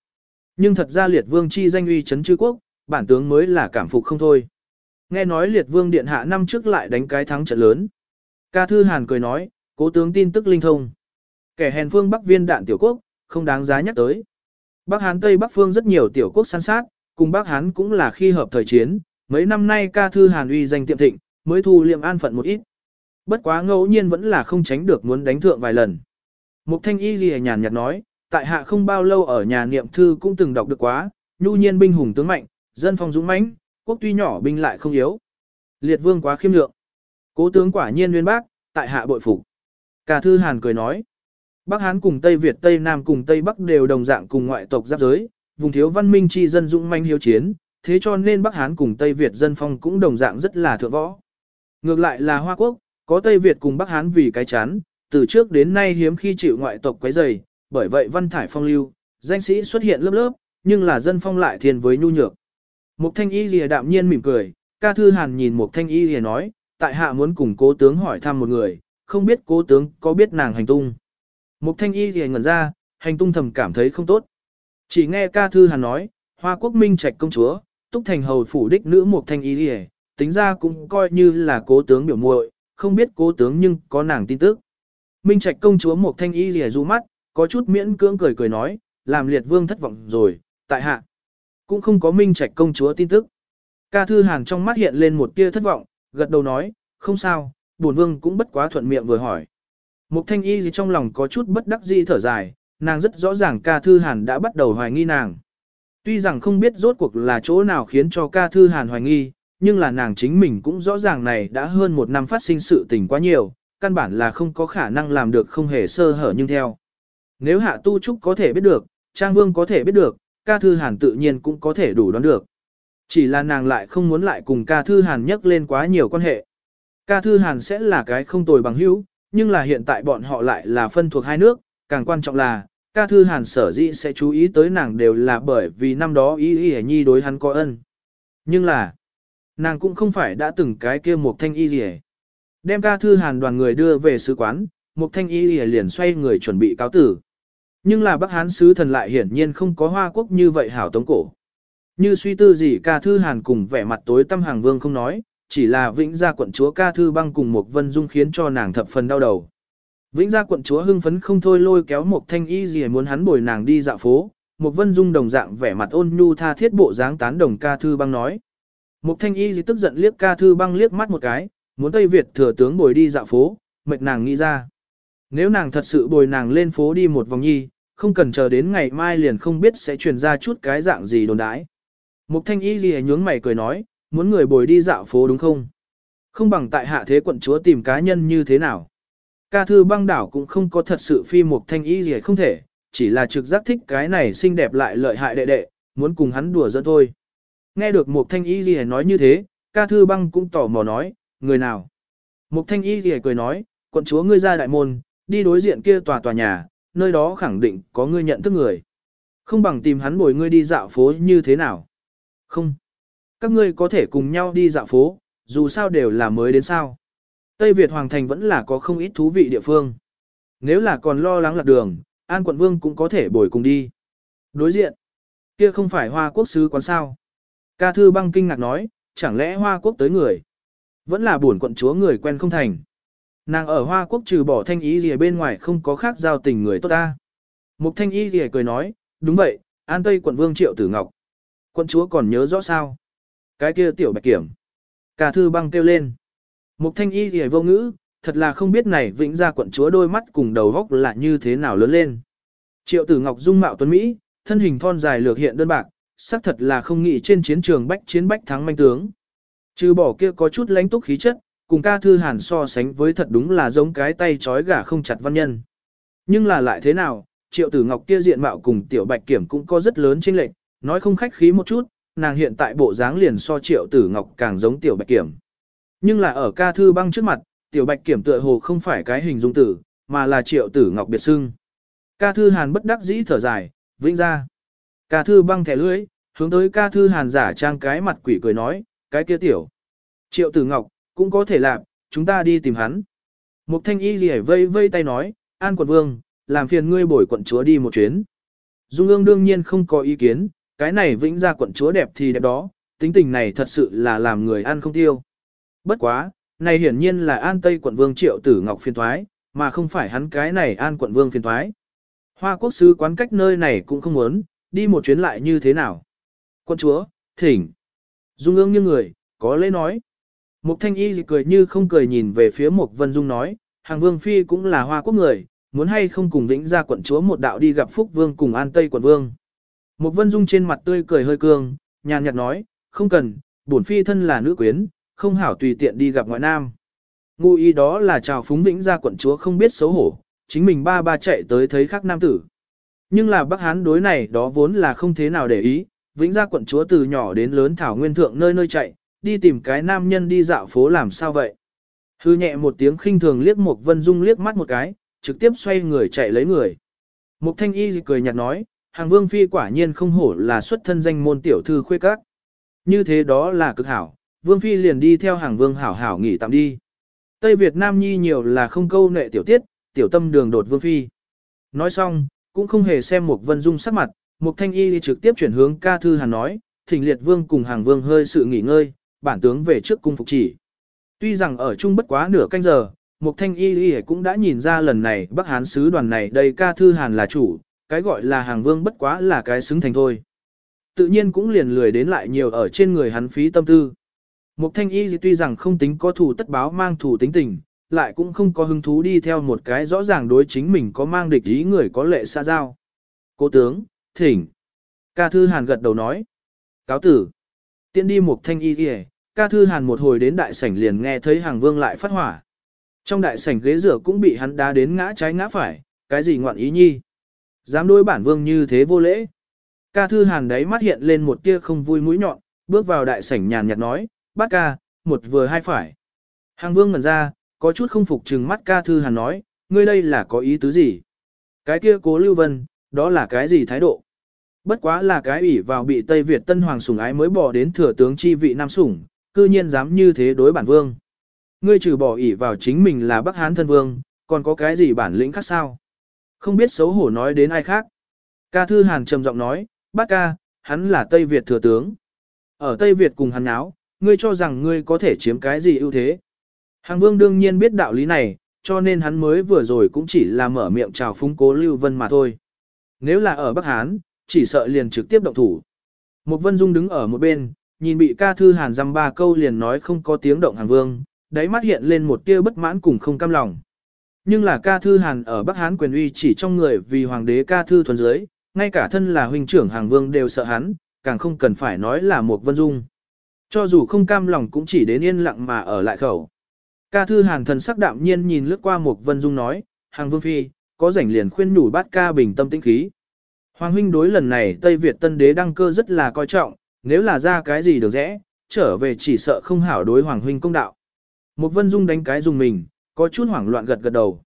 Nhưng thật ra liệt vương chi danh uy chấn chư quốc, bản tướng mới là cảm phục không thôi. Nghe nói liệt vương điện hạ năm trước lại đánh cái thắng trận lớn. Ca Thư Hàn cười nói, cố tướng tin tức linh thông. Kẻ hèn phương Bắc viên đạn tiểu quốc, không đáng giá nhắc tới. Bắc Hán Tây Bắc phương rất nhiều tiểu quốc săn sát, cùng Bắc Hán cũng là khi hợp thời chiến, mấy năm nay ca thư Hàn uy danh tiệm thịnh, mới thu liệm an phận một ít. Bất quá ngẫu nhiên vẫn là không tránh được muốn đánh thượng vài lần. Mục Thanh Y Lìa nhàn nhạt nói, tại hạ không bao lâu ở nhà niệm thư cũng từng đọc được quá, nhu nhiên binh hùng tướng mạnh, dân phong dũng mãnh, quốc tuy nhỏ binh lại không yếu. Liệt vương quá khiêm lượng. Cố tướng quả nhiên nguyên bác, tại hạ bội phục. Cả thư Hàn cười nói, Bắc Hán cùng Tây Việt Tây Nam cùng Tây Bắc đều đồng dạng cùng ngoại tộc giáp giới, vùng thiếu văn minh chi dân dũng manh hiếu chiến, thế cho nên Bắc Hán cùng Tây Việt dân phong cũng đồng dạng rất là thượng võ. Ngược lại là Hoa Quốc, có Tây Việt cùng Bắc Hán vì cái chán, từ trước đến nay hiếm khi chịu ngoại tộc quấy rầy, bởi vậy văn thải phong lưu, danh sĩ xuất hiện lớp lớp, nhưng là dân phong lại thiên với nhu nhược. Mục Thanh Y lìa đạm nhiên mỉm cười, ca thư hàn nhìn Mục Thanh Y lìa nói, tại hạ muốn cùng cố tướng hỏi thăm một người, không biết cố tướng có biết nàng hành tung. Mục thanh y lìa ngẩn ra, hành tung thầm cảm thấy không tốt. Chỉ nghe ca thư hàn nói, hoa quốc minh trạch công chúa, túc thành hầu phủ đích nữ mục thanh y thì tính ra cũng coi như là cố tướng biểu muội, không biết cố tướng nhưng có nàng tin tức. Minh trạch công chúa mục thanh y thì du mắt, có chút miễn cưỡng cười cười nói, làm liệt vương thất vọng rồi, tại hạ. Cũng không có minh trạch công chúa tin tức. Ca thư hàn trong mắt hiện lên một tia thất vọng, gật đầu nói, không sao, bổn vương cũng bất quá thuận miệng vừa hỏi. Mục thanh y gì trong lòng có chút bất đắc dĩ thở dài, nàng rất rõ ràng ca thư hàn đã bắt đầu hoài nghi nàng. Tuy rằng không biết rốt cuộc là chỗ nào khiến cho ca thư hàn hoài nghi, nhưng là nàng chính mình cũng rõ ràng này đã hơn một năm phát sinh sự tình quá nhiều, căn bản là không có khả năng làm được không hề sơ hở nhưng theo. Nếu hạ tu trúc có thể biết được, trang vương có thể biết được, ca thư hàn tự nhiên cũng có thể đủ đoán được. Chỉ là nàng lại không muốn lại cùng ca thư hàn nhắc lên quá nhiều quan hệ. Ca thư hàn sẽ là cái không tồi bằng hữu, nhưng là hiện tại bọn họ lại là phân thuộc hai nước, càng quan trọng là, ca thư hàn sở dĩ sẽ chú ý tới nàng đều là bởi vì năm đó ý ý nhi đối hắn có ân. Nhưng là, nàng cũng không phải đã từng cái kia một thanh y gì Đem ca thư hàn đoàn người đưa về sứ quán, một thanh y gì liền xoay người chuẩn bị cáo tử. Nhưng là Bắc Hán sứ thần lại hiển nhiên không có hoa quốc như vậy hảo tống cổ. Như suy tư gì ca thư hàn cùng vẻ mặt tối tâm hàng vương không nói, chỉ là Vĩnh Gia quận chúa ca thư băng cùng một vân dung khiến cho nàng thập phần đau đầu. Vĩnh Gia quận chúa hưng phấn không thôi lôi kéo một thanh y gì muốn hắn bồi nàng đi dạo phố, một vân dung đồng dạng vẻ mặt ôn nhu tha thiết bộ dáng tán đồng ca thư băng nói. Một thanh y gì tức giận liếc ca thư băng liếc mắt một cái, muốn Tây Việt thừa tướng bồi đi dạo phố, mệt nàng nghĩ ra. Nếu nàng thật sự bồi nàng lên phố đi một vòng nhi, không cần chờ đến ngày mai liền không biết sẽ truyền ra chút cái dạng gì đồn đãi. Mục thanh y gì nhướng mày cười nói, muốn người bồi đi dạo phố đúng không? Không bằng tại hạ thế quận chúa tìm cá nhân như thế nào. Ca thư băng đảo cũng không có thật sự phi một thanh ý gì không thể, chỉ là trực giác thích cái này xinh đẹp lại lợi hại đệ đệ, muốn cùng hắn đùa giỡn thôi. Nghe được một thanh ý gì nói như thế, ca thư băng cũng tỏ mò nói, người nào? Một thanh ý gì cười nói, quận chúa ngươi ra đại môn, đi đối diện kia tòa tòa nhà, nơi đó khẳng định có ngươi nhận thức người. Không bằng tìm hắn bồi ngươi đi dạo phố như thế nào? Không các ngươi có thể cùng nhau đi dạo phố, dù sao đều là mới đến sao. Tây Việt Hoàng Thành vẫn là có không ít thú vị địa phương. Nếu là còn lo lắng lạc đường, An quận vương cũng có thể bồi cùng đi. Đối diện, kia không phải Hoa Quốc sứ quán sao. Ca thư băng kinh ngạc nói, chẳng lẽ Hoa Quốc tới người? Vẫn là buồn quận chúa người quen không thành. Nàng ở Hoa Quốc trừ bỏ thanh ý gì bên ngoài không có khác giao tình người tốt ta. Mục thanh ý gì cười nói, đúng vậy, An Tây quận vương triệu tử ngọc. Quận chúa còn nhớ rõ sao? Cái kia tiểu bạch kiểm. Cả thư băng kêu lên. Mục thanh y thì vô ngữ, thật là không biết này vĩnh ra quận chúa đôi mắt cùng đầu góc là như thế nào lớn lên. Triệu tử ngọc dung mạo tuấn Mỹ, thân hình thon dài lược hiện đơn bạc, xác thật là không nghĩ trên chiến trường bách chiến bách thắng manh tướng. Trừ bỏ kia có chút lãnh túc khí chất, cùng ca thư hàn so sánh với thật đúng là giống cái tay trói gà không chặt văn nhân. Nhưng là lại thế nào, triệu tử ngọc kia diện mạo cùng tiểu bạch kiểm cũng có rất lớn chênh lệch, nói không khách khí một chút, nàng hiện tại bộ dáng liền so triệu tử ngọc càng giống tiểu bạch kiểm. Nhưng là ở ca thư băng trước mặt, tiểu bạch kiểm tựa hồ không phải cái hình dung tử, mà là triệu tử ngọc biệt sưng Ca thư hàn bất đắc dĩ thở dài, vĩnh ra. Ca thư băng thẻ lưỡi, hướng tới ca thư hàn giả trang cái mặt quỷ cười nói, cái kia tiểu. Triệu tử ngọc, cũng có thể làm, chúng ta đi tìm hắn. Mục thanh y gì vây vây tay nói, an quận vương, làm phiền ngươi bổi quận chúa đi một chuyến. Dung ương đương nhiên không có ý kiến, cái này vĩnh ra quận chúa đẹp thì đẹp đó, tính tình này thật sự là làm người ăn không tiêu. Bất quá, này hiển nhiên là an tây quận vương triệu tử ngọc phiên thoái, mà không phải hắn cái này an quận vương phiên thoái. Hoa quốc sứ quán cách nơi này cũng không muốn, đi một chuyến lại như thế nào. quân chúa, thỉnh. Dung ương như người, có lễ nói. Mục thanh y cười như không cười nhìn về phía Mục Vân Dung nói, hàng vương phi cũng là hoa quốc người, muốn hay không cùng vĩnh ra quận chúa một đạo đi gặp Phúc Vương cùng An Tây quận Vương. Mục Vân Dung trên mặt tươi cười hơi cương, nhàn nhạt nói, không cần, bổn phi thân là nữ quyến, không hảo tùy tiện đi gặp ngoại nam. Ngụ ý đó là chào phúng vĩnh ra quận chúa không biết xấu hổ, chính mình ba ba chạy tới thấy khác nam tử. Nhưng là Bắc Hán đối này đó vốn là không thế nào để ý, vĩnh ra quận chúa từ nhỏ đến lớn thảo nguyên thượng nơi nơi chạy, đi tìm cái nam nhân đi dạo phố làm sao vậy. Hư nhẹ một tiếng khinh thường liếc một vân dung liếc mắt một cái, trực tiếp xoay người chạy lấy người. Mục thanh y cười nhạt nói, hàng vương phi quả nhiên không hổ là xuất thân danh môn tiểu thư khuê các. Như thế đó là cực hảo, vương phi liền đi theo hàng vương hảo hảo nghỉ tạm đi. Tây Việt Nam Nhi nhiều là không câu nệ tiểu tiết, tiểu tâm đường đột vương phi. Nói xong, cũng không hề xem một vân dung sắc mặt, một thanh y trực tiếp chuyển hướng ca thư hàn nói, thỉnh liệt vương cùng hàng vương hơi sự nghỉ ngơi, bản tướng về trước cung phục chỉ. Tuy rằng ở chung bất quá nửa canh giờ, một thanh y y cũng đã nhìn ra lần này Bắc Hán sứ đoàn này đây ca thư hàn là chủ, cái gọi là hàng vương bất quá là cái xứng thành thôi. Tự nhiên cũng liền lười đến lại nhiều ở trên người hắn phí tâm tư. Mục thanh y tuy rằng không tính có thủ tất báo mang thủ tính tình, lại cũng không có hứng thú đi theo một cái rõ ràng đối chính mình có mang địch ý người có lệ xa giao. Cố tướng, thỉnh. Ca thư hàn gật đầu nói. Cáo tử. Tiện đi mục thanh y kìa, ca thư hàn một hồi đến đại sảnh liền nghe thấy hàng vương lại phát hỏa. Trong đại sảnh ghế rửa cũng bị hắn đá đến ngã trái ngã phải, cái gì ngoạn ý nhi. Dám đối bản vương như thế vô lễ. Ca thư hàn đấy mắt hiện lên một tia không vui mũi nhọn, bước vào đại sảnh nhàn nhạt nói, Bát ca, một vừa hai phải. Hàng vương ngẩn ra, có chút không phục trừng mắt ca thư hàn nói, ngươi đây là có ý tứ gì? Cái kia cố lưu vân, đó là cái gì thái độ? Bất quá là cái ủy vào bị Tây Việt tân hoàng sủng ái mới bỏ đến thừa tướng chi vị nam sủng, cư nhiên dám như thế đối bản vương. Ngươi trừ bỏ ủy vào chính mình là Bắc Hán thân vương, còn có cái gì bản lĩnh khác sao? Không biết xấu hổ nói đến ai khác. Ca Thư Hàn trầm giọng nói, bác ca, hắn là Tây Việt thừa tướng. Ở Tây Việt cùng hắn áo, ngươi cho rằng ngươi có thể chiếm cái gì ưu thế. Hàng vương đương nhiên biết đạo lý này, cho nên hắn mới vừa rồi cũng chỉ là mở miệng chào phúng cố Lưu Vân mà thôi. Nếu là ở Bắc Hán, chỉ sợ liền trực tiếp động thủ. Một Vân Dung đứng ở một bên, nhìn bị ca thư hàn dăm ba câu liền nói không có tiếng động hàng vương, đáy mắt hiện lên một tia bất mãn cùng không cam lòng. Nhưng là ca thư hàn ở Bắc Hán quyền uy chỉ trong người vì hoàng đế ca thư thuần dưới, ngay cả thân là huynh trưởng hàng vương đều sợ hắn, càng không cần phải nói là một vân dung. Cho dù không cam lòng cũng chỉ đến yên lặng mà ở lại khẩu. Ca thư hàn thần sắc đạm nhiên nhìn lướt qua một vân dung nói, hàng vương phi, có rảnh liền khuyên nhủ bát ca bình tâm tĩnh khí. Hoàng huynh đối lần này Tây Việt tân đế đăng cơ rất là coi trọng, nếu là ra cái gì được rẽ, trở về chỉ sợ không hảo đối Hoàng huynh công đạo. Một vân dung đánh cái dùng mình, có chút hoảng loạn gật gật đầu.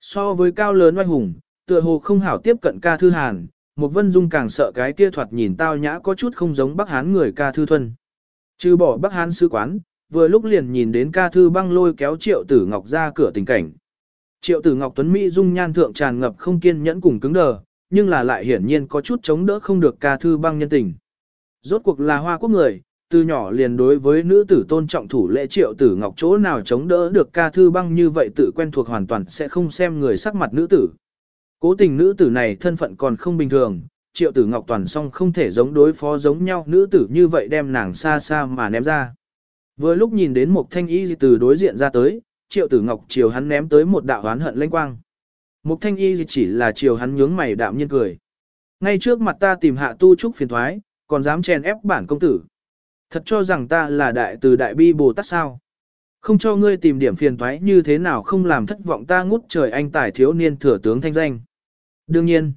So với cao lớn oai hùng, tựa hồ không hảo tiếp cận ca thư hàn, một vân dung càng sợ cái kia thoạt nhìn tao nhã có chút không giống Bắc Hán người ca thư thuần. Trừ bỏ Bắc Hán sứ quán, vừa lúc liền nhìn đến ca thư băng lôi kéo triệu tử ngọc ra cửa tình cảnh. Triệu tử ngọc tuấn Mỹ dung nhan thượng tràn ngập không kiên nhẫn cùng cứng đờ, nhưng là lại hiển nhiên có chút chống đỡ không được ca thư băng nhân tình. Rốt cuộc là hoa quốc người, từ nhỏ liền đối với nữ tử tôn trọng thủ lễ triệu tử ngọc chỗ nào chống đỡ được ca thư băng như vậy tự quen thuộc hoàn toàn sẽ không xem người sắc mặt nữ tử. Cố tình nữ tử này thân phận còn không bình thường, triệu tử ngọc toàn song không thể giống đối phó giống nhau nữ tử như vậy đem nàng xa xa mà ném ra. Vừa lúc nhìn đến một thanh y từ đối diện ra tới, triệu tử ngọc chiều hắn ném tới một đạo oán hận lanh quang. Một thanh y chỉ là chiều hắn nhướng mày đạm nhiên cười. Ngay trước mặt ta tìm hạ tu trúc phiền thoái, còn dám chèn ép bản công tử. Thật cho rằng ta là đại từ đại bi Bồ Tát sao. Không cho ngươi tìm điểm phiền thoái như thế nào không làm thất vọng ta ngút trời anh tài thiếu niên thừa tướng thanh danh. Đương nhiên,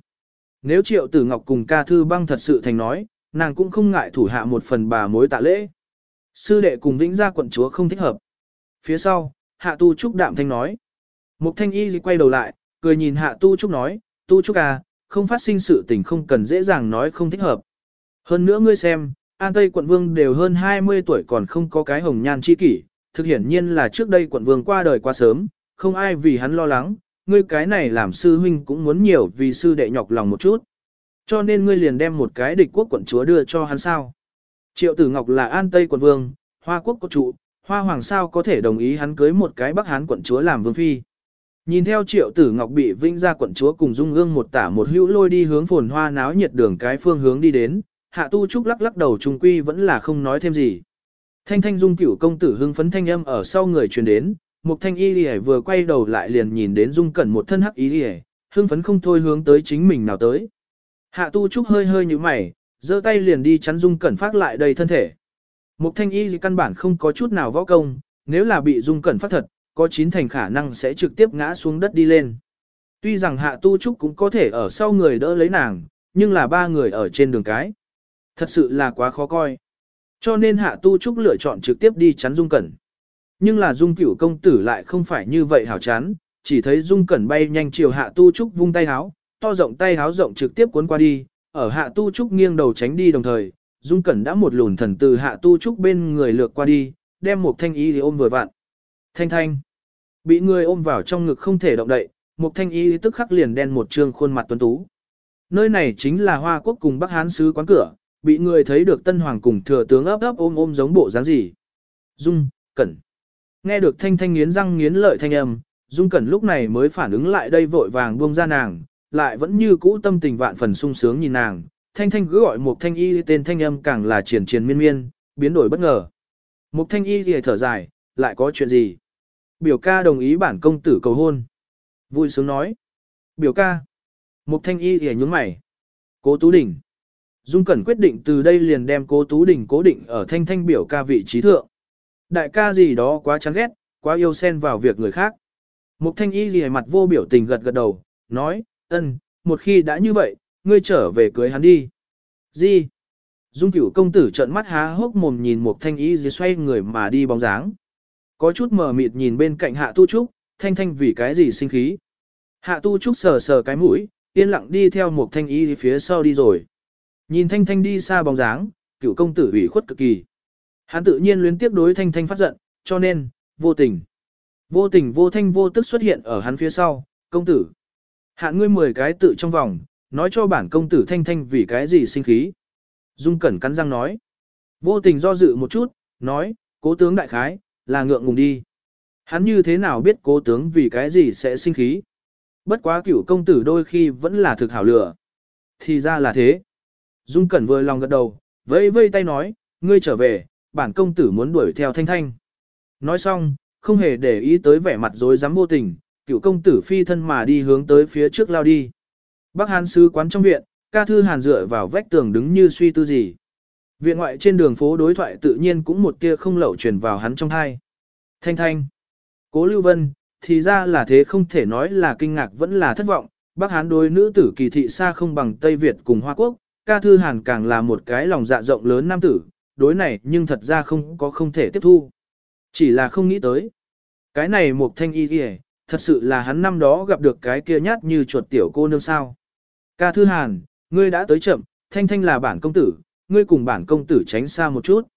nếu triệu tử ngọc cùng ca thư băng thật sự thành nói, nàng cũng không ngại thủ hạ một phần bà mối tạ lễ. Sư đệ cùng vĩnh gia quận chúa không thích hợp. Phía sau, hạ tu trúc đạm thanh nói. Mục thanh y quay đầu lại, cười nhìn hạ tu trúc nói, tu trúc à, không phát sinh sự tình không cần dễ dàng nói không thích hợp. Hơn nữa ngươi xem, An Tây quận vương đều hơn 20 tuổi còn không có cái hồng nhan chi kỷ, thực hiển nhiên là trước đây quận vương qua đời quá sớm, không ai vì hắn lo lắng, ngươi cái này làm sư huynh cũng muốn nhiều vì sư đệ nhọc lòng một chút. Cho nên ngươi liền đem một cái địch quốc quận chúa đưa cho hắn sao. Triệu tử ngọc là an tây quận vương, hoa quốc có trụ, hoa hoàng sao có thể đồng ý hắn cưới một cái bắc hán quận chúa làm vương phi. Nhìn theo triệu tử ngọc bị vinh ra quận chúa cùng dung ương một tả một hữu lôi đi hướng phồn hoa náo nhiệt đường cái phương hướng đi đến, hạ tu trúc lắc lắc đầu trung quy vẫn là không nói thêm gì. Thanh thanh dung cửu công tử hưng phấn thanh âm ở sau người truyền đến, Mục thanh y lìa vừa quay đầu lại liền nhìn đến dung cẩn một thân hắc y lìa, hưng phấn không thôi hướng tới chính mình nào tới. Hạ tu trúc hơi hơi như mày, giơ tay liền đi chắn dung cẩn phát lại đầy thân thể. Mục thanh y căn bản không có chút nào võ công, nếu là bị dung cẩn phát thật, có chín thành khả năng sẽ trực tiếp ngã xuống đất đi lên. Tuy rằng hạ tu trúc cũng có thể ở sau người đỡ lấy nàng, nhưng là ba người ở trên đường cái. Thật sự là quá khó coi. Cho nên hạ tu trúc lựa chọn trực tiếp đi chắn dung cẩn. Nhưng là dung cửu công tử lại không phải như vậy hảo chán, chỉ thấy dung cẩn bay nhanh chiều hạ tu trúc vung tay háo, to rộng tay háo rộng trực tiếp cuốn qua đi, ở hạ tu trúc nghiêng đầu tránh đi đồng thời, dung cẩn đã một lùn thần từ hạ tu trúc bên người lược qua đi, đem một thanh y thì ôm vừa vặn. Thanh thanh, bị người ôm vào trong ngực không thể động đậy, một thanh y tức khắc liền đen một trương khuôn mặt tuấn tú. Nơi này chính là Hoa Quốc cùng Bắc Hán sứ quán cửa, bị người thấy được tân hoàng cùng thừa tướng ấp ấp ôm ôm giống bộ dáng gì. Dung, Cẩn. Nghe được thanh thanh nghiến răng nghiến lợi thanh âm, Dung Cẩn lúc này mới phản ứng lại đây vội vàng buông ra nàng, lại vẫn như cũ tâm tình vạn phần sung sướng nhìn nàng. Thanh thanh cứ gọi một thanh y tên thanh âm càng là triển triển miên miên, biến đổi bất ngờ. Một thanh y thì thở dài, lại có chuyện gì? Biểu ca đồng ý bản công tử cầu hôn. Vui sướng nói. Biểu ca. Một thanh y thì nhúng mày. Cố Tú Đỉnh. Dung Cẩn quyết định từ đây liền đem cố Tú Đình cố định ở thanh thanh biểu ca vị trí thượng. Đại ca gì đó quá chán ghét, quá yêu xen vào việc người khác. Mục thanh y gì mặt vô biểu tình gật gật đầu, nói, ân, một khi đã như vậy, ngươi trở về cưới hắn đi. Gì? Dung cửu công tử trợn mắt há hốc mồm nhìn một thanh y gì xoay người mà đi bóng dáng. Có chút mờ mịt nhìn bên cạnh hạ tu trúc, thanh thanh vì cái gì sinh khí. Hạ tu trúc sờ sờ cái mũi, yên lặng đi theo một thanh y phía sau đi rồi. Nhìn Thanh Thanh đi xa bóng dáng, cựu công tử ủy khuất cực kỳ. Hắn tự nhiên luyến tiếp đối Thanh Thanh phát giận, cho nên, vô tình. Vô tình vô thanh vô tức xuất hiện ở hắn phía sau, công tử. Hạ ngươi 10 cái tự trong vòng, nói cho bản công tử Thanh Thanh vì cái gì sinh khí. Dung Cẩn cắn răng nói. Vô tình do dự một chút, nói, cố tướng đại khái, là ngượng ngùng đi. Hắn như thế nào biết cố tướng vì cái gì sẽ sinh khí. Bất quá cửu công tử đôi khi vẫn là thực hảo lửa. Thì ra là thế. Dung Cẩn vừa lòng gật đầu, vẫy vây tay nói, ngươi trở về, bản công tử muốn đuổi theo Thanh Thanh. Nói xong, không hề để ý tới vẻ mặt dối dám vô tình, cựu công tử phi thân mà đi hướng tới phía trước lao đi. Bác Hàn sứ quán trong viện, ca thư hàn dựa vào vách tường đứng như suy tư gì. Viện ngoại trên đường phố đối thoại tự nhiên cũng một tia không lậu truyền vào hắn trong hai. Thanh thanh. Cố Lưu Vân, thì ra là thế không thể nói là kinh ngạc vẫn là thất vọng. Bác Hán đối nữ tử kỳ thị xa không bằng Tây Việt cùng Hoa Quốc, ca thư hàn càng là một cái lòng dạ rộng lớn nam tử, đối này nhưng thật ra không có không thể tiếp thu. Chỉ là không nghĩ tới. Cái này một thanh y kìa, thật sự là hắn năm đó gặp được cái kia nhát như chuột tiểu cô nương sao. Ca thư hàn, ngươi đã tới chậm, thanh thanh là bản công tử, ngươi cùng bản công tử tránh xa một chút.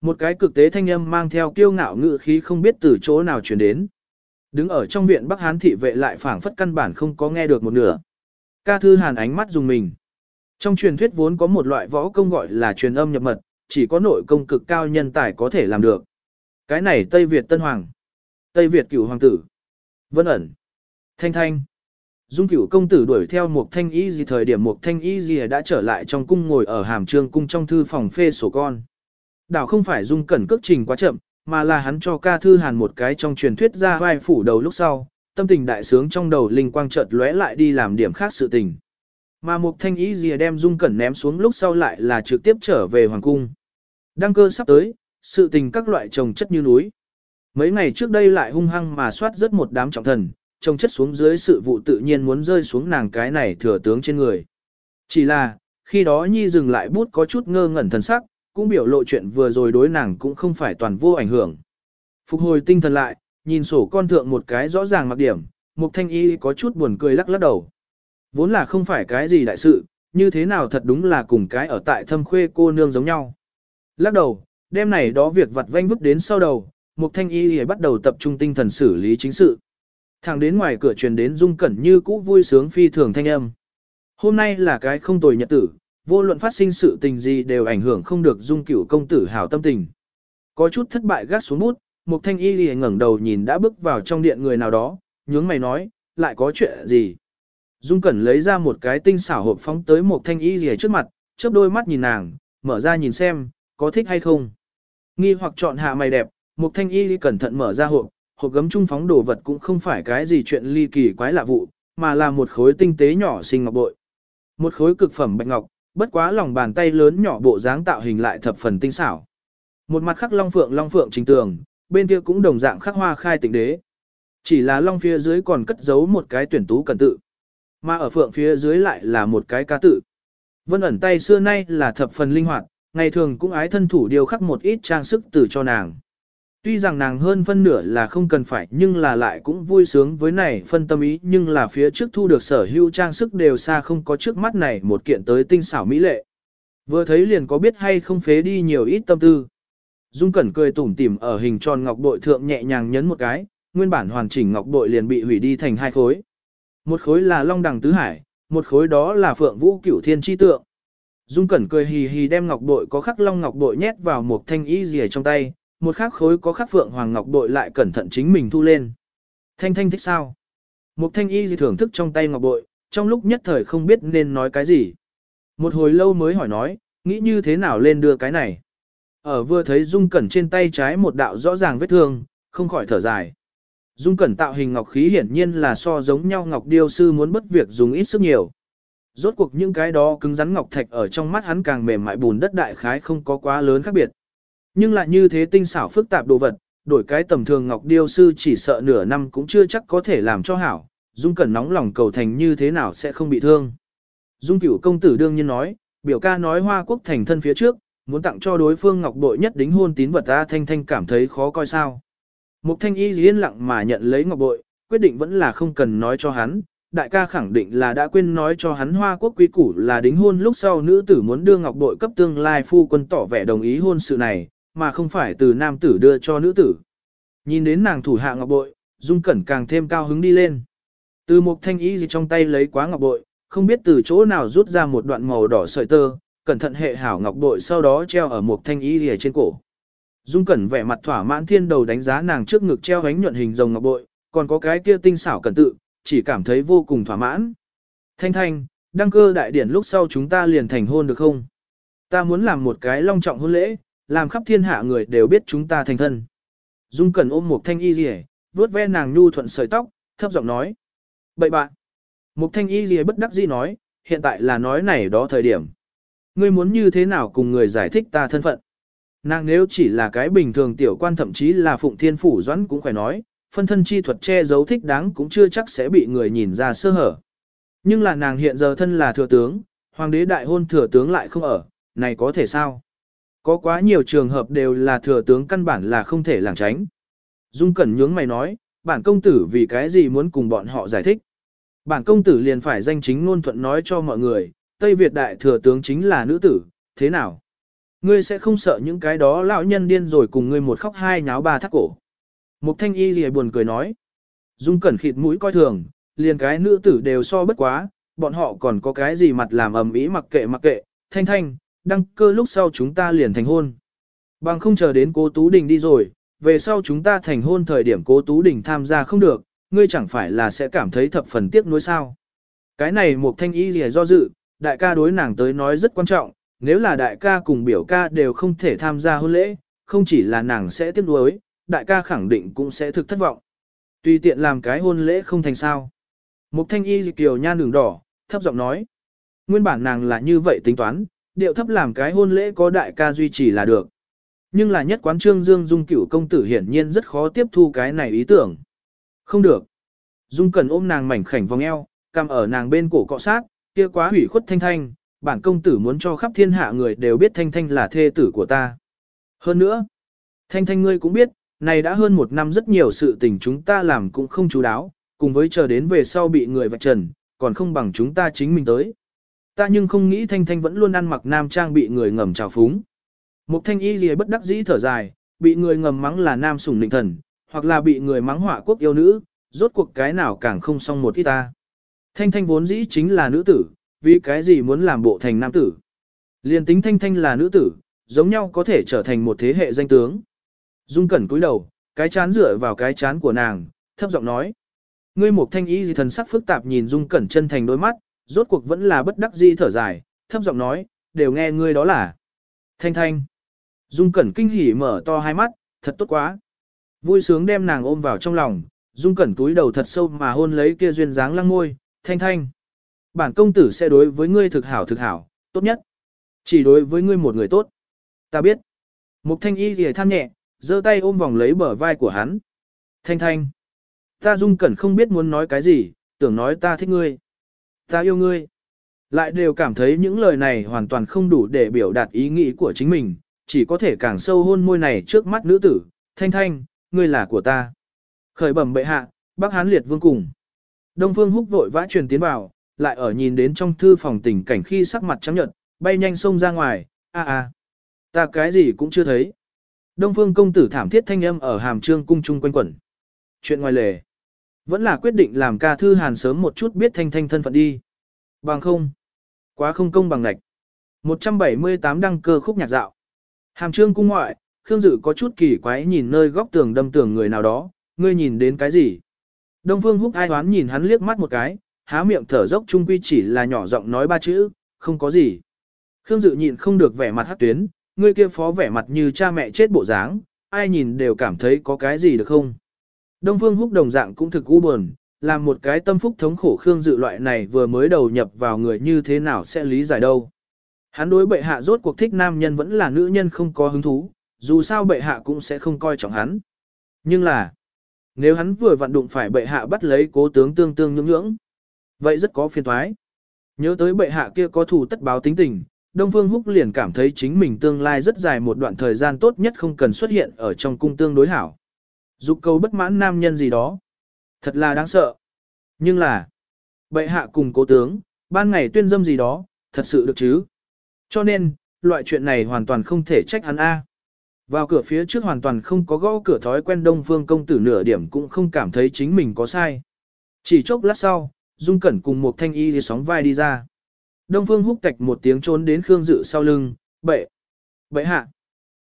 Một cái cực tế thanh âm mang theo kiêu ngạo ngự khí không biết từ chỗ nào chuyển đến. Đứng ở trong viện Bắc Hán thị vệ lại phảng phất căn bản không có nghe được một nửa. Ca thư hàn ánh mắt dùng mình. Trong truyền thuyết vốn có một loại võ công gọi là truyền âm nhập mật, chỉ có nội công cực cao nhân tài có thể làm được. Cái này Tây Việt Tân Hoàng, Tây Việt cửu hoàng tử, Vân ẩn, Thanh Thanh. Dung cửu công tử đuổi theo một thanh y gì thời điểm một thanh y gì đã trở lại trong cung ngồi ở hàm trương cung trong thư phòng phê sổ con. Đảo không phải dung cẩn cước trình quá chậm, mà là hắn cho ca thư hàn một cái trong truyền thuyết ra vai phủ đầu lúc sau, tâm tình đại sướng trong đầu linh quang chợt lóe lại đi làm điểm khác sự tình. Mà một Thanh ý gì đem Dung Cẩn ném xuống lúc sau lại là trực tiếp trở về Hoàng Cung. Đăng cơ sắp tới, sự tình các loại trồng chất như núi. Mấy ngày trước đây lại hung hăng mà soát rất một đám trọng thần, trồng chất xuống dưới sự vụ tự nhiên muốn rơi xuống nàng cái này thừa tướng trên người. Chỉ là, khi đó Nhi dừng lại bút có chút ngơ ngẩn thần sắc, cũng biểu lộ chuyện vừa rồi đối nàng cũng không phải toàn vô ảnh hưởng. Phục hồi tinh thần lại, nhìn sổ con thượng một cái rõ ràng mặc điểm, Mục Thanh Y có chút buồn cười lắc lắc đầu. Vốn là không phải cái gì đại sự, như thế nào thật đúng là cùng cái ở tại thâm khuê cô nương giống nhau. Lắc đầu, đêm này đó việc vặt vanh vứt đến sau đầu, Mục Thanh Y thì bắt đầu tập trung tinh thần xử lý chính sự. Thẳng đến ngoài cửa truyền đến Dung Cẩn như cũ vui sướng phi thường thanh âm. Hôm nay là cái không tồi nhật tử, vô luận phát sinh sự tình gì đều ảnh hưởng không được Dung Cửu công tử hảo tâm tình. Có chút thất bại gác xuống bút, Mục Thanh Y liền ngẩng đầu nhìn đã bước vào trong điện người nào đó, nhướng mày nói, lại có chuyện gì? Dung Cẩn lấy ra một cái tinh xảo hộp phóng tới Mục Thanh Y lìa trước mặt, chớp đôi mắt nhìn nàng, mở ra nhìn xem, có thích hay không. Nghi hoặc chọn hạ mày đẹp, Mục Thanh Y cẩn thận mở ra hộp, hộp gấm trung phóng đồ vật cũng không phải cái gì chuyện ly kỳ quái lạ vụ, mà là một khối tinh tế nhỏ xinh ngọc bội. Một khối cực phẩm bạch ngọc, bất quá lòng bàn tay lớn nhỏ bộ dáng tạo hình lại thập phần tinh xảo. Một mặt khắc long phượng long phượng trình tường, bên kia cũng đồng dạng khắc hoa khai tịnh đế. Chỉ là long phía dưới còn cất giấu một cái tuyển tú cần tự. Mà ở phượng phía dưới lại là một cái ca tự. Vân ẩn tay xưa nay là thập phần linh hoạt, ngày thường cũng ái thân thủ điều khắc một ít trang sức từ cho nàng. Tuy rằng nàng hơn phân nửa là không cần phải nhưng là lại cũng vui sướng với này phân tâm ý nhưng là phía trước thu được sở hữu trang sức đều xa không có trước mắt này một kiện tới tinh xảo mỹ lệ. Vừa thấy liền có biết hay không phế đi nhiều ít tâm tư. Dung Cẩn cười tủm tỉm ở hình tròn ngọc bội thượng nhẹ nhàng nhấn một cái, nguyên bản hoàn chỉnh ngọc bội liền bị hủy đi thành hai khối. Một khối là Long Đằng Tứ Hải, một khối đó là Phượng Vũ Cửu Thiên chi tượng. Dung Cẩn cười hì hì đem ngọc bội có khắc long ngọc bội nhét vào một thanh y rìa trong tay, một khắc khối có khắc phượng hoàng ngọc bội lại cẩn thận chính mình thu lên. Thanh thanh thích sao? Một thanh y rìa thưởng thức trong tay ngọc bội, trong lúc nhất thời không biết nên nói cái gì. Một hồi lâu mới hỏi nói, nghĩ như thế nào lên đưa cái này. Ở vừa thấy Dung Cẩn trên tay trái một đạo rõ ràng vết thương, không khỏi thở dài. Dung Cẩn tạo hình ngọc khí hiển nhiên là so giống nhau ngọc điêu sư muốn bất việc dùng ít sức nhiều. Rốt cuộc những cái đó cứng rắn ngọc thạch ở trong mắt hắn càng mềm mại bùn đất đại khái không có quá lớn khác biệt. Nhưng lại như thế tinh xảo phức tạp đồ vật, đổi cái tầm thường ngọc điêu sư chỉ sợ nửa năm cũng chưa chắc có thể làm cho hảo, Dung Cẩn nóng lòng cầu thành như thế nào sẽ không bị thương. Dung Cửu công tử đương nhiên nói, biểu ca nói Hoa Quốc thành thân phía trước, muốn tặng cho đối phương ngọc bội nhất đính hôn tín vật ta thanh thanh cảm thấy khó coi sao. Mục thanh y yên lặng mà nhận lấy ngọc bội, quyết định vẫn là không cần nói cho hắn, đại ca khẳng định là đã quên nói cho hắn hoa quốc quý củ là đính hôn lúc sau nữ tử muốn đưa ngọc bội cấp tương lai phu quân tỏ vẻ đồng ý hôn sự này, mà không phải từ nam tử đưa cho nữ tử. Nhìn đến nàng thủ hạ ngọc bội, dung cẩn càng thêm cao hứng đi lên. Từ một thanh y gì trong tay lấy quá ngọc bội, không biết từ chỗ nào rút ra một đoạn màu đỏ sợi tơ, cẩn thận hệ hảo ngọc bội sau đó treo ở một thanh y gì trên cổ. Dung Cẩn vẻ mặt thỏa mãn thiên đầu đánh giá nàng trước ngực treo ánh nhuận hình rồng ngọc bội, còn có cái kia tinh xảo cẩn tự, chỉ cảm thấy vô cùng thỏa mãn. Thanh thanh, đăng cơ đại điển lúc sau chúng ta liền thành hôn được không? Ta muốn làm một cái long trọng hôn lễ, làm khắp thiên hạ người đều biết chúng ta thành thân. Dung Cẩn ôm một thanh y rìa, vuốt ve nàng nhu thuận sợi tóc, thấp giọng nói. Bậy bạn. Một thanh y rìa bất đắc dĩ nói, hiện tại là nói này đó thời điểm. Ngươi muốn như thế nào cùng người giải thích ta thân phận? Nàng nếu chỉ là cái bình thường tiểu quan thậm chí là phụng thiên phủ doãn cũng phải nói, phân thân chi thuật che giấu thích đáng cũng chưa chắc sẽ bị người nhìn ra sơ hở. Nhưng là nàng hiện giờ thân là thừa tướng, hoàng đế đại hôn thừa tướng lại không ở, này có thể sao? Có quá nhiều trường hợp đều là thừa tướng căn bản là không thể lảng tránh. Dung Cẩn nhướng mày nói, bản công tử vì cái gì muốn cùng bọn họ giải thích. Bản công tử liền phải danh chính ngôn thuận nói cho mọi người, Tây Việt đại thừa tướng chính là nữ tử, thế nào? Ngươi sẽ không sợ những cái đó lão nhân điên rồi cùng ngươi một khóc hai nháo ba thắt cổ. Mục thanh y gì buồn cười nói. Dung cẩn khịt mũi coi thường, liền cái nữ tử đều so bất quá, bọn họ còn có cái gì mặt làm ầm ĩ mặc kệ mặc kệ, thanh thanh, đăng cơ lúc sau chúng ta liền thành hôn. Bằng không chờ đến cố Tú Đình đi rồi, về sau chúng ta thành hôn thời điểm cố Tú Đình tham gia không được, ngươi chẳng phải là sẽ cảm thấy thập phần tiếc nuối sao. Cái này một thanh y gì do dự, đại ca đối nàng tới nói rất quan trọng, nếu là đại ca cùng biểu ca đều không thể tham gia hôn lễ, không chỉ là nàng sẽ tiếc nuối, đại ca khẳng định cũng sẽ thực thất vọng. Tùy tiện làm cái hôn lễ không thành sao. Mục thanh y kiều nhan đường đỏ, thấp giọng nói. Nguyên bản nàng là như vậy tính toán, điệu thấp làm cái hôn lễ có đại ca duy trì là được. Nhưng là nhất quán trương Dương Dung cửu công tử hiển nhiên rất khó tiếp thu cái này ý tưởng. Không được. Dung cần ôm nàng mảnh khảnh vòng eo, cằm ở nàng bên cổ cọ sát, kia quá hủy khuất thanh thanh, bản công tử muốn cho khắp thiên hạ người đều biết thanh thanh là thê tử của ta. Hơn nữa, thanh thanh ngươi cũng biết, này đã hơn một năm rất nhiều sự tình chúng ta làm cũng không chú đáo, cùng với chờ đến về sau bị người vạch trần, còn không bằng chúng ta chính mình tới. Ta nhưng không nghĩ Thanh Thanh vẫn luôn ăn mặc nam trang bị người ngầm trào phúng. Một Thanh Y gì bất đắc dĩ thở dài, bị người ngầm mắng là nam sủng nịnh thần, hoặc là bị người mắng họa quốc yêu nữ, rốt cuộc cái nào càng không xong một ít ta. Thanh Thanh vốn dĩ chính là nữ tử, vì cái gì muốn làm bộ thành nam tử. Liên tính Thanh Thanh là nữ tử, giống nhau có thể trở thành một thế hệ danh tướng. Dung Cẩn cúi đầu, cái chán dựa vào cái chán của nàng, thấp giọng nói. Ngươi một thanh y gì thần sắc phức tạp nhìn Dung Cẩn chân thành đôi mắt, rốt cuộc vẫn là bất đắc dĩ thở dài, thấp giọng nói, đều nghe ngươi đó là. Thanh Thanh. Dung Cẩn kinh hỉ mở to hai mắt, thật tốt quá. Vui sướng đem nàng ôm vào trong lòng, Dung Cẩn túi đầu thật sâu mà hôn lấy kia duyên dáng lăng môi, Thanh Thanh. Bản công tử sẽ đối với ngươi thực hảo thực hảo, tốt nhất. Chỉ đối với ngươi một người tốt. Ta biết. Mục Thanh y thì than nhẹ, giơ tay ôm vòng lấy bờ vai của hắn. Thanh Thanh. Ta Dung Cẩn không biết muốn nói cái gì, tưởng nói ta thích ngươi. Ta yêu ngươi. Lại đều cảm thấy những lời này hoàn toàn không đủ để biểu đạt ý nghĩ của chính mình, chỉ có thể càng sâu hôn môi này trước mắt nữ tử, thanh thanh, ngươi là của ta. Khởi bẩm bệ hạ, bác hán liệt vương cùng. Đông phương húc vội vã truyền tiến vào, lại ở nhìn đến trong thư phòng tình cảnh khi sắc mặt trắng nhợt, bay nhanh xông ra ngoài, a a, ta cái gì cũng chưa thấy. Đông phương công tử thảm thiết thanh âm ở hàm trương cung trung quanh quẩn. Chuyện ngoài lề. Vẫn là quyết định làm ca thư hàn sớm một chút biết thanh thanh thân phận đi. Bằng không. Quá không công bằng ngạch. 178 đăng cơ khúc nhạc dạo. Hàm trương cung ngoại, Khương Dự có chút kỳ quái nhìn nơi góc tường đâm tường người nào đó, ngươi nhìn đến cái gì? Đông Phương Húc ai hoán nhìn hắn liếc mắt một cái, há miệng thở dốc trung quy chỉ là nhỏ giọng nói ba chữ, không có gì. Khương Dự nhịn không được vẻ mặt hắc tuyến, ngươi kia phó vẻ mặt như cha mẹ chết bộ dáng, ai nhìn đều cảm thấy có cái gì được không? Đông Phương Húc đồng dạng cũng thực u buồn, làm một cái tâm phúc thống khổ Khương Dự loại này vừa mới đầu nhập vào người như thế nào sẽ lý giải đâu. Hắn đối bệ hạ rốt cuộc thích nam nhân vẫn là nữ nhân không có hứng thú, dù sao bệ hạ cũng sẽ không coi trọng hắn. Nhưng là, nếu hắn vừa vận đụng phải bệ hạ bắt lấy cố tướng tương tương nhưỡng nhưỡng, vậy rất có phiền toái. Nhớ tới bệ hạ kia có thù tất báo tính tình, Đông Phương Húc liền cảm thấy chính mình tương lai rất dài một đoạn thời gian tốt nhất không cần xuất hiện ở trong cung tương đối hảo. Dục cầu bất mãn nam nhân gì đó. Thật là đáng sợ. Nhưng là, bệ hạ cùng cố tướng, ban ngày tuyên dâm gì đó, thật sự được chứ. Cho nên, loại chuyện này hoàn toàn không thể trách hắn A. Vào cửa phía trước hoàn toàn không có gõ cửa thói quen Đông Phương công tử nửa điểm cũng không cảm thấy chính mình có sai. Chỉ chốc lát sau, Dung Cẩn cùng một thanh y thì sóng vai đi ra. Đông Phương húc tạch một tiếng trốn đến Khương Dự sau lưng, bệ, bệ hạ.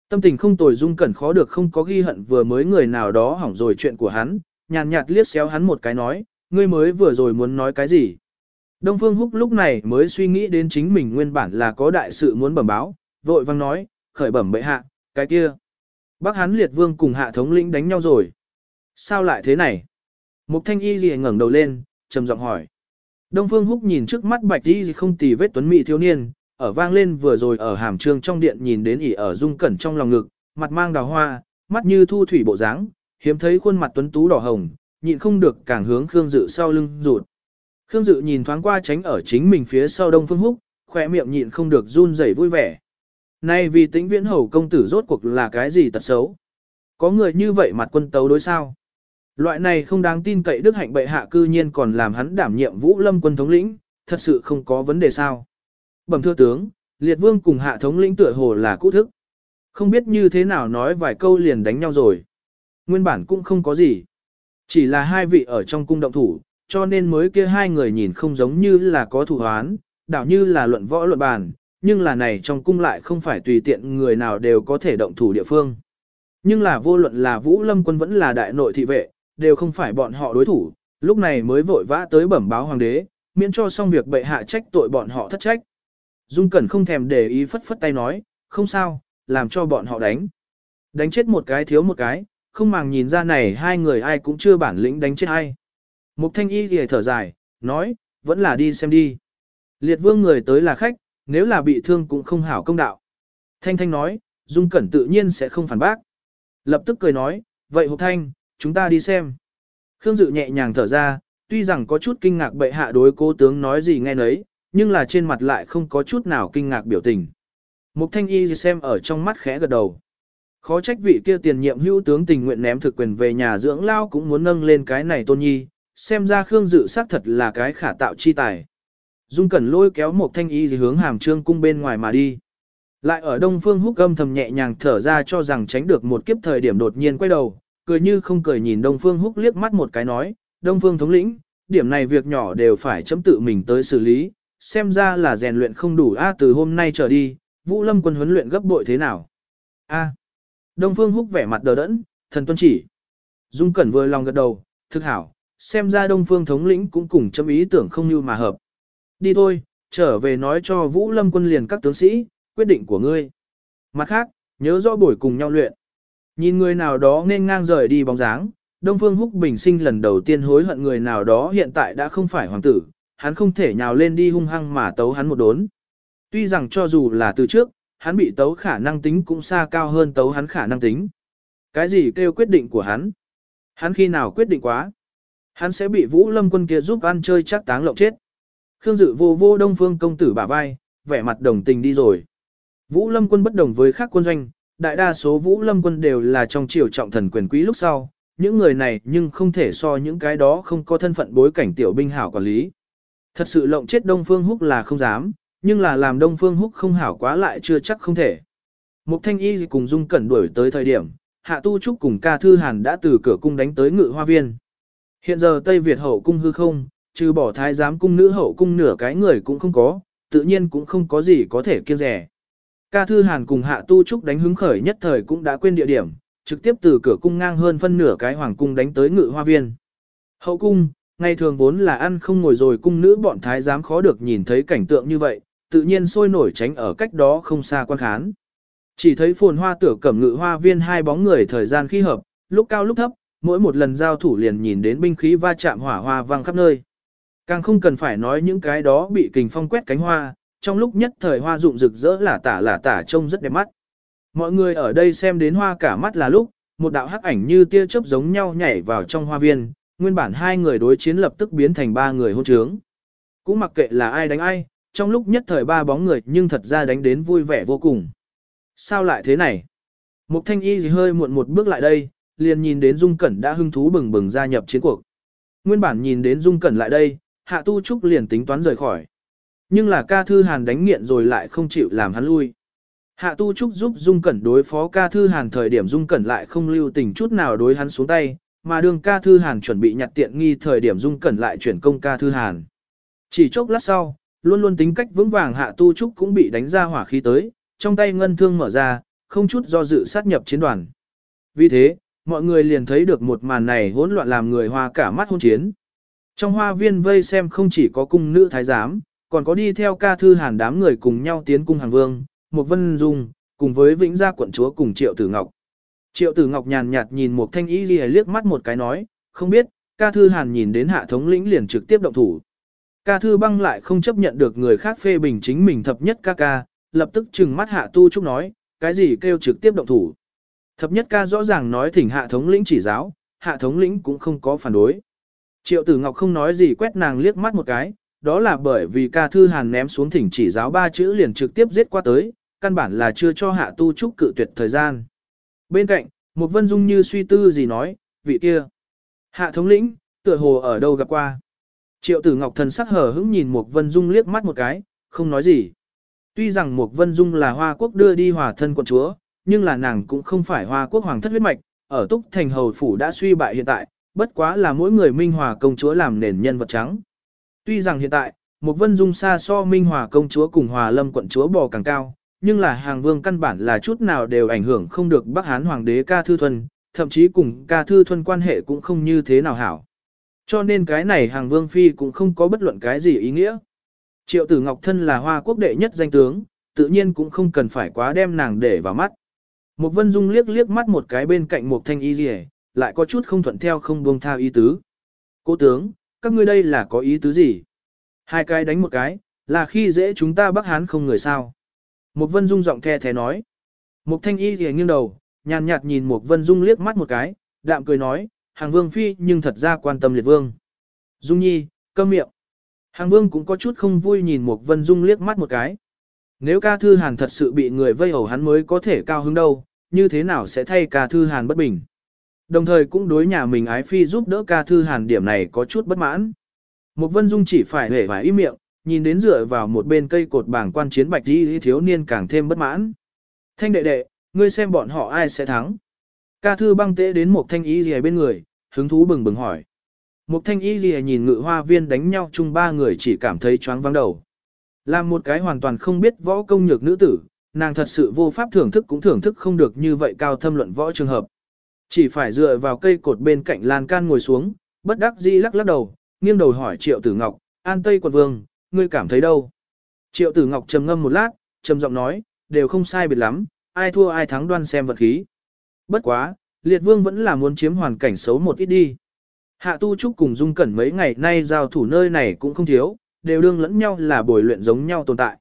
Tâm tình không tồi Dung Cẩn khó được không có ghi hận vừa mới người nào đó hỏng rồi chuyện của hắn, nhàn nhạt liếc xéo hắn một cái nói, ngươi mới vừa rồi muốn nói cái gì. Đông Phương Húc lúc này mới suy nghĩ đến chính mình nguyên bản là có đại sự muốn bẩm báo, vội vang nói, khởi bẩm bệ hạ, cái kia. Bắc Hán liệt vương cùng hạ thống lĩnh đánh nhau rồi. Sao lại thế này? Mục thanh y gì ngẩng đầu lên, trầm giọng hỏi. Đông Phương Húc nhìn trước mắt bạch y không tì vết tuấn mỹ thiếu niên, ở vang lên vừa rồi ở hàm trương trong điện nhìn đến ỉ ở dung cẩn trong lòng ngực, mặt mang đào hoa, mắt như thu thủy bộ dáng, hiếm thấy khuôn mặt tuấn tú đỏ hồng, nhịn không được càng hướng Khương Dự sau lưng rụt. Khương Dự nhìn thoáng qua tránh ở chính mình phía sau Đông Phương Húc, khỏe miệng nhịn không được run rẩy vui vẻ. Nay vì tính viễn hầu công tử rốt cuộc là cái gì tật xấu? Có người như vậy mặt quân tấu đối sao? Loại này không đáng tin cậy đức hạnh bệ hạ cư nhiên còn làm hắn đảm nhiệm vũ lâm quân thống lĩnh, thật sự không có vấn đề sao. Bẩm thưa tướng, liệt vương cùng hạ thống lĩnh tựa hồ là cũ thức. Không biết như thế nào nói vài câu liền đánh nhau rồi. Nguyên bản cũng không có gì. Chỉ là hai vị ở trong cung động thủ, cho nên mới kia hai người nhìn không giống như là có thủ hoán, đảo như là luận võ luận bàn, nhưng là này trong cung lại không phải tùy tiện người nào đều có thể động thủ địa phương. Nhưng là vô luận là Vũ Lâm quân vẫn là đại nội thị vệ, đều không phải bọn họ đối thủ, lúc này mới vội vã tới bẩm báo hoàng đế, miễn cho xong việc bệ hạ trách tội bọn họ thất trách. Dung Cẩn không thèm để ý phất phất tay nói, không sao, làm cho bọn họ đánh. Đánh chết một cái thiếu một cái, không màng nhìn ra này hai người ai cũng chưa bản lĩnh đánh chết ai. Mục thanh y thì thở dài, nói, vẫn là đi xem đi. Liệt vương người tới là khách, nếu là bị thương cũng không hảo công đạo. Thanh thanh nói, Dung Cẩn tự nhiên sẽ không phản bác. Lập tức cười nói, vậy Hục Thanh, chúng ta đi xem. Khương Dự nhẹ nhàng thở ra, tuy rằng có chút kinh ngạc bệ hạ đối cố tướng nói gì nghe nấy, nhưng là trên mặt lại không có chút nào kinh ngạc biểu tình. Mục Thanh Y xem ở trong mắt khẽ gật đầu. Khó trách vị kia tiền nhiệm hữu tướng tình nguyện ném thực quyền về nhà dưỡng lao cũng muốn nâng lên cái này tôn nhi, xem ra Khương Dự xác thật là cái khả tạo chi tài. Dung Cẩn lôi kéo một thanh y hướng hàm trương cung bên ngoài mà đi. Lại ở đông phương húc âm thầm nhẹ nhàng thở ra cho rằng tránh được một kiếp thời điểm đột nhiên quay đầu, cười như không cười nhìn đông phương húc liếc mắt một cái nói, Đông Phương thống lĩnh, điểm này việc nhỏ đều phải chấm tự mình tới xử lý, xem ra là rèn luyện không đủ a từ hôm nay trở đi, Vũ Lâm quân huấn luyện gấp bội thế nào? A. Đông Phương Húc vẻ mặt đờ đẫn, thần tuân chỉ. Dung Cẩn vừa lòng gật đầu, thực hảo, xem ra Đông Phương thống lĩnh cũng cùng chấm ý tưởng không như mà hợp. Đi thôi, trở về nói cho Vũ Lâm quân liền các tướng sĩ, quyết định của ngươi. Mặt khác, nhớ rõ buổi cùng nhau luyện. Nhìn người nào đó nên ngang rời đi bóng dáng, Đông Phương Húc bình sinh lần đầu tiên hối hận người nào đó hiện tại đã không phải hoàng tử, hắn không thể nhào lên đi hung hăng mà tấu hắn một đốn. Tuy rằng cho dù là từ trước, hắn bị tấu khả năng tính cũng xa cao hơn tấu hắn khả năng tính. Cái gì kêu quyết định của hắn? Hắn khi nào quyết định quá? Hắn sẽ bị Vũ Lâm quân kia giúp ăn chơi chắc táng lộng chết. Khương Dự vô vô Đông Phương công tử bả vai, vẻ mặt đồng tình đi rồi. Vũ Lâm quân bất đồng với khác quân doanh, đại đa số Vũ Lâm quân đều là trong triều trọng thần quyền quý lúc sau, những người này nhưng không thể so những cái đó không có thân phận bối cảnh tiểu binh hảo quản lý. Thật sự lộng chết Đông Phương Húc là không dám, nhưng là làm Đông Phương Húc không hảo quá lại chưa chắc không thể. Mục Thanh Y cùng Dung Cẩn đuổi tới thời điểm, Hạ Tu Trúc cùng Ca Thư Hàn đã từ cửa cung đánh tới ngự hoa viên. Hiện giờ Tây Việt hậu cung hư không, trừ bỏ thái giám cung nữ hậu cung nửa cái người cũng không có, tự nhiên cũng không có gì có thể kiêng rẻ. Ca Thư Hàn cùng Hạ Tu Trúc đánh hứng khởi nhất thời cũng đã quên địa điểm, trực tiếp từ cửa cung ngang hơn phân nửa cái hoàng cung đánh tới ngự hoa viên. Hậu cung, ngày thường vốn là ăn không ngồi rồi cung nữ bọn thái giám khó được nhìn thấy cảnh tượng như vậy, tự nhiên sôi nổi tránh ở cách đó không xa quan khán. Chỉ thấy phồn hoa tử cẩm ngự hoa viên hai bóng người thời gian khi hợp, lúc cao lúc thấp, mỗi một lần giao thủ liền nhìn đến binh khí va chạm hỏa hoa vang khắp nơi. Càng không cần phải nói những cái đó bị kình phong quét cánh hoa, trong lúc nhất thời hoa rụng rực rỡ là tả là tả trông rất đẹp mắt. Mọi người ở đây xem đến hoa cả mắt là lúc, một đạo hắc ảnh như tia chớp giống nhau nhảy vào trong hoa viên, nguyên bản hai người đối chiến lập tức biến thành ba người hôn trướng. Cũng mặc kệ là ai đánh ai, trong lúc nhất thời ba bóng người nhưng thật ra đánh đến vui vẻ vô cùng. Sao lại thế này? Mục thanh y gì hơi muộn một bước lại đây, liền nhìn đến Dung Cẩn đã hưng thú bừng bừng gia nhập chiến cuộc. Nguyên bản nhìn đến Dung Cẩn lại đây, Hạ Tu Trúc liền tính toán rời khỏi. Nhưng là ca thư hàn đánh nghiện rồi lại không chịu làm hắn lui. Hạ Tu Trúc giúp Dung Cẩn đối phó ca thư hàn thời điểm Dung Cẩn lại không lưu tình chút nào đối hắn xuống tay, mà đường ca thư hàn chuẩn bị nhặt tiện nghi thời điểm Dung Cẩn lại chuyển công ca thư hàn. Chỉ chốc lát sau, luôn luôn tính cách vững vàng Hạ Tu Trúc cũng bị đánh ra hỏa khí tới, trong tay ngân thương mở ra, không chút do dự sát nhập chiến đoàn. Vì thế, mọi người liền thấy được một màn này hỗn loạn làm người hoa cả mắt hôn chiến. Trong hoa viên vây xem không chỉ có cung nữ thái giám, còn có đi theo ca thư hàn đám người cùng nhau tiến cung hàng vương, một vân dung, cùng với vĩnh gia quận chúa cùng triệu tử ngọc. Triệu tử ngọc nhàn nhạt nhìn một thanh ý ghi liếc mắt một cái nói, không biết, ca thư hàn nhìn đến hạ thống lĩnh liền trực tiếp động thủ. Ca thư băng lại không chấp nhận được người khác phê bình chính mình thập nhất ca ca, lập tức trừng mắt hạ tu trúc nói, cái gì kêu trực tiếp động thủ. Thập nhất ca rõ ràng nói thỉnh hạ thống lĩnh chỉ giáo, hạ thống lĩnh cũng không có phản đối. Triệu tử ngọc không nói gì quét nàng liếc mắt một cái, đó là bởi vì ca thư hàn ném xuống thỉnh chỉ giáo ba chữ liền trực tiếp giết qua tới, căn bản là chưa cho hạ tu trúc cự tuyệt thời gian. Bên cạnh, một vân dung như suy tư gì nói, vị kia. Hạ thống lĩnh, tựa hồ ở đâu gặp qua. Triệu tử ngọc thần sắc hở hững nhìn một vân dung liếc mắt một cái, không nói gì. Tuy rằng một vân dung là hoa quốc đưa đi hòa thân quận chúa, nhưng là nàng cũng không phải hoa quốc hoàng thất huyết mạch, ở túc thành hầu phủ đã suy bại hiện tại, bất quá là mỗi người minh hòa công chúa làm nền nhân vật trắng. Tuy rằng hiện tại, một vân dung xa so minh hòa công chúa cùng hòa lâm quận chúa bò càng cao, nhưng là hàng vương căn bản là chút nào đều ảnh hưởng không được Bắc Hán Hoàng đế Ca Thư Thuần, thậm chí cùng Ca Thư Thuần quan hệ cũng không như thế nào hảo. Cho nên cái này hàng vương phi cũng không có bất luận cái gì ý nghĩa. Triệu tử Ngọc Thân là hoa quốc đệ nhất danh tướng, tự nhiên cũng không cần phải quá đem nàng để vào mắt. Một vân dung liếc liếc mắt một cái bên cạnh một thanh y rỉ, lại có chút không thuận theo không buông tha ý tứ. Cố tướng, các ngươi đây là có ý tứ gì? Hai cái đánh một cái, là khi dễ chúng ta Bắc Hán không người sao. Một vân dung giọng the thế nói. Một thanh y thì nghiêng đầu, nhàn nhạt nhìn một vân dung liếc mắt một cái, đạm cười nói, hàng vương phi nhưng thật ra quan tâm liệt vương. Dung nhi, câm miệng. Hàng vương cũng có chút không vui nhìn một vân dung liếc mắt một cái. Nếu ca thư hàn thật sự bị người vây hầu hắn mới có thể cao hứng đâu, như thế nào sẽ thay ca thư hàn bất bình. Đồng thời cũng đối nhà mình ái phi giúp đỡ ca thư hàn điểm này có chút bất mãn. Một vân dung chỉ phải hể và im miệng, nhìn đến dựa vào một bên cây cột bảng quan chiến bạch đi thiếu niên càng thêm bất mãn. Thanh đệ đệ, ngươi xem bọn họ ai sẽ thắng. Ca thư băng tế đến một thanh ý gì bên người, hứng thú bừng bừng hỏi. một thanh y gì nhìn ngự hoa viên đánh nhau chung ba người chỉ cảm thấy choáng vắng đầu. Làm một cái hoàn toàn không biết võ công nhược nữ tử, nàng thật sự vô pháp thưởng thức cũng thưởng thức không được như vậy cao thâm luận võ trường hợp. Chỉ phải dựa vào cây cột bên cạnh lan can ngồi xuống, bất đắc dĩ lắc lắc đầu, nghiêng đầu hỏi Triệu Tử Ngọc, An Tây quận vương, ngươi cảm thấy đâu? Triệu Tử Ngọc trầm ngâm một lát, trầm giọng nói, đều không sai biệt lắm, ai thua ai thắng đoan xem vật khí. Bất quá, Liệt Vương vẫn là muốn chiếm hoàn cảnh xấu một ít đi. Hạ Tu Trúc cùng Dung Cẩn mấy ngày nay giao thủ nơi này cũng không thiếu, đều đương lẫn nhau là bồi luyện giống nhau tồn tại.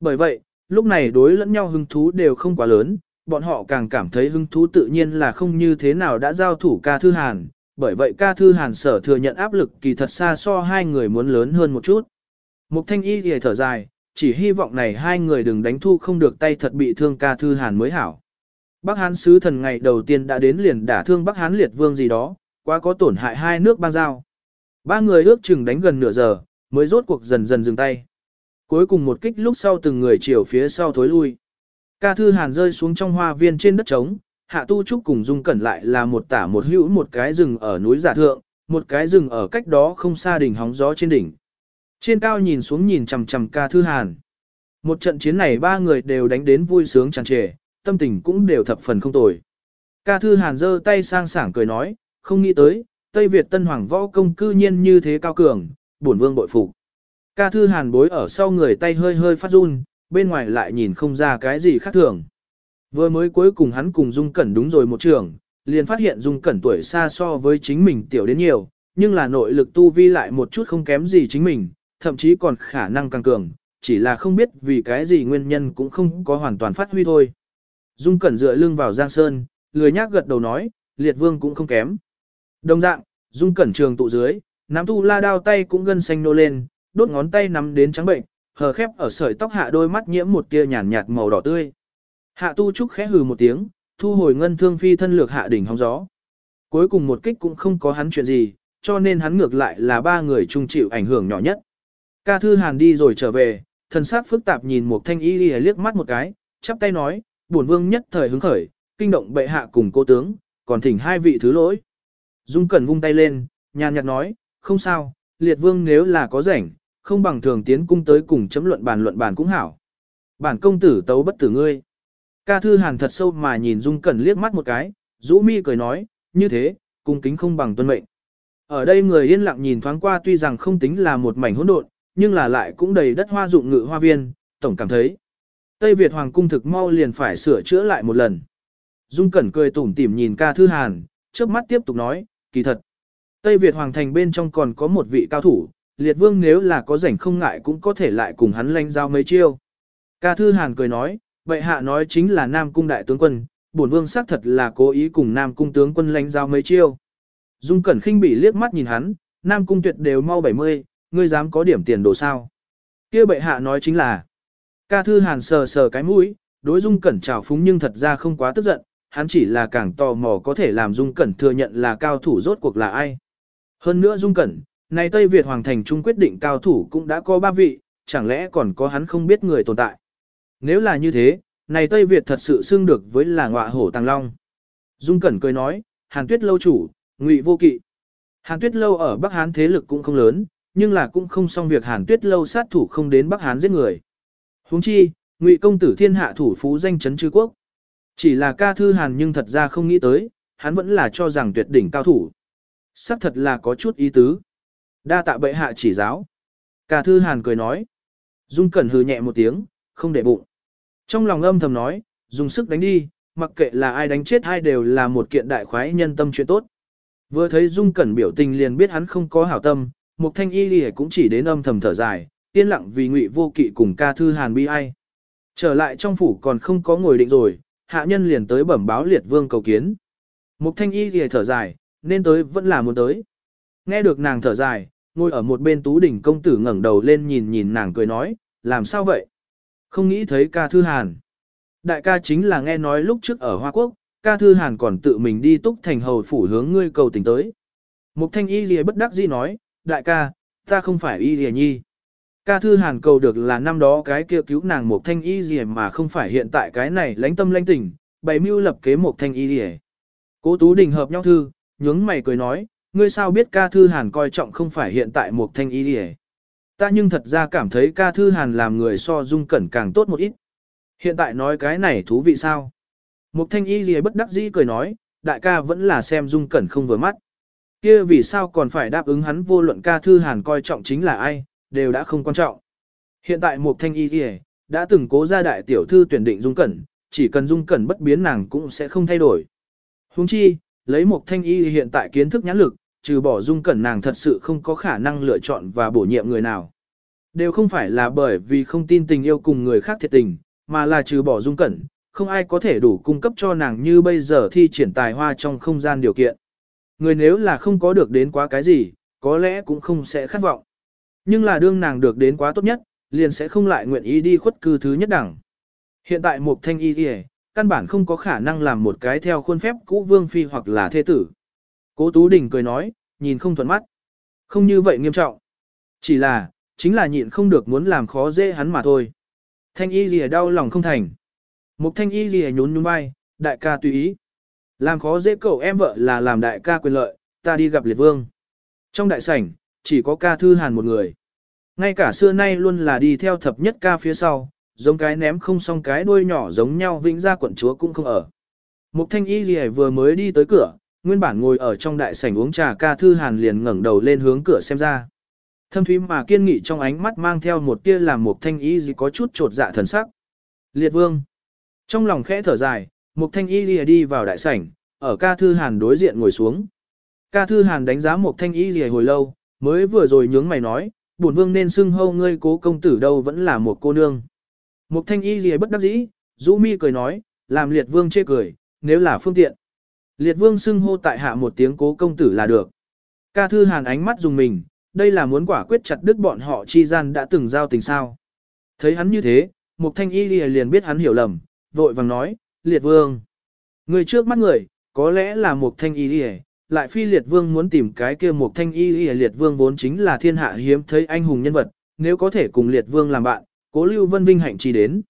Bởi vậy, lúc này đối lẫn nhau hứng thú đều không quá lớn, bọn họ càng cảm thấy hứng thú tự nhiên là không như thế nào đã giao thủ ca thư hàn, bởi vậy ca thư hàn sở thừa nhận áp lực kỳ thật xa so hai người muốn lớn hơn một chút. Mục thanh y thì thở dài, chỉ hy vọng này hai người đừng đánh thu không được tay thật bị thương ca thư hàn mới hảo. Bắc Hán sứ thần ngày đầu tiên đã đến liền đả thương Bắc Hán liệt vương gì đó, quá có tổn hại hai nước bang giao. Ba người ước chừng đánh gần nửa giờ, mới rốt cuộc dần dần dừng tay. Cuối cùng một kích lúc sau từng người chiều phía sau thối lui. Ca thư hàn rơi xuống trong hoa viên trên đất trống, hạ tu trúc cùng dung cẩn lại là một tả một hữu một cái rừng ở núi giả thượng, một cái rừng ở cách đó không xa đỉnh hóng gió trên đỉnh. Trên cao nhìn xuống nhìn chằm chằm ca thư hàn. Một trận chiến này ba người đều đánh đến vui sướng tràn trề, tâm tình cũng đều thập phần không tồi. Ca thư hàn giơ tay sang sảng cười nói, không nghĩ tới, Tây Việt tân hoàng võ công cư nhiên như thế cao cường, bổn vương bội phục. Ca thư hàn bối ở sau người tay hơi hơi phát run, bên ngoài lại nhìn không ra cái gì khác thường. Vừa mới cuối cùng hắn cùng Dung Cẩn đúng rồi một trường, liền phát hiện Dung Cẩn tuổi xa so với chính mình tiểu đến nhiều, nhưng là nội lực tu vi lại một chút không kém gì chính mình, thậm chí còn khả năng càng cường, chỉ là không biết vì cái gì nguyên nhân cũng không có hoàn toàn phát huy thôi. Dung Cẩn dựa lưng vào Giang Sơn, lười nhác gật đầu nói, liệt vương cũng không kém. Đồng dạng, Dung Cẩn trường tụ dưới, nắm tu la đao tay cũng gân xanh nô lên, đốt ngón tay nắm đến trắng bệnh, hờ khép ở sợi tóc hạ đôi mắt nhiễm một tia nhàn nhạt màu đỏ tươi. Hạ tu trúc khẽ hừ một tiếng, thu hồi ngân thương phi thân lược hạ đỉnh hóng gió. Cuối cùng một kích cũng không có hắn chuyện gì, cho nên hắn ngược lại là ba người chung chịu ảnh hưởng nhỏ nhất. Ca thư hàn đi rồi trở về, thần sắc phức tạp nhìn một thanh y liếc mắt một cái, chắp tay nói, bổn vương nhất thời hứng khởi, kinh động bệ hạ cùng cô tướng, còn thỉnh hai vị thứ lỗi. Dung Cẩn vung tay lên, nhàn nhạt nói, không sao, liệt vương nếu là có rảnh, không bằng thường tiến cung tới cùng chấm luận bàn luận bàn cũng hảo. Bản công tử tấu bất tử ngươi. Ca thư hàn thật sâu mà nhìn Dung Cẩn liếc mắt một cái, rũ mi cười nói, như thế, cung kính không bằng tuân mệnh. Ở đây người yên lặng nhìn thoáng qua tuy rằng không tính là một mảnh hỗn độn, nhưng là lại cũng đầy đất hoa dụng ngự hoa viên, tổng cảm thấy. Tây Việt Hoàng cung thực mau liền phải sửa chữa lại một lần. Dung Cẩn cười tủm tỉm nhìn ca thư hàn, trước mắt tiếp tục nói, kỳ thật. Tây Việt Hoàng thành bên trong còn có một vị cao thủ, liệt vương nếu là có rảnh không ngại cũng có thể lại cùng hắn lanh giao mấy chiêu. Ca thư hàn cười nói, bệ hạ nói chính là Nam cung đại tướng quân, bổn vương xác thật là cố ý cùng Nam cung tướng quân lanh giao mấy chiêu. Dung Cẩn khinh bị liếc mắt nhìn hắn, Nam cung tuyệt đều mau 70, ngươi dám có điểm tiền đồ sao? Kia bệ hạ nói chính là, ca thư hàn sờ sờ cái mũi, đối Dung Cẩn trào phúng nhưng thật ra không quá tức giận, hắn chỉ là càng tò mò có thể làm Dung Cẩn thừa nhận là cao thủ rốt cuộc là ai. Hơn nữa Dung Cẩn, này Tây Việt Hoàng Thành Trung quyết định cao thủ cũng đã có ba vị, chẳng lẽ còn có hắn không biết người tồn tại. Nếu là như thế, này Tây Việt thật sự xưng được với là ngọa hổ tàng long. Dung Cẩn cười nói, Hàn Tuyết Lâu chủ, ngụy vô kỵ. Hàn Tuyết Lâu ở Bắc Hán thế lực cũng không lớn, nhưng là cũng không xong việc Hàn Tuyết Lâu sát thủ không đến Bắc Hán giết người. Huống chi, ngụy công tử thiên hạ thủ phú danh chấn chư quốc. Chỉ là ca thư Hàn nhưng thật ra không nghĩ tới, hắn vẫn là cho rằng tuyệt đỉnh cao thủ. Sắc thật là có chút ý tứ. Đa tạ bệ hạ chỉ giáo. Ca thư Hàn cười nói. Dung Cẩn hừ nhẹ một tiếng, không để bụng. Trong lòng âm thầm nói, dùng sức đánh đi, mặc kệ là ai đánh chết ai đều là một kiện đại khoái nhân tâm chuyện tốt. Vừa thấy Dung Cẩn biểu tình liền biết hắn không có hảo tâm, Mục Thanh Y Lì cũng chỉ đến âm thầm thở dài, yên lặng vì Ngụy Vô Kỵ cùng ca thư Hàn bi ai. Trở lại trong phủ còn không có ngồi định rồi, hạ nhân liền tới bẩm báo liệt vương cầu kiến. Mục Thanh Y Lì thở dài, nên tới vẫn là muốn tới. Nghe được nàng thở dài, ngồi ở một bên tú đỉnh công tử ngẩng đầu lên nhìn nhìn nàng cười nói, làm sao vậy? Không nghĩ thấy ca thư hàn. Đại ca chính là nghe nói lúc trước ở Hoa Quốc, ca thư hàn còn tự mình đi túc thành hầu phủ hướng ngươi cầu tình tới. Mục thanh y lìa bất đắc dĩ nói, đại ca, ta không phải y lìa nhi. Ca thư hàn cầu được là năm đó cái kia cứu nàng mục thanh y lìa mà không phải hiện tại cái này lãnh tâm lãnh tình, bày mưu lập kế mục thanh y lìa. Cố tú đình hợp nhau thư, nhướng mày cười nói, ngươi sao biết ca thư hàn coi trọng không phải hiện tại một thanh y đi Ta nhưng thật ra cảm thấy ca thư hàn làm người so dung cẩn càng tốt một ít. Hiện tại nói cái này thú vị sao? Mục thanh y gì bất đắc dĩ cười nói, đại ca vẫn là xem dung cẩn không vừa mắt. kia vì sao còn phải đáp ứng hắn vô luận ca thư hàn coi trọng chính là ai, đều đã không quan trọng. Hiện tại mục thanh y gì đã từng cố ra đại tiểu thư tuyển định dung cẩn, chỉ cần dung cẩn bất biến nàng cũng sẽ không thay đổi. Huống chi, lấy mục thanh y hiện tại kiến thức nhãn lực, trừ bỏ dung cẩn nàng thật sự không có khả năng lựa chọn và bổ nhiệm người nào. Đều không phải là bởi vì không tin tình yêu cùng người khác thiệt tình, mà là trừ bỏ dung cẩn, không ai có thể đủ cung cấp cho nàng như bây giờ thi triển tài hoa trong không gian điều kiện. Người nếu là không có được đến quá cái gì, có lẽ cũng không sẽ khát vọng. Nhưng là đương nàng được đến quá tốt nhất, liền sẽ không lại nguyện ý đi khuất cư thứ nhất đẳng. Hiện tại một thanh y kìa, căn bản không có khả năng làm một cái theo khuôn phép cũ vương phi hoặc là thế tử. Cố Tú Đình cười nói, nhìn không thuận mắt. Không như vậy nghiêm trọng. Chỉ là, chính là nhịn không được muốn làm khó dễ hắn mà thôi. Thanh y gì đau lòng không thành. Mục thanh y gì nhún nhún vai, đại ca tùy ý. Làm khó dễ cậu em vợ là làm đại ca quyền lợi, ta đi gặp liệt vương. Trong đại sảnh, chỉ có ca thư hàn một người. Ngay cả xưa nay luôn là đi theo thập nhất ca phía sau, giống cái ném không xong cái đuôi nhỏ giống nhau vĩnh ra quận chúa cũng không ở. Mục thanh y gì vừa mới đi tới cửa, nguyên bản ngồi ở trong đại sảnh uống trà ca thư hàn liền ngẩng đầu lên hướng cửa xem ra. Thâm thúy mà kiên nghị trong ánh mắt mang theo một tia làm một thanh y gì có chút trột dạ thần sắc. Liệt vương. Trong lòng khẽ thở dài, một thanh y lìa đi vào đại sảnh, ở ca thư hàn đối diện ngồi xuống. Ca thư hàn đánh giá một thanh y lìa hồi lâu, mới vừa rồi nhướng mày nói, bổn vương nên xưng hâu ngươi cố công tử đâu vẫn là một cô nương. Một thanh y lìa bất đắc dĩ, rũ mi cười nói, làm liệt vương chê cười, nếu là phương tiện. Liệt vương xưng hô tại hạ một tiếng cố công tử là được. Ca thư hàn ánh mắt dùng mình, đây là muốn quả quyết chặt đứt bọn họ chi gian đã từng giao tình sao. Thấy hắn như thế, Mục thanh y liền biết hắn hiểu lầm, vội vàng nói, liệt vương. Người trước mắt người, có lẽ là Mục thanh y đi lại phi liệt vương muốn tìm cái kia Mục thanh y đi liệt vương vốn chính là thiên hạ hiếm thấy anh hùng nhân vật, nếu có thể cùng liệt vương làm bạn, cố lưu vân vinh hạnh chi đến.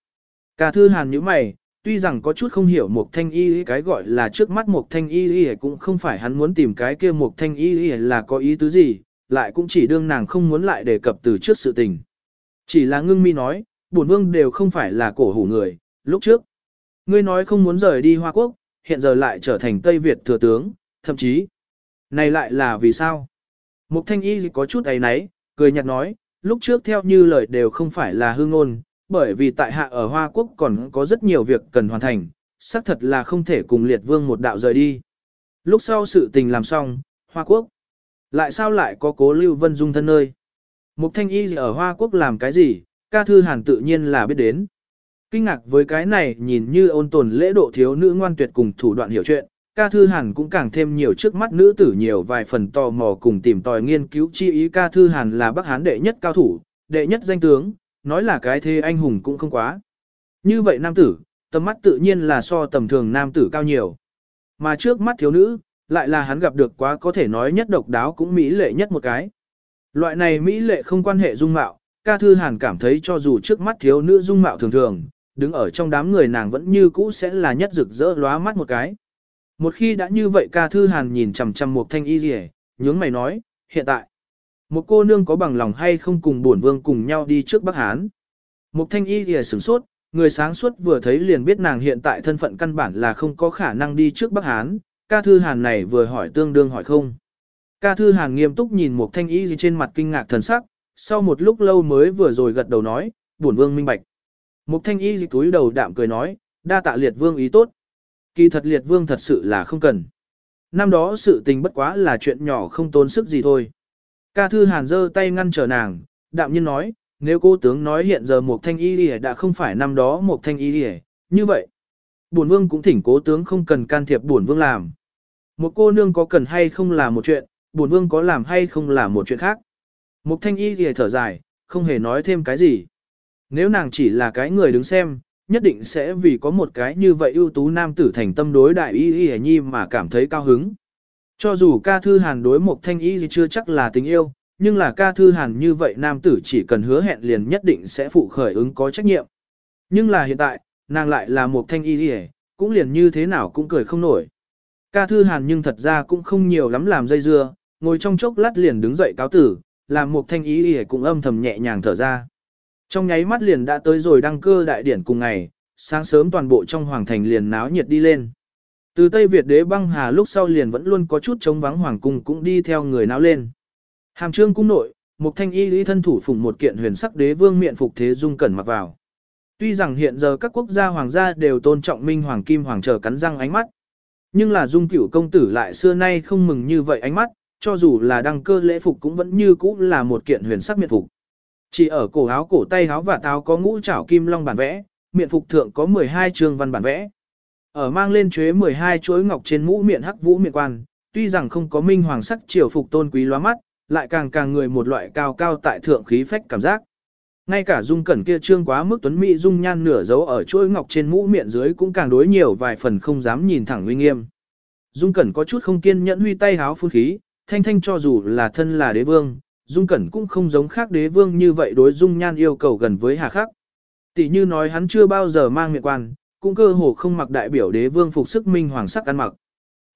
Cả thư hàn như mày, tuy rằng có chút không hiểu một thanh y cái gọi là trước mắt một thanh y cũng không phải hắn muốn tìm cái kia một thanh y là có ý tứ gì, lại cũng chỉ đương nàng không muốn lại đề cập từ trước sự tình. Chỉ là ngưng mi nói, bổn vương đều không phải là cổ hủ người, lúc trước. Ngươi nói không muốn rời đi Hoa Quốc, hiện giờ lại trở thành Tây Việt thừa tướng, thậm chí. Này lại là vì sao? Mục thanh y có chút ấy náy, cười nhạt nói, lúc trước theo như lời đều không phải là hương ngôn, bởi vì tại hạ ở Hoa Quốc còn có rất nhiều việc cần hoàn thành, xác thật là không thể cùng liệt vương một đạo rời đi. Lúc sau sự tình làm xong, Hoa Quốc. Lại sao lại có cố lưu vân dung thân nơi? Mục thanh y ở Hoa Quốc làm cái gì, ca thư hàn tự nhiên là biết đến. Kinh ngạc với cái này nhìn như ôn tồn lễ độ thiếu nữ ngoan tuyệt cùng thủ đoạn hiểu chuyện, ca thư hàn cũng càng thêm nhiều trước mắt nữ tử nhiều vài phần tò mò cùng tìm tòi nghiên cứu chi ý ca thư hàn là bắc hán đệ nhất cao thủ, đệ nhất danh tướng, nói là cái thế anh hùng cũng không quá. Như vậy nam tử, tầm mắt tự nhiên là so tầm thường nam tử cao nhiều. Mà trước mắt thiếu nữ, lại là hắn gặp được quá có thể nói nhất độc đáo cũng mỹ lệ nhất một cái. Loại này mỹ lệ không quan hệ dung mạo, ca thư hàn cảm thấy cho dù trước mắt thiếu nữ dung mạo thường thường, đứng ở trong đám người nàng vẫn như cũ sẽ là nhất rực rỡ lóa mắt một cái. Một khi đã như vậy ca thư hàn nhìn chằm chằm một thanh y rỉ, nhướng mày nói, hiện tại, một cô nương có bằng lòng hay không cùng bổn vương cùng nhau đi trước Bắc Hán. Một thanh y lìa sửng sốt, người sáng suốt vừa thấy liền biết nàng hiện tại thân phận căn bản là không có khả năng đi trước Bắc Hán, ca thư hàn này vừa hỏi tương đương hỏi không. Ca thư hàn nghiêm túc nhìn một thanh y gì trên mặt kinh ngạc thần sắc, sau một lúc lâu mới vừa rồi gật đầu nói, bổn vương minh bạch. Một thanh y dịch túi đầu đạm cười nói, đa tạ liệt vương ý tốt. Kỳ thật liệt vương thật sự là không cần. Năm đó sự tình bất quá là chuyện nhỏ không tốn sức gì thôi. Ca thư hàn giơ tay ngăn trở nàng, đạm nhiên nói, nếu cô tướng nói hiện giờ một thanh y lìa đã không phải năm đó một thanh y lìa, như vậy. Bổn vương cũng thỉnh cố tướng không cần can thiệp bổn vương làm. Một cô nương có cần hay không là một chuyện, bổn vương có làm hay không là một chuyện khác. Một thanh y lìa thở dài, không hề nói thêm cái gì. Nếu nàng chỉ là cái người đứng xem, nhất định sẽ vì có một cái như vậy ưu tú nam tử thành tâm đối đại y y nhi mà cảm thấy cao hứng. Cho dù ca thư hàn đối một thanh y gì chưa chắc là tình yêu, nhưng là ca thư hàn như vậy nam tử chỉ cần hứa hẹn liền nhất định sẽ phụ khởi ứng có trách nhiệm. Nhưng là hiện tại, nàng lại là một thanh y gì cũng liền như thế nào cũng cười không nổi. Ca thư hàn nhưng thật ra cũng không nhiều lắm làm dây dưa, ngồi trong chốc lát liền đứng dậy cáo tử, làm một thanh ý gì cũng âm thầm nhẹ nhàng thở ra. Trong nháy mắt liền đã tới rồi đăng cơ đại điển cùng ngày, sáng sớm toàn bộ trong hoàng thành liền náo nhiệt đi lên. Từ Tây Việt đế băng hà lúc sau liền vẫn luôn có chút chống vắng hoàng cung cũng đi theo người náo lên. Hàm trương cung nội, một thanh y lý thân thủ phụng một kiện huyền sắc đế vương miện phục thế dung cẩn mặc vào. Tuy rằng hiện giờ các quốc gia hoàng gia đều tôn trọng minh hoàng kim hoàng chờ cắn răng ánh mắt, nhưng là dung cửu công tử lại xưa nay không mừng như vậy ánh mắt, cho dù là đăng cơ lễ phục cũng vẫn như cũ là một kiện huyền sắc miện phục. Chỉ ở cổ áo cổ tay áo và táo có ngũ trảo kim long bản vẽ, miện phục thượng có 12 trường văn bản vẽ. Ở mang lên chuế 12 chuỗi ngọc trên mũ miệng hắc vũ miệng quan, tuy rằng không có minh hoàng sắc triều phục tôn quý lóa mắt, lại càng càng người một loại cao cao tại thượng khí phách cảm giác. Ngay cả dung cẩn kia trương quá mức tuấn mỹ dung nhan nửa dấu ở chuỗi ngọc trên mũ miệng dưới cũng càng đối nhiều vài phần không dám nhìn thẳng uy nghiêm. Dung cẩn có chút không kiên nhẫn huy tay háo phun khí, thanh thanh cho dù là thân là đế vương, dung cẩn cũng không giống khác đế vương như vậy đối dung nhan yêu cầu gần với hà khắc. Tỷ như nói hắn chưa bao giờ mang miệng quan, cũng cơ hồ không mặc đại biểu đế vương phục sức minh hoàng sắc ăn mặc.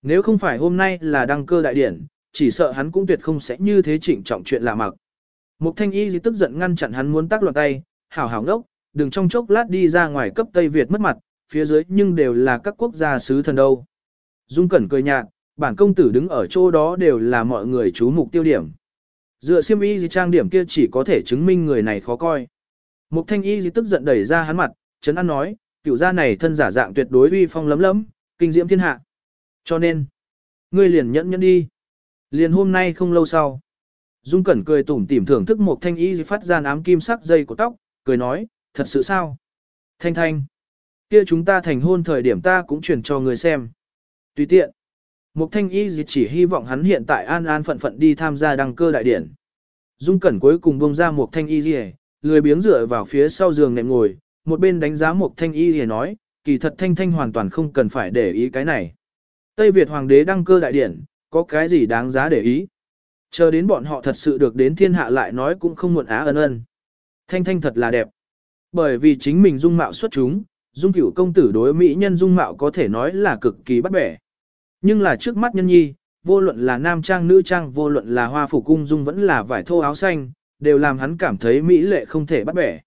Nếu không phải hôm nay là đăng cơ đại điển, chỉ sợ hắn cũng tuyệt không sẽ như thế trịnh trọng chuyện lạ mặc. Mục thanh y tức giận ngăn chặn hắn muốn tác loạn tay, hảo hảo ngốc, đừng trong chốc lát đi ra ngoài cấp Tây Việt mất mặt, phía dưới nhưng đều là các quốc gia sứ thần đâu. Dung Cẩn cười nhạt, bản công tử đứng ở chỗ đó đều là mọi người chú mục tiêu điểm. Dựa siêm y gì trang điểm kia chỉ có thể chứng minh người này khó coi. Mục thanh y gì tức giận đẩy ra hắn mặt, chấn an nói, cựu gia này thân giả dạng tuyệt đối uy phong lấm lấm, kinh diễm thiên hạ. Cho nên, ngươi liền nhẫn nhẫn đi. Liền hôm nay không lâu sau. Dung Cẩn cười tủm tỉm thưởng thức một thanh y phát ra ám kim sắc dây của tóc, cười nói, thật sự sao? Thanh thanh, kia chúng ta thành hôn thời điểm ta cũng truyền cho người xem. Tùy tiện. Mục thanh y chỉ hy vọng hắn hiện tại an an phận phận đi tham gia đăng cơ đại điển. Dung Cẩn cuối cùng buông ra một thanh y gì, lười biếng dựa vào phía sau giường nệm ngồi, một bên đánh giá một thanh y thì nói, kỳ thật thanh thanh hoàn toàn không cần phải để ý cái này. Tây Việt hoàng đế đăng cơ đại điển, có cái gì đáng giá để ý. Chờ đến bọn họ thật sự được đến thiên hạ lại nói cũng không muộn á ân ân. Thanh thanh thật là đẹp. Bởi vì chính mình dung mạo xuất chúng, dung cửu công tử đối mỹ nhân dung mạo có thể nói là cực kỳ bắt bẻ. Nhưng là trước mắt nhân nhi, vô luận là nam trang nữ trang vô luận là hoa phủ cung dung vẫn là vải thô áo xanh, đều làm hắn cảm thấy mỹ lệ không thể bắt bẻ.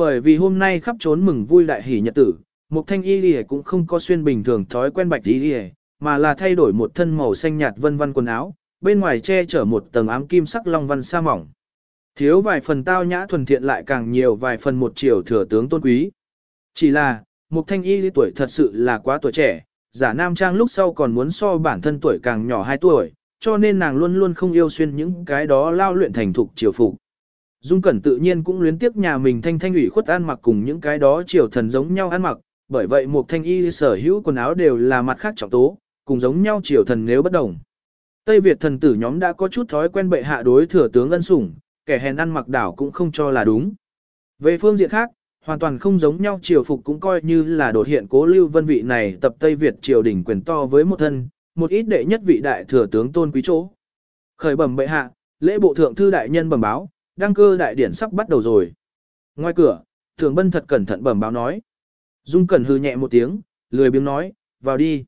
Bởi vì hôm nay khắp trốn mừng vui đại hỷ nhật tử, mục thanh y lìa cũng không có xuyên bình thường thói quen bạch y lìa, mà là thay đổi một thân màu xanh nhạt vân vân quần áo, bên ngoài che chở một tầng ám kim sắc long văn sa mỏng. Thiếu vài phần tao nhã thuần thiện lại càng nhiều vài phần một chiều thừa tướng tôn quý. Chỉ là, mục thanh y tuổi thật sự là quá tuổi trẻ, giả nam trang lúc sau còn muốn so bản thân tuổi càng nhỏ 2 tuổi, cho nên nàng luôn luôn không yêu xuyên những cái đó lao luyện thành thục triều phục. Dung Cẩn tự nhiên cũng luyến tiếc nhà mình thanh thanh ủy khuất ăn mặc cùng những cái đó triều thần giống nhau ăn mặc, bởi vậy một thanh y sở hữu quần áo đều là mặt khác trọng tố, cùng giống nhau triều thần nếu bất đồng. Tây Việt thần tử nhóm đã có chút thói quen bệ hạ đối thừa tướng ân sủng, kẻ hèn ăn mặc đảo cũng không cho là đúng. Về phương diện khác, hoàn toàn không giống nhau triều phục cũng coi như là đột hiện cố lưu vân vị này tập Tây Việt triều đỉnh quyền to với một thân, một ít đệ nhất vị đại thừa tướng tôn quý chỗ. Khởi bẩm bệ hạ, lễ bộ thượng thư đại nhân bẩm báo, đăng cơ đại điển sắp bắt đầu rồi. Ngoài cửa, thường bân thật cẩn thận bẩm báo nói. Dung cẩn hư nhẹ một tiếng, lười biếng nói, vào đi.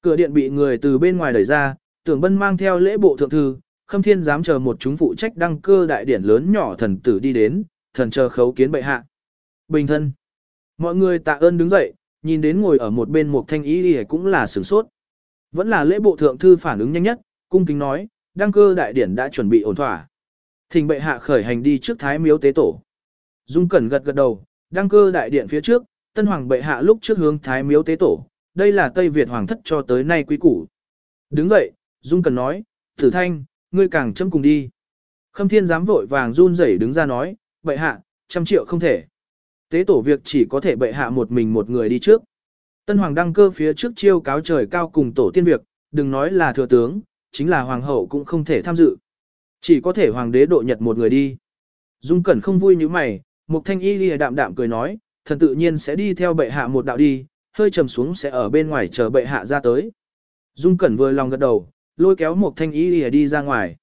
Cửa điện bị người từ bên ngoài đẩy ra, tưởng bân mang theo lễ bộ thượng thư, khâm thiên dám chờ một chúng phụ trách đăng cơ đại điển lớn nhỏ thần tử đi đến, thần chờ khấu kiến bệ hạ. Bình thân. Mọi người tạ ơn đứng dậy, nhìn đến ngồi ở một bên một thanh ý đi cũng là sửng sốt. Vẫn là lễ bộ thượng thư phản ứng nhanh nhất, cung kính nói, đăng cơ đại điển đã chuẩn bị ổn thỏa. Thỉnh bệ hạ khởi hành đi trước thái miếu tế tổ. Dung Cẩn gật gật đầu, đăng cơ đại điện phía trước, tân hoàng bệ hạ lúc trước hướng thái miếu tế tổ, đây là Tây Việt hoàng thất cho tới nay quý củ. Đứng dậy, Dung Cẩn nói, thử thanh, ngươi càng châm cùng đi. Khâm thiên dám vội vàng run rẩy đứng ra nói, bệ hạ, trăm triệu không thể. Tế tổ việc chỉ có thể bệ hạ một mình một người đi trước. Tân hoàng đăng cơ phía trước chiêu cáo trời cao cùng tổ tiên việc, đừng nói là thừa tướng, chính là hoàng hậu cũng không thể tham dự. Chỉ có thể hoàng đế độ nhật một người đi. Dung Cẩn không vui như mày, Mục Thanh Y lìa đạm đạm cười nói, thần tự nhiên sẽ đi theo bệ hạ một đạo đi, hơi trầm xuống sẽ ở bên ngoài chờ bệ hạ ra tới. Dung Cẩn vừa lòng gật đầu, lôi kéo Mục Thanh Y lìa đi ra ngoài.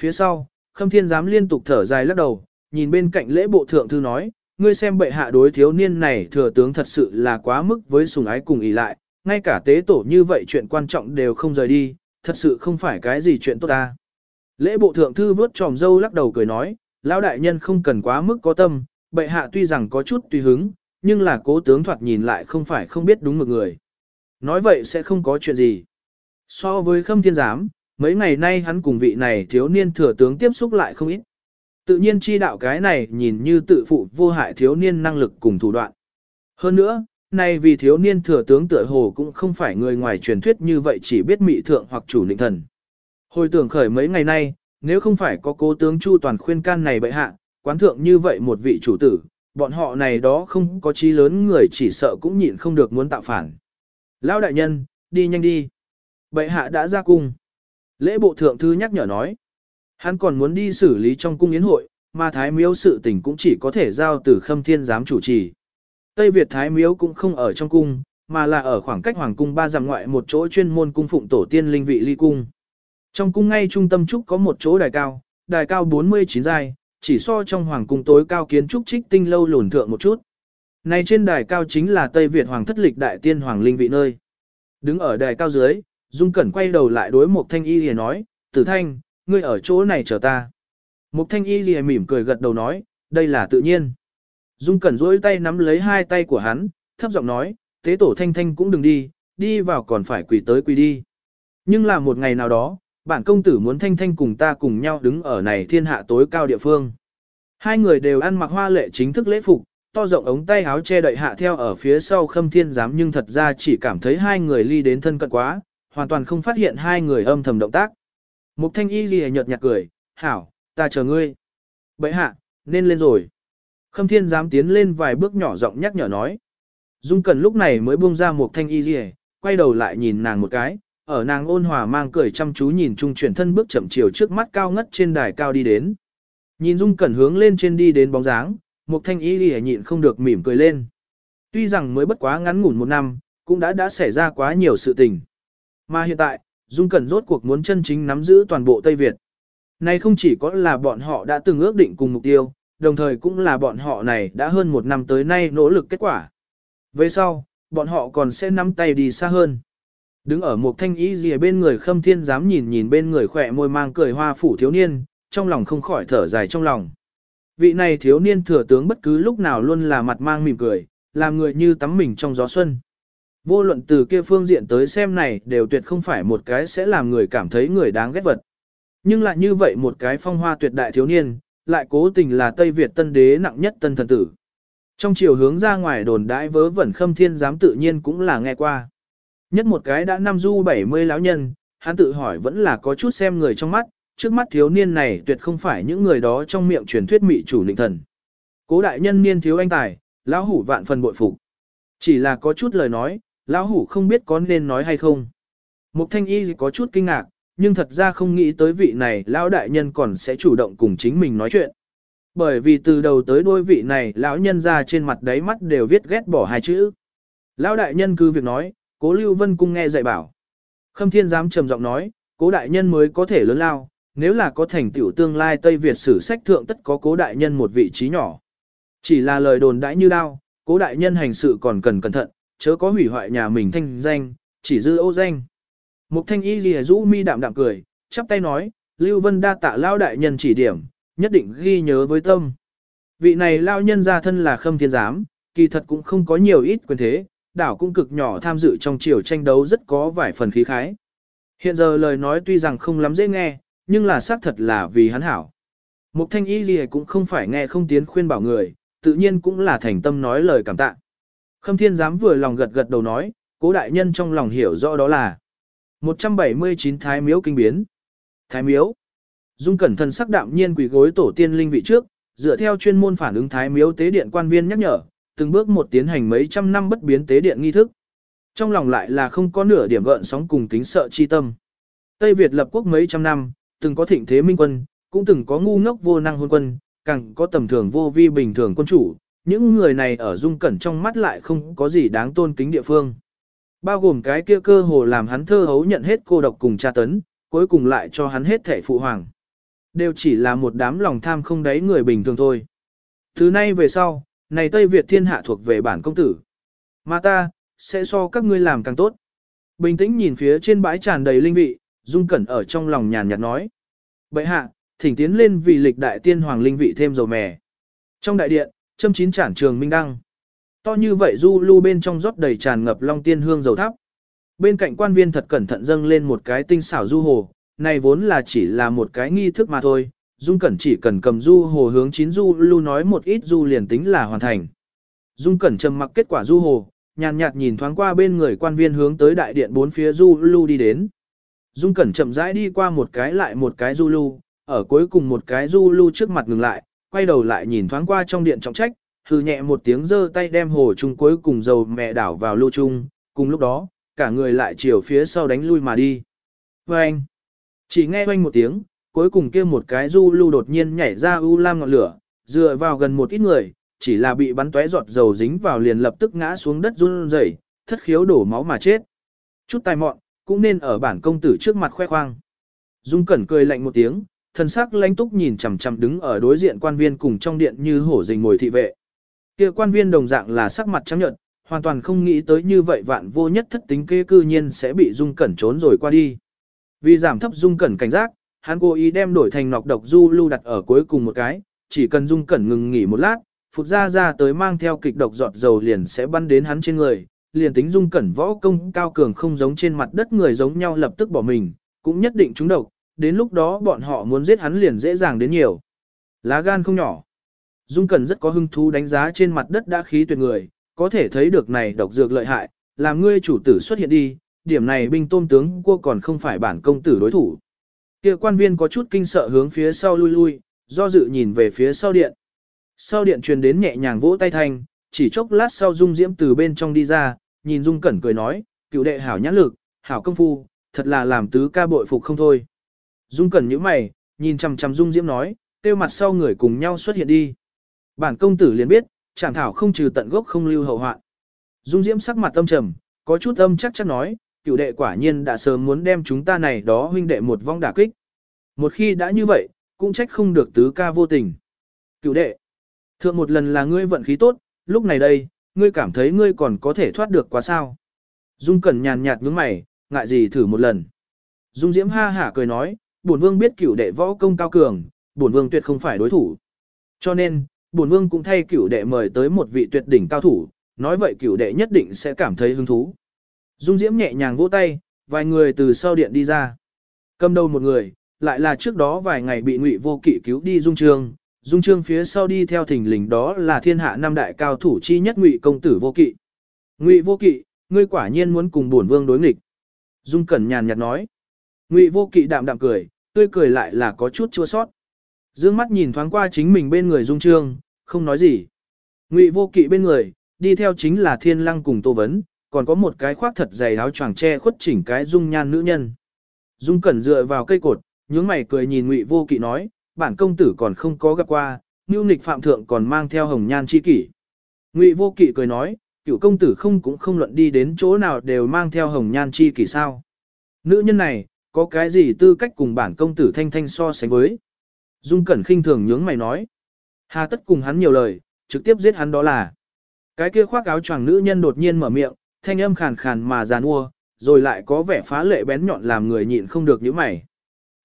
Phía sau, Khâm Thiên giám liên tục thở dài lắc đầu, nhìn bên cạnh lễ bộ thượng thư nói, ngươi xem bệ hạ đối thiếu niên này thừa tướng thật sự là quá mức với sùng ái cùng ý lại, ngay cả tế tổ như vậy chuyện quan trọng đều không rời đi, thật sự không phải cái gì chuyện tốt ta. Lễ bộ thượng thư vớt tròm dâu lắc đầu cười nói, lão đại nhân không cần quá mức có tâm, bệ hạ tuy rằng có chút tùy hứng, nhưng là cố tướng thoạt nhìn lại không phải không biết đúng một người. Nói vậy sẽ không có chuyện gì. So với khâm thiên giám, mấy ngày nay hắn cùng vị này thiếu niên thừa tướng tiếp xúc lại không ít. Tự nhiên chi đạo cái này nhìn như tự phụ vô hại thiếu niên năng lực cùng thủ đoạn. Hơn nữa, nay vì thiếu niên thừa tướng tựa hồ cũng không phải người ngoài truyền thuyết như vậy chỉ biết mị thượng hoặc chủ định thần. Hồi tưởng khởi mấy ngày nay, nếu không phải có cố tướng Chu toàn khuyên can này bệ hạ, quán thượng như vậy một vị chủ tử, bọn họ này đó không có trí lớn người chỉ sợ cũng nhịn không được muốn tạo phản. Lão đại nhân, đi nhanh đi. Bệ hạ đã ra cung. Lễ bộ thượng thư nhắc nhở nói. Hắn còn muốn đi xử lý trong cung yến hội, mà thái miếu sự tình cũng chỉ có thể giao từ khâm thiên giám chủ trì. Tây Việt thái miếu cũng không ở trong cung, mà là ở khoảng cách hoàng cung ba dặm ngoại một chỗ chuyên môn cung phụng tổ tiên linh vị ly cung. Trong cung ngay trung tâm trúc có một chỗ đài cao, đài cao 49 dài, chỉ so trong hoàng cung tối cao kiến trúc trích tinh lâu lùn thượng một chút. Này trên đài cao chính là Tây Việt hoàng thất lịch đại tiên hoàng linh vị nơi. Đứng ở đài cao dưới, Dung Cẩn quay đầu lại đối mục thanh y lìa nói, tử thanh, ngươi ở chỗ này chờ ta. mục thanh y lìa mỉm cười gật đầu nói, đây là tự nhiên. Dung Cẩn duỗi tay nắm lấy hai tay của hắn, thấp giọng nói, tế tổ thanh thanh cũng đừng đi, đi vào còn phải quỳ tới quỳ đi. Nhưng là một ngày nào đó, bản công tử muốn thanh thanh cùng ta cùng nhau đứng ở này thiên hạ tối cao địa phương. Hai người đều ăn mặc hoa lệ chính thức lễ phục, to rộng ống tay áo che đậy hạ theo ở phía sau khâm thiên giám nhưng thật ra chỉ cảm thấy hai người ly đến thân cận quá, hoàn toàn không phát hiện hai người âm thầm động tác. Mục thanh y ghi nhợt nhạt cười, hảo, ta chờ ngươi. Bậy hạ, nên lên rồi. Khâm thiên giám tiến lên vài bước nhỏ giọng nhắc nhở nói. Dung Cần lúc này mới buông ra một thanh y ghi quay đầu lại nhìn nàng một cái, ở nàng ôn hòa mang cười chăm chú nhìn trung chuyển thân bước chậm chiều trước mắt cao ngất trên đài cao đi đến. Nhìn Dung Cẩn hướng lên trên đi đến bóng dáng, một thanh y lìa nhịn không được mỉm cười lên. Tuy rằng mới bất quá ngắn ngủn một năm, cũng đã đã xảy ra quá nhiều sự tình. Mà hiện tại, Dung Cẩn rốt cuộc muốn chân chính nắm giữ toàn bộ Tây Việt. Này không chỉ có là bọn họ đã từng ước định cùng mục tiêu, đồng thời cũng là bọn họ này đã hơn một năm tới nay nỗ lực kết quả. Về sau, bọn họ còn sẽ nắm tay đi xa hơn. Đứng ở một thanh y gì bên người khâm thiên dám nhìn nhìn bên người khỏe môi mang cười hoa phủ thiếu niên, trong lòng không khỏi thở dài trong lòng. Vị này thiếu niên thừa tướng bất cứ lúc nào luôn là mặt mang mỉm cười, làm người như tắm mình trong gió xuân. Vô luận từ kia phương diện tới xem này đều tuyệt không phải một cái sẽ làm người cảm thấy người đáng ghét vật. Nhưng lại như vậy một cái phong hoa tuyệt đại thiếu niên, lại cố tình là Tây Việt tân đế nặng nhất tân thần tử. Trong chiều hướng ra ngoài đồn đãi vớ vẩn khâm thiên giám tự nhiên cũng là nghe qua. Nhất một cái đã năm du 70 lão nhân, hắn tự hỏi vẫn là có chút xem người trong mắt, trước mắt thiếu niên này tuyệt không phải những người đó trong miệng truyền thuyết mị chủ định thần. Cố đại nhân niên thiếu anh tài, lão hủ vạn phần bội phục. Chỉ là có chút lời nói, lão hủ không biết có nên nói hay không. Mục thanh y có chút kinh ngạc, nhưng thật ra không nghĩ tới vị này lão đại nhân còn sẽ chủ động cùng chính mình nói chuyện. Bởi vì từ đầu tới đôi vị này lão nhân ra trên mặt đáy mắt đều viết ghét bỏ hai chữ. Lão đại nhân cứ việc nói, cố Lưu Vân Cung nghe dạy bảo. Khâm thiên giám trầm giọng nói, cố đại nhân mới có thể lớn lao, nếu là có thành tựu tương lai Tây Việt sử sách thượng tất có cố đại nhân một vị trí nhỏ. Chỉ là lời đồn đãi như đao, cố đại nhân hành sự còn cần cẩn thận, chớ có hủy hoại nhà mình thanh danh, chỉ dư ô danh. Mục thanh y lìa rũ mi đạm đạm cười, chắp tay nói, Lưu Vân đa tạ lao đại nhân chỉ điểm, nhất định ghi nhớ với tâm. Vị này lao nhân ra thân là khâm thiên giám, kỳ thật cũng không có nhiều ít quyền thế, đảo cũng cực nhỏ tham dự trong chiều tranh đấu rất có vài phần khí khái. Hiện giờ lời nói tuy rằng không lắm dễ nghe, nhưng là xác thật là vì hắn hảo. Mục thanh y gì cũng không phải nghe không tiến khuyên bảo người, tự nhiên cũng là thành tâm nói lời cảm tạ. Khâm thiên giám vừa lòng gật gật đầu nói, cố đại nhân trong lòng hiểu rõ đó là 179 thái miếu kinh biến. Thái miếu. Dung cẩn thần sắc đạm nhiên quỳ gối tổ tiên linh vị trước, dựa theo chuyên môn phản ứng thái miếu tế điện quan viên nhắc nhở, từng bước một tiến hành mấy trăm năm bất biến tế điện nghi thức. Trong lòng lại là không có nửa điểm gợn sóng cùng kính sợ chi tâm. Tây Việt lập quốc mấy trăm năm, từng có thịnh thế minh quân, cũng từng có ngu ngốc vô năng hôn quân, càng có tầm thường vô vi bình thường quân chủ, những người này ở dung cẩn trong mắt lại không có gì đáng tôn kính địa phương. Bao gồm cái kia cơ hồ làm hắn thơ hấu nhận hết cô độc cùng tra tấn, cuối cùng lại cho hắn hết thể phụ hoàng. Đều chỉ là một đám lòng tham không đáy người bình thường thôi. Thứ nay về sau, này Tây Việt thiên hạ thuộc về bản công tử. Mà ta, sẽ so các ngươi làm càng tốt. Bình tĩnh nhìn phía trên bãi tràn đầy linh vị, Dung Cẩn ở trong lòng nhàn nhạt nói. bệ hạ, thỉnh tiến lên vì lịch đại tiên hoàng linh vị thêm dầu mè. Trong đại điện, châm chín chản trường minh đăng. To như vậy du lưu bên trong rót đầy tràn ngập long tiên hương dầu thắp. Bên cạnh quan viên thật cẩn thận dâng lên một cái tinh xảo du hồ, này vốn là chỉ là một cái nghi thức mà thôi, Dung Cẩn chỉ cần cầm du hồ hướng chín du lưu nói một ít du liền tính là hoàn thành. Dung Cẩn trầm mặc kết quả du hồ, nhàn nhạt nhìn thoáng qua bên người quan viên hướng tới đại điện bốn phía du lưu đi đến. Dung Cẩn chậm rãi đi qua một cái lại một cái du lưu, ở cuối cùng một cái du lưu trước mặt ngừng lại, quay đầu lại nhìn thoáng qua trong điện trọng trách, hừ nhẹ một tiếng giơ tay đem hồ chung cuối cùng dầu mẹ đảo vào lưu chung, cùng lúc đó, cả người lại chiều phía sau đánh lui mà đi. Vâng! Chỉ nghe oanh một tiếng, cuối cùng kia một cái du lưu đột nhiên nhảy ra u lam ngọn lửa, dựa vào gần một ít người, chỉ là bị bắn tóe giọt dầu dính vào liền lập tức ngã xuống đất run rẩy, thất khiếu đổ máu mà chết. Chút tài mọn, cũng nên ở bản công tử trước mặt khoe khoang. Dung Cẩn cười lạnh một tiếng, thân sắc lãnh túc nhìn chằm chằm đứng ở đối diện quan viên cùng trong điện như hổ rình ngồi thị vệ. Kia quan viên đồng dạng là sắc mặt trắng nhợt, hoàn toàn không nghĩ tới như vậy vạn vô nhất thất tính kê cư nhiên sẽ bị Dung Cẩn trốn rồi qua đi. Vì giảm thấp Dung Cẩn cảnh giác, hắn cố ý đem đổi thành nọc độc du lưu đặt ở cuối cùng một cái, chỉ cần Dung Cẩn ngừng nghỉ một lát, phụt ra ra tới mang theo kịch độc giọt dầu liền sẽ bắn đến hắn trên người, liền tính Dung Cẩn võ công cao cường không giống trên mặt đất người giống nhau lập tức bỏ mình, cũng nhất định trúng độc, đến lúc đó bọn họ muốn giết hắn liền dễ dàng đến nhiều. Lá gan không nhỏ. Dung Cẩn rất có hứng thú đánh giá trên mặt đất đã khí tuyệt người, có thể thấy được này độc dược lợi hại, làm ngươi chủ tử xuất hiện đi, điểm này binh tôm tướng cua còn không phải bản công tử đối thủ. Kia quan viên có chút kinh sợ hướng phía sau lui lui, do dự nhìn về phía sau điện. Sau điện truyền đến nhẹ nhàng vỗ tay thanh, chỉ chốc lát sau Dung Diễm từ bên trong đi ra, nhìn Dung Cẩn cười nói, cựu đệ hảo nhãn lực, hảo công phu, thật là làm tứ ca bội phục không thôi. Dung Cẩn nhíu mày, nhìn chằm chằm Dung Diễm nói, tiêu mặt sau người cùng nhau xuất hiện đi. Bản công tử liền biết, chẳng thảo không trừ tận gốc không lưu hậu hoạn. Dung Diễm sắc mặt tâm trầm, có chút âm chắc chắc nói, cựu đệ quả nhiên đã sớm muốn đem chúng ta này đó huynh đệ một vong đả kích. Một khi đã như vậy, cũng trách không được tứ ca vô tình. Cựu đệ, thượng một lần là ngươi vận khí tốt, lúc này đây, ngươi cảm thấy ngươi còn có thể thoát được quá sao. Dung Cẩn nhàn nhạt nhướng mày, ngại gì thử một lần. Dung Diễm ha hả cười nói, bổn vương biết cửu đệ võ công cao cường, bổn vương tuyệt không phải đối thủ. Cho nên, bổn vương cũng thay cửu đệ mời tới một vị tuyệt đỉnh cao thủ, nói vậy cửu đệ nhất định sẽ cảm thấy hứng thú. Dung Diễm nhẹ nhàng vỗ tay, vài người từ sau điện đi ra. Cầm đầu một người, lại là trước đó vài ngày bị Ngụy Vô Kỵ cứu đi Dung Trương, Dung Trương phía sau đi theo thỉnh lình đó là thiên hạ năm đại cao thủ chi nhất Ngụy công tử Vô Kỵ. Ngụy Vô Kỵ, ngươi quả nhiên muốn cùng bổn vương đối nghịch. Dung Cẩn nhàn nhạt nói. Ngụy Vô Kỵ đạm đạm cười, tươi cười lại là có chút chua sót. Dương mắt nhìn thoáng qua chính mình bên người Dung Trương, không nói gì. Ngụy Vô Kỵ bên người, đi theo chính là Thiên Lăng cùng Tô Vấn, còn có một cái khoác thật dày áo choàng che khuất chỉnh cái dung nhan nữ nhân. Dung Cẩn dựa vào cây cột, nhướng mày cười nhìn Ngụy Vô Kỵ nói, bản công tử còn không có gặp qua, Nưu Nịch Phạm Thượng còn mang theo hồng nhan chi kỷ. Ngụy Vô Kỵ cười nói, cựu công tử không cũng không luận đi đến chỗ nào đều mang theo hồng nhan chi kỷ sao. Nữ nhân này, có cái gì tư cách cùng bản công tử thanh thanh so sánh với. Dung Cẩn khinh thường nhướng mày nói. Hà tất cùng hắn nhiều lời, trực tiếp giết hắn đó là. Cái kia khoác áo choàng nữ nhân đột nhiên mở miệng, thanh âm khàn khàn mà giàn ua, rồi lại có vẻ phá lệ bén nhọn làm người nhịn không được những mày.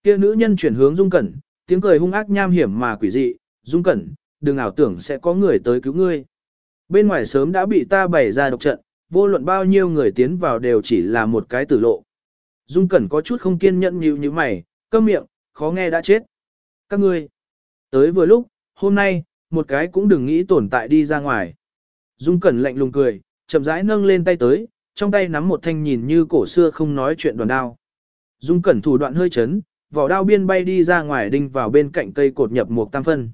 Kia nữ nhân chuyển hướng Dung Cẩn, tiếng cười hung ác nham hiểm mà quỷ dị, Dung Cẩn, đừng ảo tưởng sẽ có người tới cứu ngươi. Bên ngoài sớm đã bị ta bày ra độc trận, vô luận bao nhiêu người tiến vào đều chỉ là một cái tử lộ. Dung Cẩn có chút không kiên nhẫn như như mày, câm miệng, khó nghe đã chết. Các ngươi, tới vừa lúc, hôm nay, một cái cũng đừng nghĩ tồn tại đi ra ngoài. Dung Cẩn lạnh lùng cười, chậm rãi nâng lên tay tới, trong tay nắm một thanh nhìn như cổ xưa không nói chuyện đoàn đao. Dung Cẩn thủ đoạn hơi chấn, vỏ đao biên bay đi ra ngoài đinh vào bên cạnh cây cột nhập một tam phân.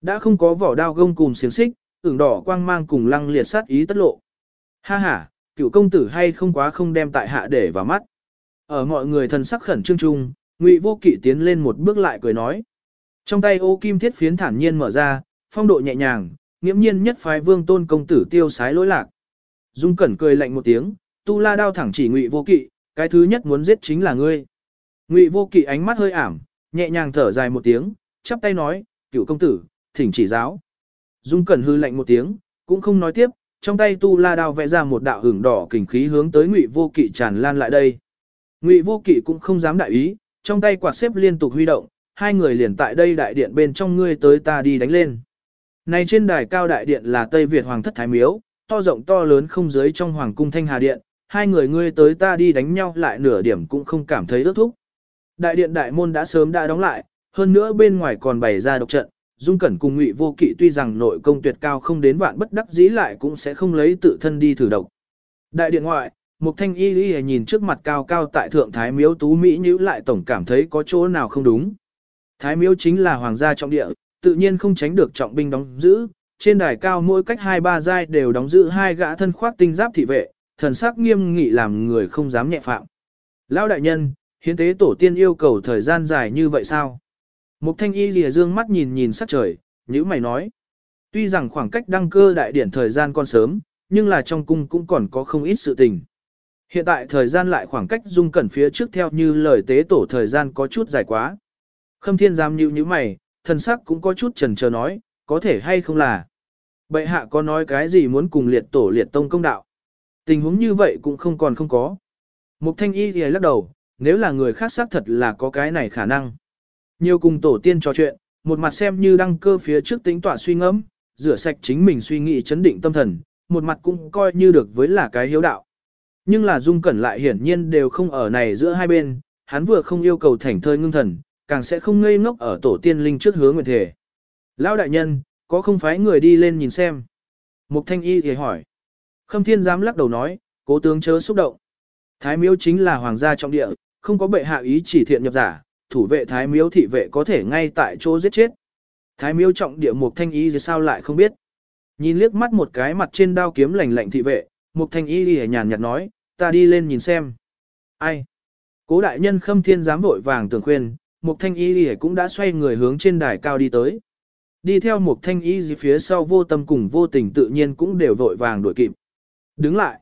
Đã không có vỏ đao gông cùng xiềng xích, ửng đỏ quang mang cùng lăng liệt sát ý tất lộ. Ha ha, cựu công tử hay không quá không đem tại hạ để vào mắt. Ở mọi người thần sắc khẩn trương trung, Ngụy Vô Kỵ tiến lên một bước lại cười nói. Trong tay ô kim thiết phiến thản nhiên mở ra, phong độ nhẹ nhàng, nghiễm nhiên nhất phái vương tôn công tử tiêu sái lỗi lạc. Dung Cẩn cười lạnh một tiếng, tu la đao thẳng chỉ Ngụy Vô Kỵ, cái thứ nhất muốn giết chính là ngươi. Ngụy Vô Kỵ ánh mắt hơi ảm, nhẹ nhàng thở dài một tiếng, chắp tay nói, cựu công tử, thỉnh chỉ giáo. Dung Cẩn hư lạnh một tiếng, cũng không nói tiếp, trong tay tu la đao vẽ ra một đạo hưởng đỏ kình khí hướng tới Ngụy Vô Kỵ tràn lan lại đây. Ngụy Vô Kỵ cũng không dám đại ý, trong tay quạt xếp liên tục huy động, hai người liền tại đây đại điện bên trong ngươi tới ta đi đánh lên. Này trên đài cao đại điện là Tây Việt Hoàng thất Thái Miếu, to rộng to lớn không giới trong Hoàng cung Thanh Hà Điện, hai người ngươi tới ta đi đánh nhau lại nửa điểm cũng không cảm thấy ước thúc. Đại điện đại môn đã sớm đã đóng lại, hơn nữa bên ngoài còn bày ra độc trận, Dung Cẩn cùng Ngụy Vô Kỵ tuy rằng nội công tuyệt cao không đến vạn bất đắc dĩ lại cũng sẽ không lấy tự thân đi thử độc. Đại điện ngoại, Mục Thanh Y Y nhìn trước mặt cao cao tại thượng Thái Miếu Tú Mỹ nhíu lại tổng cảm thấy có chỗ nào không đúng. Thái Miếu chính là hoàng gia trọng địa, tự nhiên không tránh được trọng binh đóng giữ, trên đài cao mỗi cách hai ba giai đều đóng giữ hai gã thân khoác tinh giáp thị vệ, thần sắc nghiêm nghị làm người không dám nhẹ phạm. Lão đại nhân, hiến tế tổ tiên yêu cầu thời gian dài như vậy sao? Mục thanh y lìa dương mắt nhìn nhìn sắc trời, như mày nói. Tuy rằng khoảng cách đăng cơ đại điển thời gian còn sớm, nhưng là trong cung cũng còn có không ít sự tình. Hiện tại thời gian lại khoảng cách dung cẩn phía trước theo như lời tế tổ thời gian có chút dài quá. Khâm thiên giám như như mày, thần sắc cũng có chút chần chờ nói, có thể hay không là. Bệ hạ có nói cái gì muốn cùng liệt tổ liệt tông công đạo. Tình huống như vậy cũng không còn không có. Mục thanh y thì lắc đầu, nếu là người khác xác thật là có cái này khả năng. Nhiều cùng tổ tiên trò chuyện, một mặt xem như đăng cơ phía trước tính tỏa suy ngẫm, rửa sạch chính mình suy nghĩ chấn định tâm thần, một mặt cũng coi như được với là cái hiếu đạo. Nhưng là Dung Cẩn lại hiển nhiên đều không ở này giữa hai bên, hắn vừa không yêu cầu thảnh thơi ngưng thần, càng sẽ không ngây ngốc ở tổ tiên linh trước hướng nguyện thể. Lão đại nhân, có không phải người đi lên nhìn xem? Mục thanh y thì hỏi. Khâm thiên giám lắc đầu nói, cố tướng chớ xúc động. Thái miếu chính là hoàng gia trọng địa, không có bệ hạ ý chỉ thiện nhập giả, thủ vệ thái miếu thị vệ có thể ngay tại chỗ giết chết. Thái miếu trọng địa mục thanh y thì sao lại không biết. Nhìn liếc mắt một cái mặt trên đao kiếm lạnh lạnh thị vệ, mục thanh y thì nhàn nhạt nói, ta đi lên nhìn xem. Ai? Cố đại nhân khâm thiên giám vội vàng tưởng khuyên, mục thanh y thì cũng đã xoay người hướng trên đài cao đi tới. Đi theo một thanh y gì phía sau vô tâm cùng vô tình tự nhiên cũng đều vội vàng đuổi kịp. Đứng lại.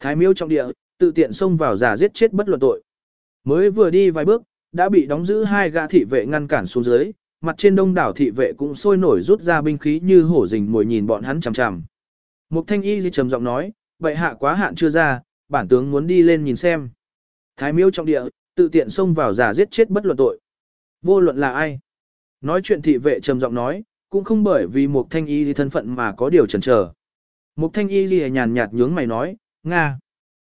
Thái miêu trong địa, tự tiện xông vào giả giết chết bất luận tội. Mới vừa đi vài bước, đã bị đóng giữ hai gã thị vệ ngăn cản xuống dưới, mặt trên đông đảo thị vệ cũng sôi nổi rút ra binh khí như hổ rình mồi nhìn bọn hắn chằm chằm. Mục thanh y gì trầm giọng nói, vậy hạ quá hạn chưa ra, bản tướng muốn đi lên nhìn xem. Thái miêu trong địa, tự tiện xông vào giả giết chết bất luận tội. Vô luận là ai? Nói chuyện thị vệ trầm giọng nói, cũng không bởi vì một thanh y thì thân phận mà có điều chần chờ. Một thanh y gì nhàn nhạt nhướng mày nói, Nga.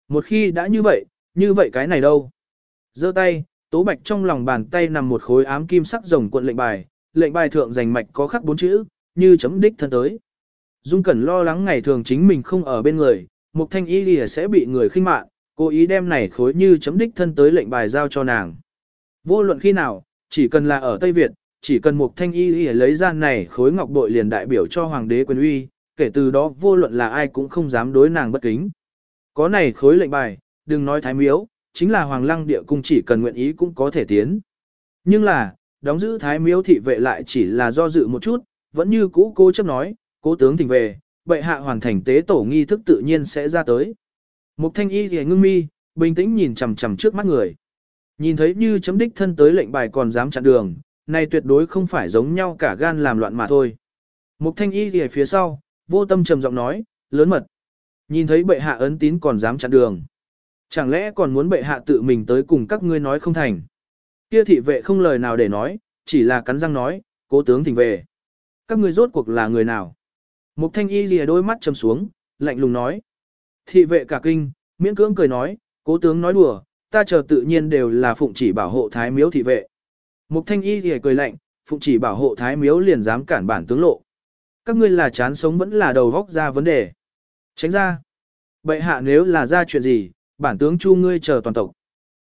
Một khi đã như vậy, như vậy cái này đâu? giơ tay, tố bạch trong lòng bàn tay nằm một khối ám kim sắc rồng cuộn lệnh bài, lệnh bài thượng dành mạch có khắc bốn chữ, như chấm đích thân tới. Dung Cẩn lo lắng ngày thường chính mình không ở bên người, mục thanh y lìa sẽ bị người khinh mạn, cố ý đem này khối như chấm đích thân tới lệnh bài giao cho nàng. Vô luận khi nào, chỉ cần là ở Tây Việt, chỉ cần một thanh y y lấy ra này khối ngọc bội liền đại biểu cho hoàng đế quyền uy, kể từ đó vô luận là ai cũng không dám đối nàng bất kính. Có này khối lệnh bài, đừng nói thái miếu, chính là hoàng lăng địa cung chỉ cần nguyện ý cũng có thể tiến. Nhưng là, đóng giữ thái miếu thị vệ lại chỉ là do dự một chút, vẫn như cũ cô chấp nói, cố tướng thỉnh về, bệ hạ hoàn thành tế tổ nghi thức tự nhiên sẽ ra tới. Mục thanh y thì ngưng mi, bình tĩnh nhìn chằm chằm trước mắt người. Nhìn thấy như chấm đích thân tới lệnh bài còn dám chặn đường, này tuyệt đối không phải giống nhau cả gan làm loạn mà thôi. Mục thanh y ở phía sau, vô tâm trầm giọng nói, lớn mật. Nhìn thấy bệ hạ ấn tín còn dám chặn đường. Chẳng lẽ còn muốn bệ hạ tự mình tới cùng các ngươi nói không thành. Kia thị vệ không lời nào để nói, chỉ là cắn răng nói, cố tướng thỉnh về. Các ngươi rốt cuộc là người nào? Mục thanh y lìa đôi mắt trầm xuống, lạnh lùng nói. Thị vệ cả kinh, miễn cưỡng cười nói, cố tướng nói đùa, ta chờ tự nhiên đều là phụng chỉ bảo hộ thái miếu thị vệ. Mục thanh y thì cười lạnh, phụng chỉ bảo hộ thái miếu liền dám cản bản tướng lộ. Các ngươi là chán sống vẫn là đầu góc ra vấn đề. Tránh ra. Bệ hạ nếu là ra chuyện gì, bản tướng chu ngươi chờ toàn tộc.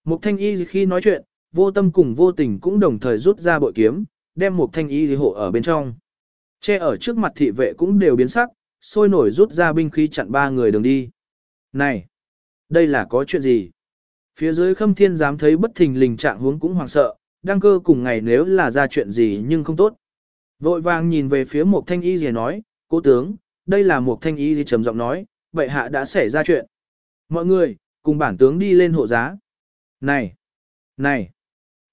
Mục thanh y khi nói chuyện, vô tâm cùng vô tình cũng đồng thời rút ra bội kiếm, đem mục thanh y hộ ở bên trong. Che ở trước mặt thị vệ cũng đều biến sắc, sôi nổi rút ra binh khí chặn ba người đường đi. Này! Đây là có chuyện gì? Phía dưới khâm thiên dám thấy bất thình lình trạng huống cũng hoảng sợ, đăng cơ cùng ngày nếu là ra chuyện gì nhưng không tốt. Vội vàng nhìn về phía một thanh y gì nói, cố tướng, đây là một thanh y gì trầm giọng nói, vậy hạ đã xảy ra chuyện. Mọi người, cùng bản tướng đi lên hộ giá. Này, này,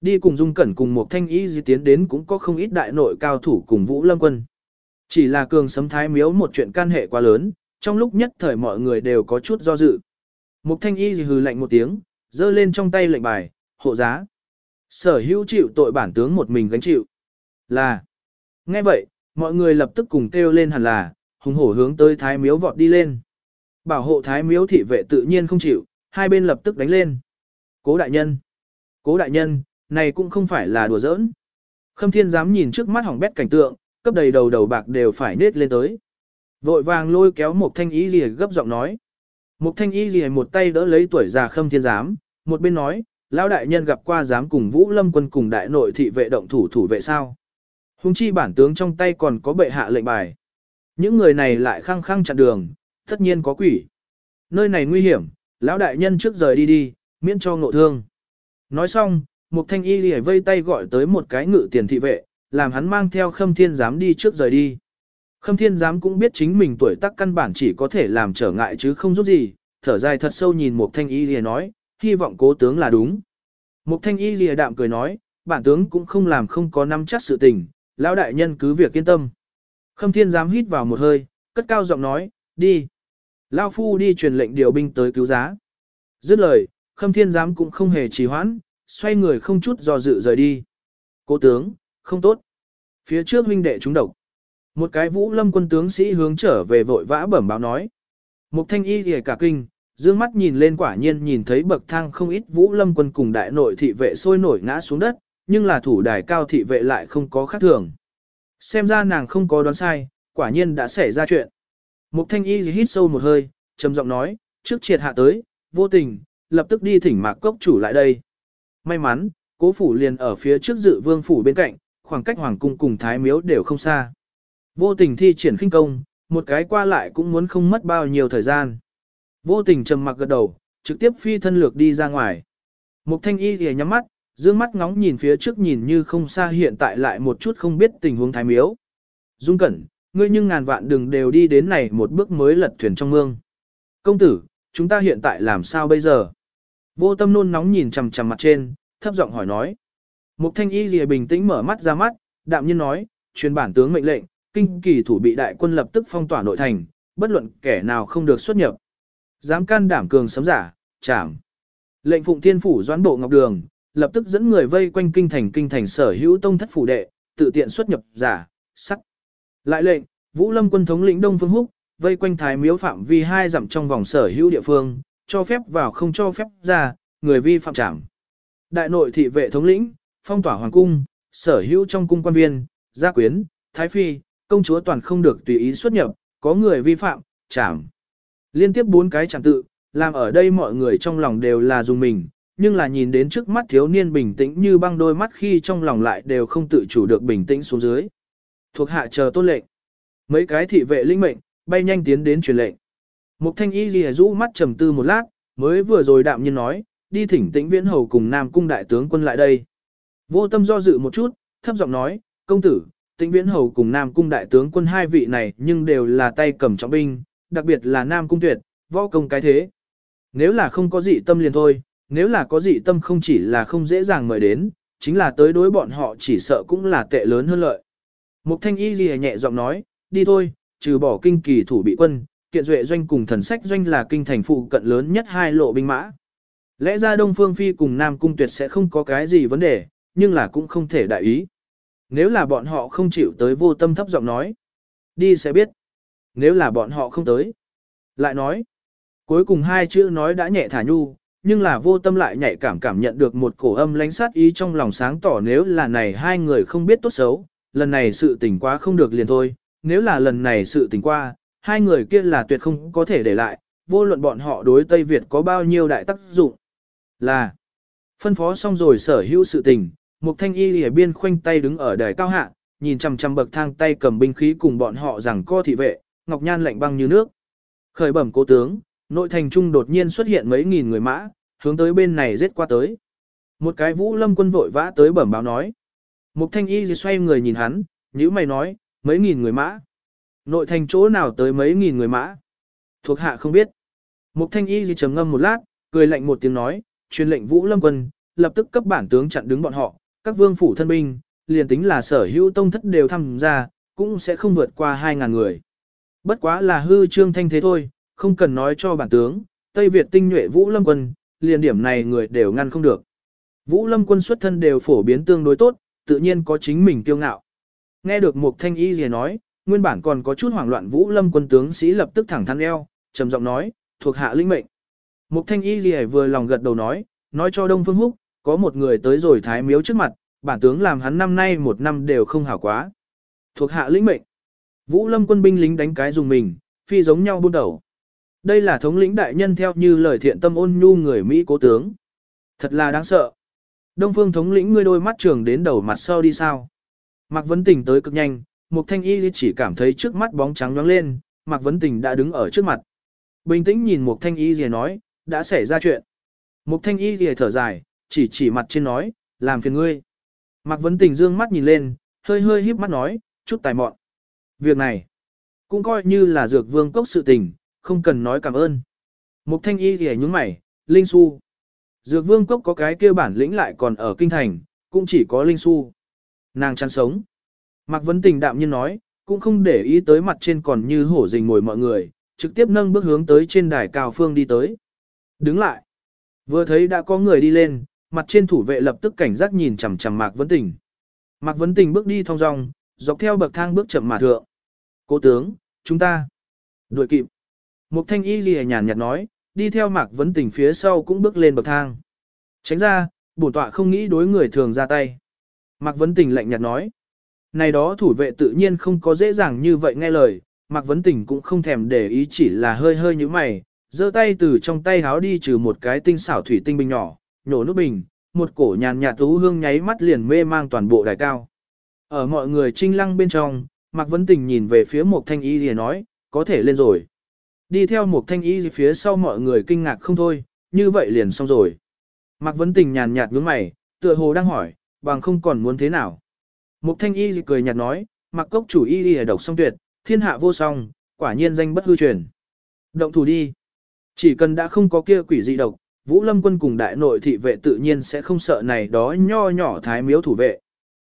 đi cùng dung cẩn cùng một thanh y gì tiến đến cũng có không ít đại nội cao thủ cùng vũ lâm quân. Chỉ là cường sấm thái miếu một chuyện can hệ quá lớn, trong lúc nhất thời mọi người đều có chút do dự. Mục thanh y gì hừ lạnh một tiếng, giơ lên trong tay lệnh bài, hộ giá. Sở hữu chịu tội bản tướng một mình gánh chịu. Là. Nghe vậy, mọi người lập tức cùng kêu lên hẳn là, hùng hổ hướng tới thái miếu vọt đi lên. Bảo hộ thái miếu thị vệ tự nhiên không chịu, hai bên lập tức đánh lên. Cố đại nhân. Cố đại nhân, này cũng không phải là đùa giỡn. Khâm thiên dám nhìn trước mắt hỏng bét cảnh tượng, cấp đầy đầu đầu bạc đều phải nết lên tới. Vội vàng lôi kéo một thanh y gì gấp giọng nói. Một thanh y gì một tay đỡ lấy tuổi già khâm thiên giám, một bên nói, lão đại nhân gặp qua dám cùng vũ lâm quân cùng đại nội thị vệ động thủ thủ vệ sao. Hùng chi bản tướng trong tay còn có bệ hạ lệnh bài. Những người này lại khăng khăng chặn đường, tất nhiên có quỷ. Nơi này nguy hiểm, lão đại nhân trước rời đi đi, miễn cho ngộ thương. Nói xong, một thanh y lìa vây tay gọi tới một cái ngự tiền thị vệ, làm hắn mang theo khâm thiên giám đi trước rời đi. Khâm thiên giám cũng biết chính mình tuổi tác căn bản chỉ có thể làm trở ngại chứ không giúp gì, thở dài thật sâu nhìn một thanh y lìa nói, hy vọng cố tướng là đúng. Một thanh y lìa đạm cười nói, bản tướng cũng không làm không có nắm chắc sự tình, lão đại nhân cứ việc yên tâm. Khâm thiên giám hít vào một hơi, cất cao giọng nói, đi. Lao phu đi truyền lệnh điều binh tới cứu giá. Dứt lời, khâm thiên giám cũng không hề trì hoãn, xoay người không chút do dự rời đi. Cố tướng, không tốt. Phía trước huynh đệ chúng độc. Một cái vũ lâm quân tướng sĩ hướng trở về vội vã bẩm báo nói. Một thanh y thì cả kinh, dương mắt nhìn lên quả nhiên nhìn thấy bậc thang không ít vũ lâm quân cùng đại nội thị vệ sôi nổi ngã xuống đất, nhưng là thủ đài cao thị vệ lại không có khác thường. Xem ra nàng không có đoán sai, quả nhiên đã xảy ra chuyện. Mục thanh y hít sâu một hơi, trầm giọng nói, trước triệt hạ tới, vô tình, lập tức đi thỉnh mạc cốc chủ lại đây. May mắn, cố phủ liền ở phía trước dự vương phủ bên cạnh, khoảng cách hoàng cung cùng thái miếu đều không xa. Vô tình thi triển khinh công, một cái qua lại cũng muốn không mất bao nhiêu thời gian. Vô tình trầm mặc gật đầu, trực tiếp phi thân lược đi ra ngoài. Mục thanh y thì nhắm mắt, dương mắt ngóng nhìn phía trước nhìn như không xa hiện tại lại một chút không biết tình huống thái miếu. Dung cẩn, ngươi nhưng ngàn vạn đừng đều đi đến này một bước mới lật thuyền trong mương. Công tử, chúng ta hiện tại làm sao bây giờ? Vô tâm nôn nóng nhìn chằm chằm mặt trên, thấp giọng hỏi nói. Mục thanh y lìa bình tĩnh mở mắt ra mắt, đạm nhiên nói, truyền bản tướng mệnh lệnh, kinh kỳ thủ bị đại quân lập tức phong tỏa nội thành, bất luận kẻ nào không được xuất nhập. Dám can đảm cường sấm giả, chảm. Lệnh phụng thiên phủ doãn bộ ngọc đường, lập tức dẫn người vây quanh kinh thành kinh thành sở hữu tông thất phủ đệ, tự tiện xuất nhập giả, sắc. Lại lệnh, Vũ Lâm quân thống lĩnh Đông Phương Húc, vây quanh thái miếu phạm vi hai dặm trong vòng sở hữu địa phương, cho phép vào không cho phép ra, người vi phạm trảm. Đại nội thị vệ thống lĩnh, phong tỏa hoàng cung, sở hữu trong cung quan viên, gia quyến, thái phi, công chúa toàn không được tùy ý xuất nhập, có người vi phạm, trảm. Liên tiếp bốn cái chẳng tự, làm ở đây mọi người trong lòng đều là dùng mình, nhưng là nhìn đến trước mắt thiếu niên bình tĩnh như băng đôi mắt khi trong lòng lại đều không tự chủ được bình tĩnh xuống dưới. Thuộc hạ chờ tôn lệnh. Mấy cái thị vệ linh mệnh, bay nhanh tiến đến truyền lệnh. Mục thanh y ghi rũ mắt trầm tư một lát, mới vừa rồi đạm nhiên nói, đi thỉnh tĩnh viễn hầu cùng Nam cung đại tướng quân lại đây. Vô tâm do dự một chút, thấp giọng nói, công tử, tĩnh viễn hầu cùng Nam cung đại tướng quân hai vị này nhưng đều là tay cầm trọng binh, đặc biệt là Nam cung tuyệt, võ công cái thế. Nếu là không có dị tâm liền thôi, nếu là có dị tâm không chỉ là không dễ dàng mời đến, chính là tới đối bọn họ chỉ sợ cũng là tệ lớn hơn lợi. Mục thanh y ghi nhẹ giọng nói, đi thôi, trừ bỏ kinh kỳ thủ bị quân, kiện duệ doanh cùng thần sách doanh là kinh thành phụ cận lớn nhất hai lộ binh mã. Lẽ ra Đông Phương Phi cùng Nam Cung Tuyệt sẽ không có cái gì vấn đề, nhưng là cũng không thể đại ý. Nếu là bọn họ không chịu tới vô tâm thấp giọng nói, đi sẽ biết. Nếu là bọn họ không tới, lại nói. Cuối cùng hai chữ nói đã nhẹ thả nhu, nhưng là vô tâm lại nhạy cảm cảm nhận được một cổ âm lánh sát ý trong lòng sáng tỏ nếu là này hai người không biết tốt xấu, lần này sự tình quá không được liền thôi, nếu là lần này sự tình qua, hai người kia là tuyệt không có thể để lại, vô luận bọn họ đối Tây Việt có bao nhiêu đại tác dụng. Là, phân phó xong rồi sở hữu sự tình, một thanh y lìa biên khoanh tay đứng ở đài cao hạ, nhìn chằm chằm bậc thang tay cầm binh khí cùng bọn họ rằng co thị vệ, ngọc nhan lạnh băng như nước. Khởi bẩm cố tướng, nội thành trung đột nhiên xuất hiện mấy nghìn người mã, hướng tới bên này giết qua tới. Một cái vũ lâm quân vội vã tới bẩm báo nói. Mục thanh y xoay người nhìn hắn, nhữ mày nói, mấy nghìn người mã. Nội thành chỗ nào tới mấy nghìn người mã? Thuộc hạ không biết. Mục thanh y gì trầm ngâm một lát, cười lạnh một tiếng nói, truyền lệnh vũ lâm quân, lập tức cấp bản tướng chặn đứng bọn họ, các vương phủ thân binh, liền tính là sở hữu tông thất đều tham gia, cũng sẽ không vượt qua hai ngàn người. Bất quá là hư trương thanh thế thôi, không cần nói cho bản tướng, Tây Việt tinh nhuệ vũ lâm quân, liền điểm này người đều ngăn không được. Vũ lâm quân xuất thân đều phổ biến tương đối tốt, tự nhiên có chính mình kiêu ngạo. Nghe được một thanh y gì nói, nguyên bản còn có chút hoảng loạn Vũ lâm quân tướng sĩ lập tức thẳng thắn eo, trầm giọng nói, thuộc hạ linh mệnh. Mục thanh y gì vừa lòng gật đầu nói, nói cho Đông Phương Húc, có một người tới rồi thái miếu trước mặt, bản tướng làm hắn năm nay một năm đều không hảo quá. Thuộc hạ lĩnh mệnh. Vũ lâm quân binh lính đánh cái dùng mình, phi giống nhau buôn đầu. Đây là thống lĩnh đại nhân theo như lời thiện tâm ôn nhu người Mỹ cố tướng. Thật là đáng sợ. Đông phương thống lĩnh ngươi đôi mắt trường đến đầu mặt sau đi sao. Mạc Vấn Tình tới cực nhanh, Mục Thanh Y chỉ cảm thấy trước mắt bóng trắng nhoáng lên, Mạc Vấn Tình đã đứng ở trước mặt. Bình tĩnh nhìn Mục Thanh Y gì nói, đã xảy ra chuyện. Mục Thanh Y gì thở dài, chỉ chỉ mặt trên nói, làm phiền ngươi. Mạc Vấn Tình dương mắt nhìn lên, hơi hơi híp mắt nói, chút tài mọn. Việc này, cũng coi như là dược vương cốc sự tình, không cần nói cảm ơn. Mục thanh y thì nhúng mày, Linh Su. Dược vương cốc có cái kia bản lĩnh lại còn ở kinh thành, cũng chỉ có Linh Su. Nàng chăn sống. Mạc Vấn Tình đạm nhiên nói, cũng không để ý tới mặt trên còn như hổ rình ngồi mọi người, trực tiếp nâng bước hướng tới trên đài cao phương đi tới. Đứng lại. Vừa thấy đã có người đi lên, mặt trên thủ vệ lập tức cảnh giác nhìn chằm chằm Mạc Vấn Tình. Mạc Vấn Tình bước đi thong dong, dọc theo bậc thang bước chậm mà thượng. Cố tướng, chúng ta. Đuổi kịp. Mục thanh y ghi nhàn nhạt nói, đi theo mạc vấn tình phía sau cũng bước lên bậc thang. Tránh ra, bổn tọa không nghĩ đối người thường ra tay. Mạc vấn tình lạnh nhạt nói. Này đó thủ vệ tự nhiên không có dễ dàng như vậy nghe lời, Mạc vấn tình cũng không thèm để ý chỉ là hơi hơi như mày, giơ tay từ trong tay háo đi trừ một cái tinh xảo thủy tinh bình nhỏ, nhổ nút bình, một cổ nhàn nhạt tú hương nháy mắt liền mê mang toàn bộ đài cao. Ở mọi người trinh lăng bên trong, Mạc Vấn Tình nhìn về phía một thanh y thì nói, có thể lên rồi. Đi theo một thanh y phía sau mọi người kinh ngạc không thôi, như vậy liền xong rồi. Mạc Vấn Tình nhàn nhạt nhướng mày, tựa hồ đang hỏi, bằng không còn muốn thế nào. Mục thanh y cười nhạt nói, mặc cốc chủ y y độc song tuyệt, thiên hạ vô song, quả nhiên danh bất hư truyền. Động thủ đi. Chỉ cần đã không có kia quỷ dị độc, Vũ Lâm quân cùng đại nội thị vệ tự nhiên sẽ không sợ này đó nho nhỏ thái miếu thủ vệ.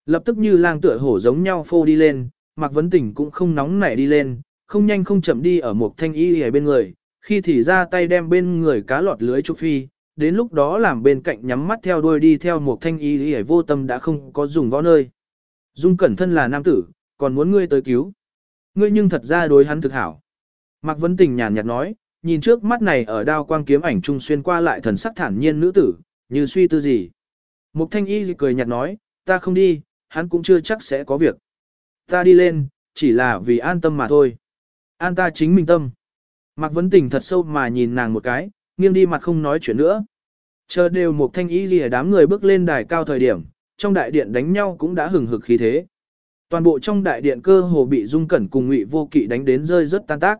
Lập tức như lang tựa hổ giống nhau phô đi lên, Mạc Vấn Tình cũng không nóng nảy đi lên, không nhanh không chậm đi ở một thanh y ở bên người, khi thì ra tay đem bên người cá lọt lưới chụp phi, đến lúc đó làm bên cạnh nhắm mắt theo đuôi đi theo một thanh y ở vô tâm đã không có dùng võ nơi. Dung cẩn thân là nam tử, còn muốn ngươi tới cứu. Ngươi nhưng thật ra đối hắn thực hảo. Mạc Vấn Tình nhàn nhạt nói, nhìn trước mắt này ở đao quang kiếm ảnh trung xuyên qua lại thần sắc thản nhiên nữ tử, như suy tư gì. Mục thanh y cười nhạt nói, ta không đi, hắn cũng chưa chắc sẽ có việc. Ta đi lên, chỉ là vì an tâm mà thôi. An ta chính mình tâm. Mạc Vấn Tình thật sâu mà nhìn nàng một cái, nghiêng đi mặt không nói chuyện nữa. Chờ đều một thanh ý gì đám người bước lên đài cao thời điểm, trong đại điện đánh nhau cũng đã hừng hực khí thế. Toàn bộ trong đại điện cơ hồ bị Dung Cẩn cùng Ngụy Vô Kỵ đánh đến rơi rất tan tác.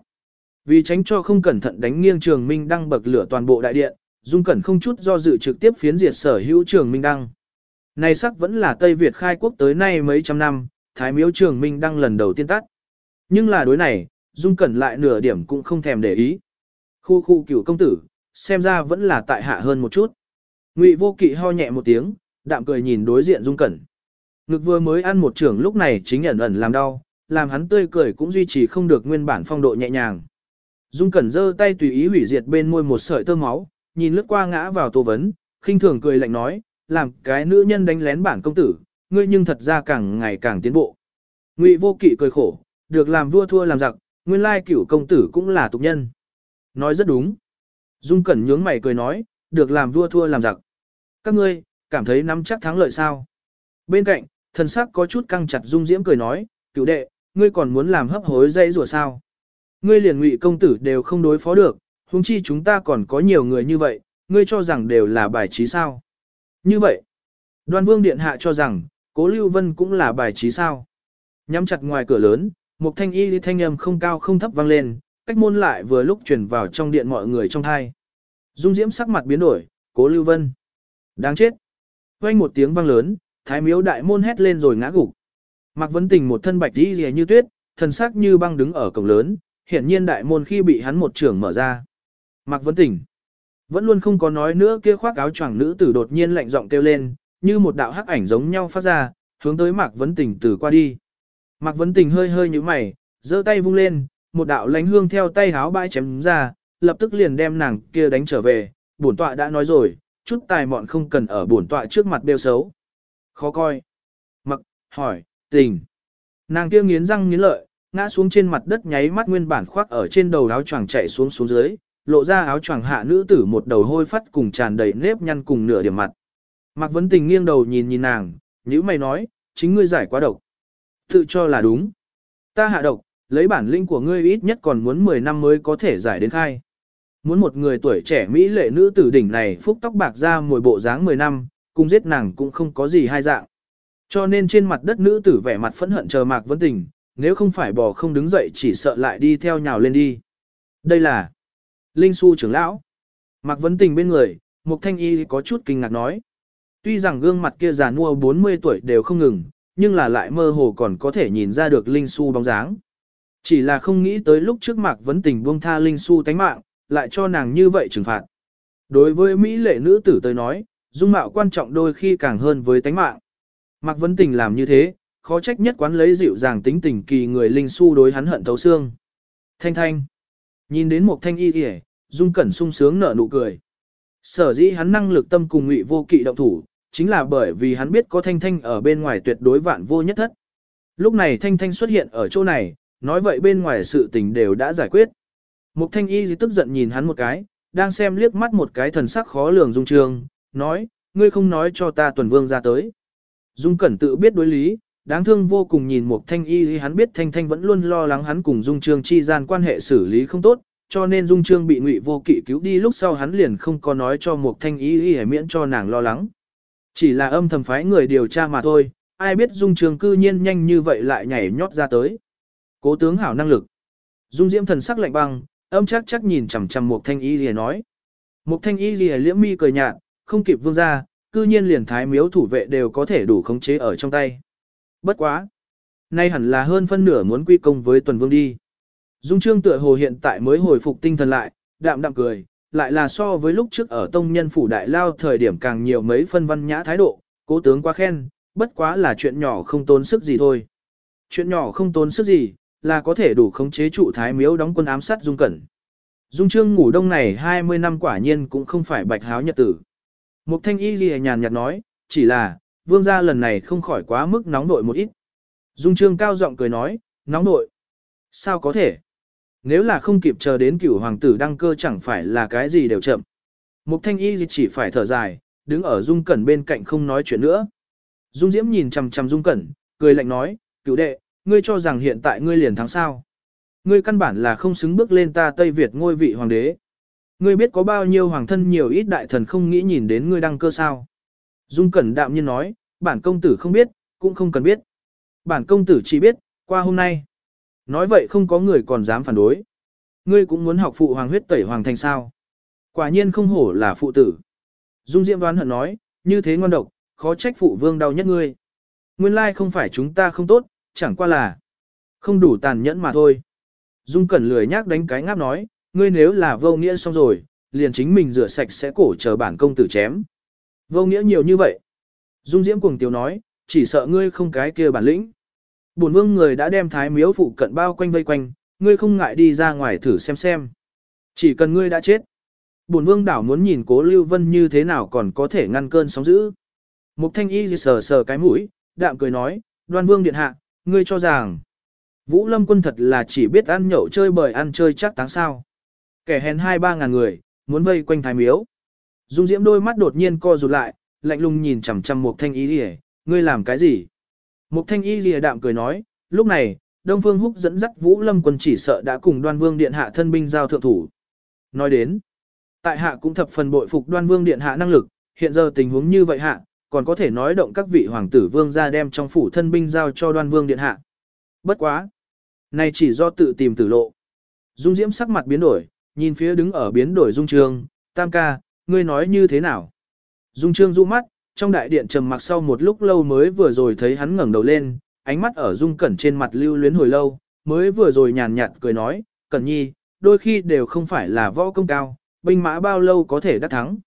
Vì tránh cho không cẩn thận đánh nghiêng Trường Minh đăng bậc lửa toàn bộ đại điện, Dung Cẩn không chút do dự trực tiếp phiến diệt sở hữu Trường Minh đăng. Này sắc vẫn là Tây Việt khai quốc tới nay mấy trăm năm, Thái Miếu Trường Minh đăng lần đầu tiên tắt. Nhưng là đối này, Dung Cẩn lại nửa điểm cũng không thèm để ý. Khu khu cửu công tử, xem ra vẫn là tại hạ hơn một chút. Ngụy vô kỵ ho nhẹ một tiếng, đạm cười nhìn đối diện Dung Cẩn. Ngực vừa mới ăn một trưởng lúc này chính ẩn ẩn làm đau, làm hắn tươi cười cũng duy trì không được nguyên bản phong độ nhẹ nhàng. Dung Cẩn giơ tay tùy ý hủy diệt bên môi một sợi tơ máu, nhìn lướt qua ngã vào tô vấn, khinh thường cười lạnh nói, làm cái nữ nhân đánh lén bản công tử, ngươi nhưng thật ra càng ngày càng tiến bộ. Ngụy vô kỵ cười khổ, được làm vua thua làm giặc, nguyên lai cửu công tử cũng là tục nhân. Nói rất đúng. Dung Cẩn nhướng mày cười nói, được làm vua thua làm giặc. Các ngươi, cảm thấy nắm chắc thắng lợi sao? Bên cạnh, thần sắc có chút căng chặt Dung Diễm cười nói, cửu đệ, ngươi còn muốn làm hấp hối dây rùa sao? Ngươi liền ngụy công tử đều không đối phó được, huống chi chúng ta còn có nhiều người như vậy, ngươi cho rằng đều là bài trí sao? Như vậy, đoan vương điện hạ cho rằng, cố Lưu Vân cũng là bài trí sao? Nhắm chặt ngoài cửa lớn, một thanh y thanh âm không cao không thấp vang lên, cách môn lại vừa lúc truyền vào trong điện mọi người trong thai. Dung Diễm sắc mặt biến đổi, cố Lưu Vân. Đáng chết. Quanh một tiếng vang lớn, thái miếu đại môn hét lên rồi ngã gục. Mạc Vấn Tình một thân bạch đi rìa như tuyết, thần sắc như băng đứng ở cổng lớn, hiển nhiên đại môn khi bị hắn một trưởng mở ra. Mạc Vấn Tình. Vẫn luôn không có nói nữa kia khoác áo choàng nữ tử đột nhiên lạnh giọng kêu lên, như một đạo hắc ảnh giống nhau phát ra, hướng tới Mạc Vấn Tình từ qua đi. Mạc Vấn Tình hơi hơi như mày, giơ tay vung lên, một đạo lánh hương theo tay háo bãi chém ra, lập tức liền đem nàng kia đánh trở về, bổn tọa đã nói rồi, chút tài mọn không cần ở bổn tọa trước mặt bêu xấu. Khó coi. Mặc, hỏi, tình. Nàng kia nghiến răng nghiến lợi, ngã xuống trên mặt đất nháy mắt nguyên bản khoác ở trên đầu áo choàng chạy xuống xuống dưới, lộ ra áo choàng hạ nữ tử một đầu hôi phát cùng tràn đầy nếp nhăn cùng nửa điểm mặt. Mạc Vấn Tình nghiêng đầu nhìn nhìn nàng, nhữ mày nói, chính ngươi giải quá độc. Tự cho là đúng. Ta hạ độc, lấy bản lĩnh của ngươi ít nhất còn muốn 10 năm mới có thể giải đến khai. Muốn một người tuổi trẻ Mỹ lệ nữ tử đỉnh này phúc tóc bạc ra mùi bộ dáng 10 năm, cùng giết nàng cũng không có gì hai dạng. Cho nên trên mặt đất nữ tử vẻ mặt phẫn hận chờ Mạc Vấn Tình, nếu không phải bò không đứng dậy chỉ sợ lại đi theo nhào lên đi. Đây là Linh Su trưởng lão. Mạc Vấn Tình bên người, Mục Thanh Y có chút kinh ngạc nói. Tuy rằng gương mặt kia già nua 40 tuổi đều không ngừng, nhưng là lại mơ hồ còn có thể nhìn ra được Linh Su bóng dáng. Chỉ là không nghĩ tới lúc trước Mạc Vấn Tình buông tha Linh Su tánh mạng, lại cho nàng như vậy trừng phạt. Đối với Mỹ lệ nữ tử tới nói, dung mạo quan trọng đôi khi càng hơn với tánh mạng. Mạc Vấn Tình làm như thế, khó trách nhất quán lấy dịu dàng tính tình kỳ người Linh Su đối hắn hận thấu xương. Thanh thanh. Nhìn đến một thanh y kìa, Dung Cẩn sung sướng nở nụ cười. Sở dĩ hắn năng lực tâm cùng ngụy vô kỵ động thủ, chính là bởi vì hắn biết có Thanh Thanh ở bên ngoài tuyệt đối vạn vô nhất thất. Lúc này Thanh Thanh xuất hiện ở chỗ này, nói vậy bên ngoài sự tình đều đã giải quyết. Mục Thanh Y tức giận nhìn hắn một cái, đang xem liếc mắt một cái thần sắc khó lường Dung Trương, nói, ngươi không nói cho ta tuần vương ra tới. Dung Cẩn tự biết đối lý, đáng thương vô cùng nhìn Mục Thanh Y hắn biết Thanh Thanh vẫn luôn lo lắng hắn cùng Dung Trương chi gian quan hệ xử lý không tốt, cho nên Dung Trương bị Ngụy Vô Kỵ cứu đi lúc sau hắn liền không có nói cho Mục Thanh Y Y miễn cho nàng lo lắng. Chỉ là âm thầm phái người điều tra mà thôi, ai biết Dung trường cư nhiên nhanh như vậy lại nhảy nhót ra tới. Cố tướng hảo năng lực. Dung Diễm thần sắc lạnh băng, âm chắc chắc nhìn chằm chằm Mục Thanh Y lìa nói. Mục Thanh Y lìa liễm mi cười nhạt, không kịp vương ra, cư nhiên liền thái miếu thủ vệ đều có thể đủ khống chế ở trong tay. Bất quá. Nay hẳn là hơn phân nửa muốn quy công với tuần vương đi. Dung Trương tựa hồ hiện tại mới hồi phục tinh thần lại, đạm đạm cười, lại là so với lúc trước ở tông nhân phủ đại lao thời điểm càng nhiều mấy phân văn nhã thái độ, cố tướng quá khen, bất quá là chuyện nhỏ không tốn sức gì thôi. Chuyện nhỏ không tốn sức gì, là có thể đủ khống chế trụ thái miếu đóng quân ám sát Dung Cẩn. Dung Trương ngủ đông này 20 năm quả nhiên cũng không phải bạch háo nhật tử. Mục thanh y ghi nhàn nhạt nói, chỉ là, vương gia lần này không khỏi quá mức nóng nội một ít. Dung Trương cao giọng cười nói, nóng nội. Sao có thể? Nếu là không kịp chờ đến cửu hoàng tử đăng cơ chẳng phải là cái gì đều chậm. Mục thanh y chỉ phải thở dài, đứng ở Dung Cẩn bên cạnh không nói chuyện nữa. Dung Diễm nhìn chằm chằm Dung Cẩn, cười lạnh nói, cửu đệ, ngươi cho rằng hiện tại ngươi liền thắng sao. Ngươi căn bản là không xứng bước lên ta Tây Việt ngôi vị hoàng đế. Ngươi biết có bao nhiêu hoàng thân nhiều ít đại thần không nghĩ nhìn đến ngươi đăng cơ sao. Dung Cẩn đạm nhiên nói, bản công tử không biết, cũng không cần biết. Bản công tử chỉ biết, qua hôm nay. Nói vậy không có người còn dám phản đối. Ngươi cũng muốn học phụ hoàng huyết tẩy hoàng thành sao. Quả nhiên không hổ là phụ tử. Dung Diễm đoán hận nói, như thế ngon độc, khó trách phụ vương đau nhất ngươi. Nguyên lai không phải chúng ta không tốt, chẳng qua là không đủ tàn nhẫn mà thôi. Dung Cẩn lười nhác đánh cái ngáp nói, ngươi nếu là vô nghĩa xong rồi, liền chính mình rửa sạch sẽ cổ chờ bản công tử chém. Vô nghĩa nhiều như vậy. Dung Diễm cuồng tiểu nói, chỉ sợ ngươi không cái kia bản lĩnh. Bổn vương người đã đem thái miếu phụ cận bao quanh vây quanh, ngươi không ngại đi ra ngoài thử xem xem. Chỉ cần ngươi đã chết. Bổn vương đảo muốn nhìn cố Lưu Vân như thế nào còn có thể ngăn cơn sóng dữ. Mục thanh y sờ sờ cái mũi, đạm cười nói, đoan vương điện hạ, ngươi cho rằng. Vũ lâm quân thật là chỉ biết ăn nhậu chơi bời ăn chơi chắc táng sao. Kẻ hèn hai ba ngàn người, muốn vây quanh thái miếu. Dung diễm đôi mắt đột nhiên co rụt lại, lạnh lùng nhìn chằm chằm mục thanh y đi ngươi làm cái gì? Mục thanh y lìa đạm cười nói, lúc này, Đông Phương Húc dẫn dắt Vũ Lâm quân chỉ sợ đã cùng Đoan Vương điện hạ thân binh giao thượng thủ. Nói đến, tại hạ cũng thập phần bội phục Đoan Vương điện hạ năng lực, hiện giờ tình huống như vậy hạ, còn có thể nói động các vị hoàng tử vương ra đem trong phủ thân binh giao cho Đoan Vương điện hạ. Bất quá, này chỉ do tự tìm tử lộ. Dung Diễm sắc mặt biến đổi, nhìn phía đứng ở biến đổi Dung Trương, Tam ca, ngươi nói như thế nào? Dung Trương du mắt, trong đại điện trầm mặc sau một lúc lâu mới vừa rồi thấy hắn ngẩng đầu lên, ánh mắt ở dung cẩn trên mặt lưu luyến hồi lâu, mới vừa rồi nhàn nhạt cười nói, cẩn nhi, đôi khi đều không phải là võ công cao, binh mã bao lâu có thể đắc thắng.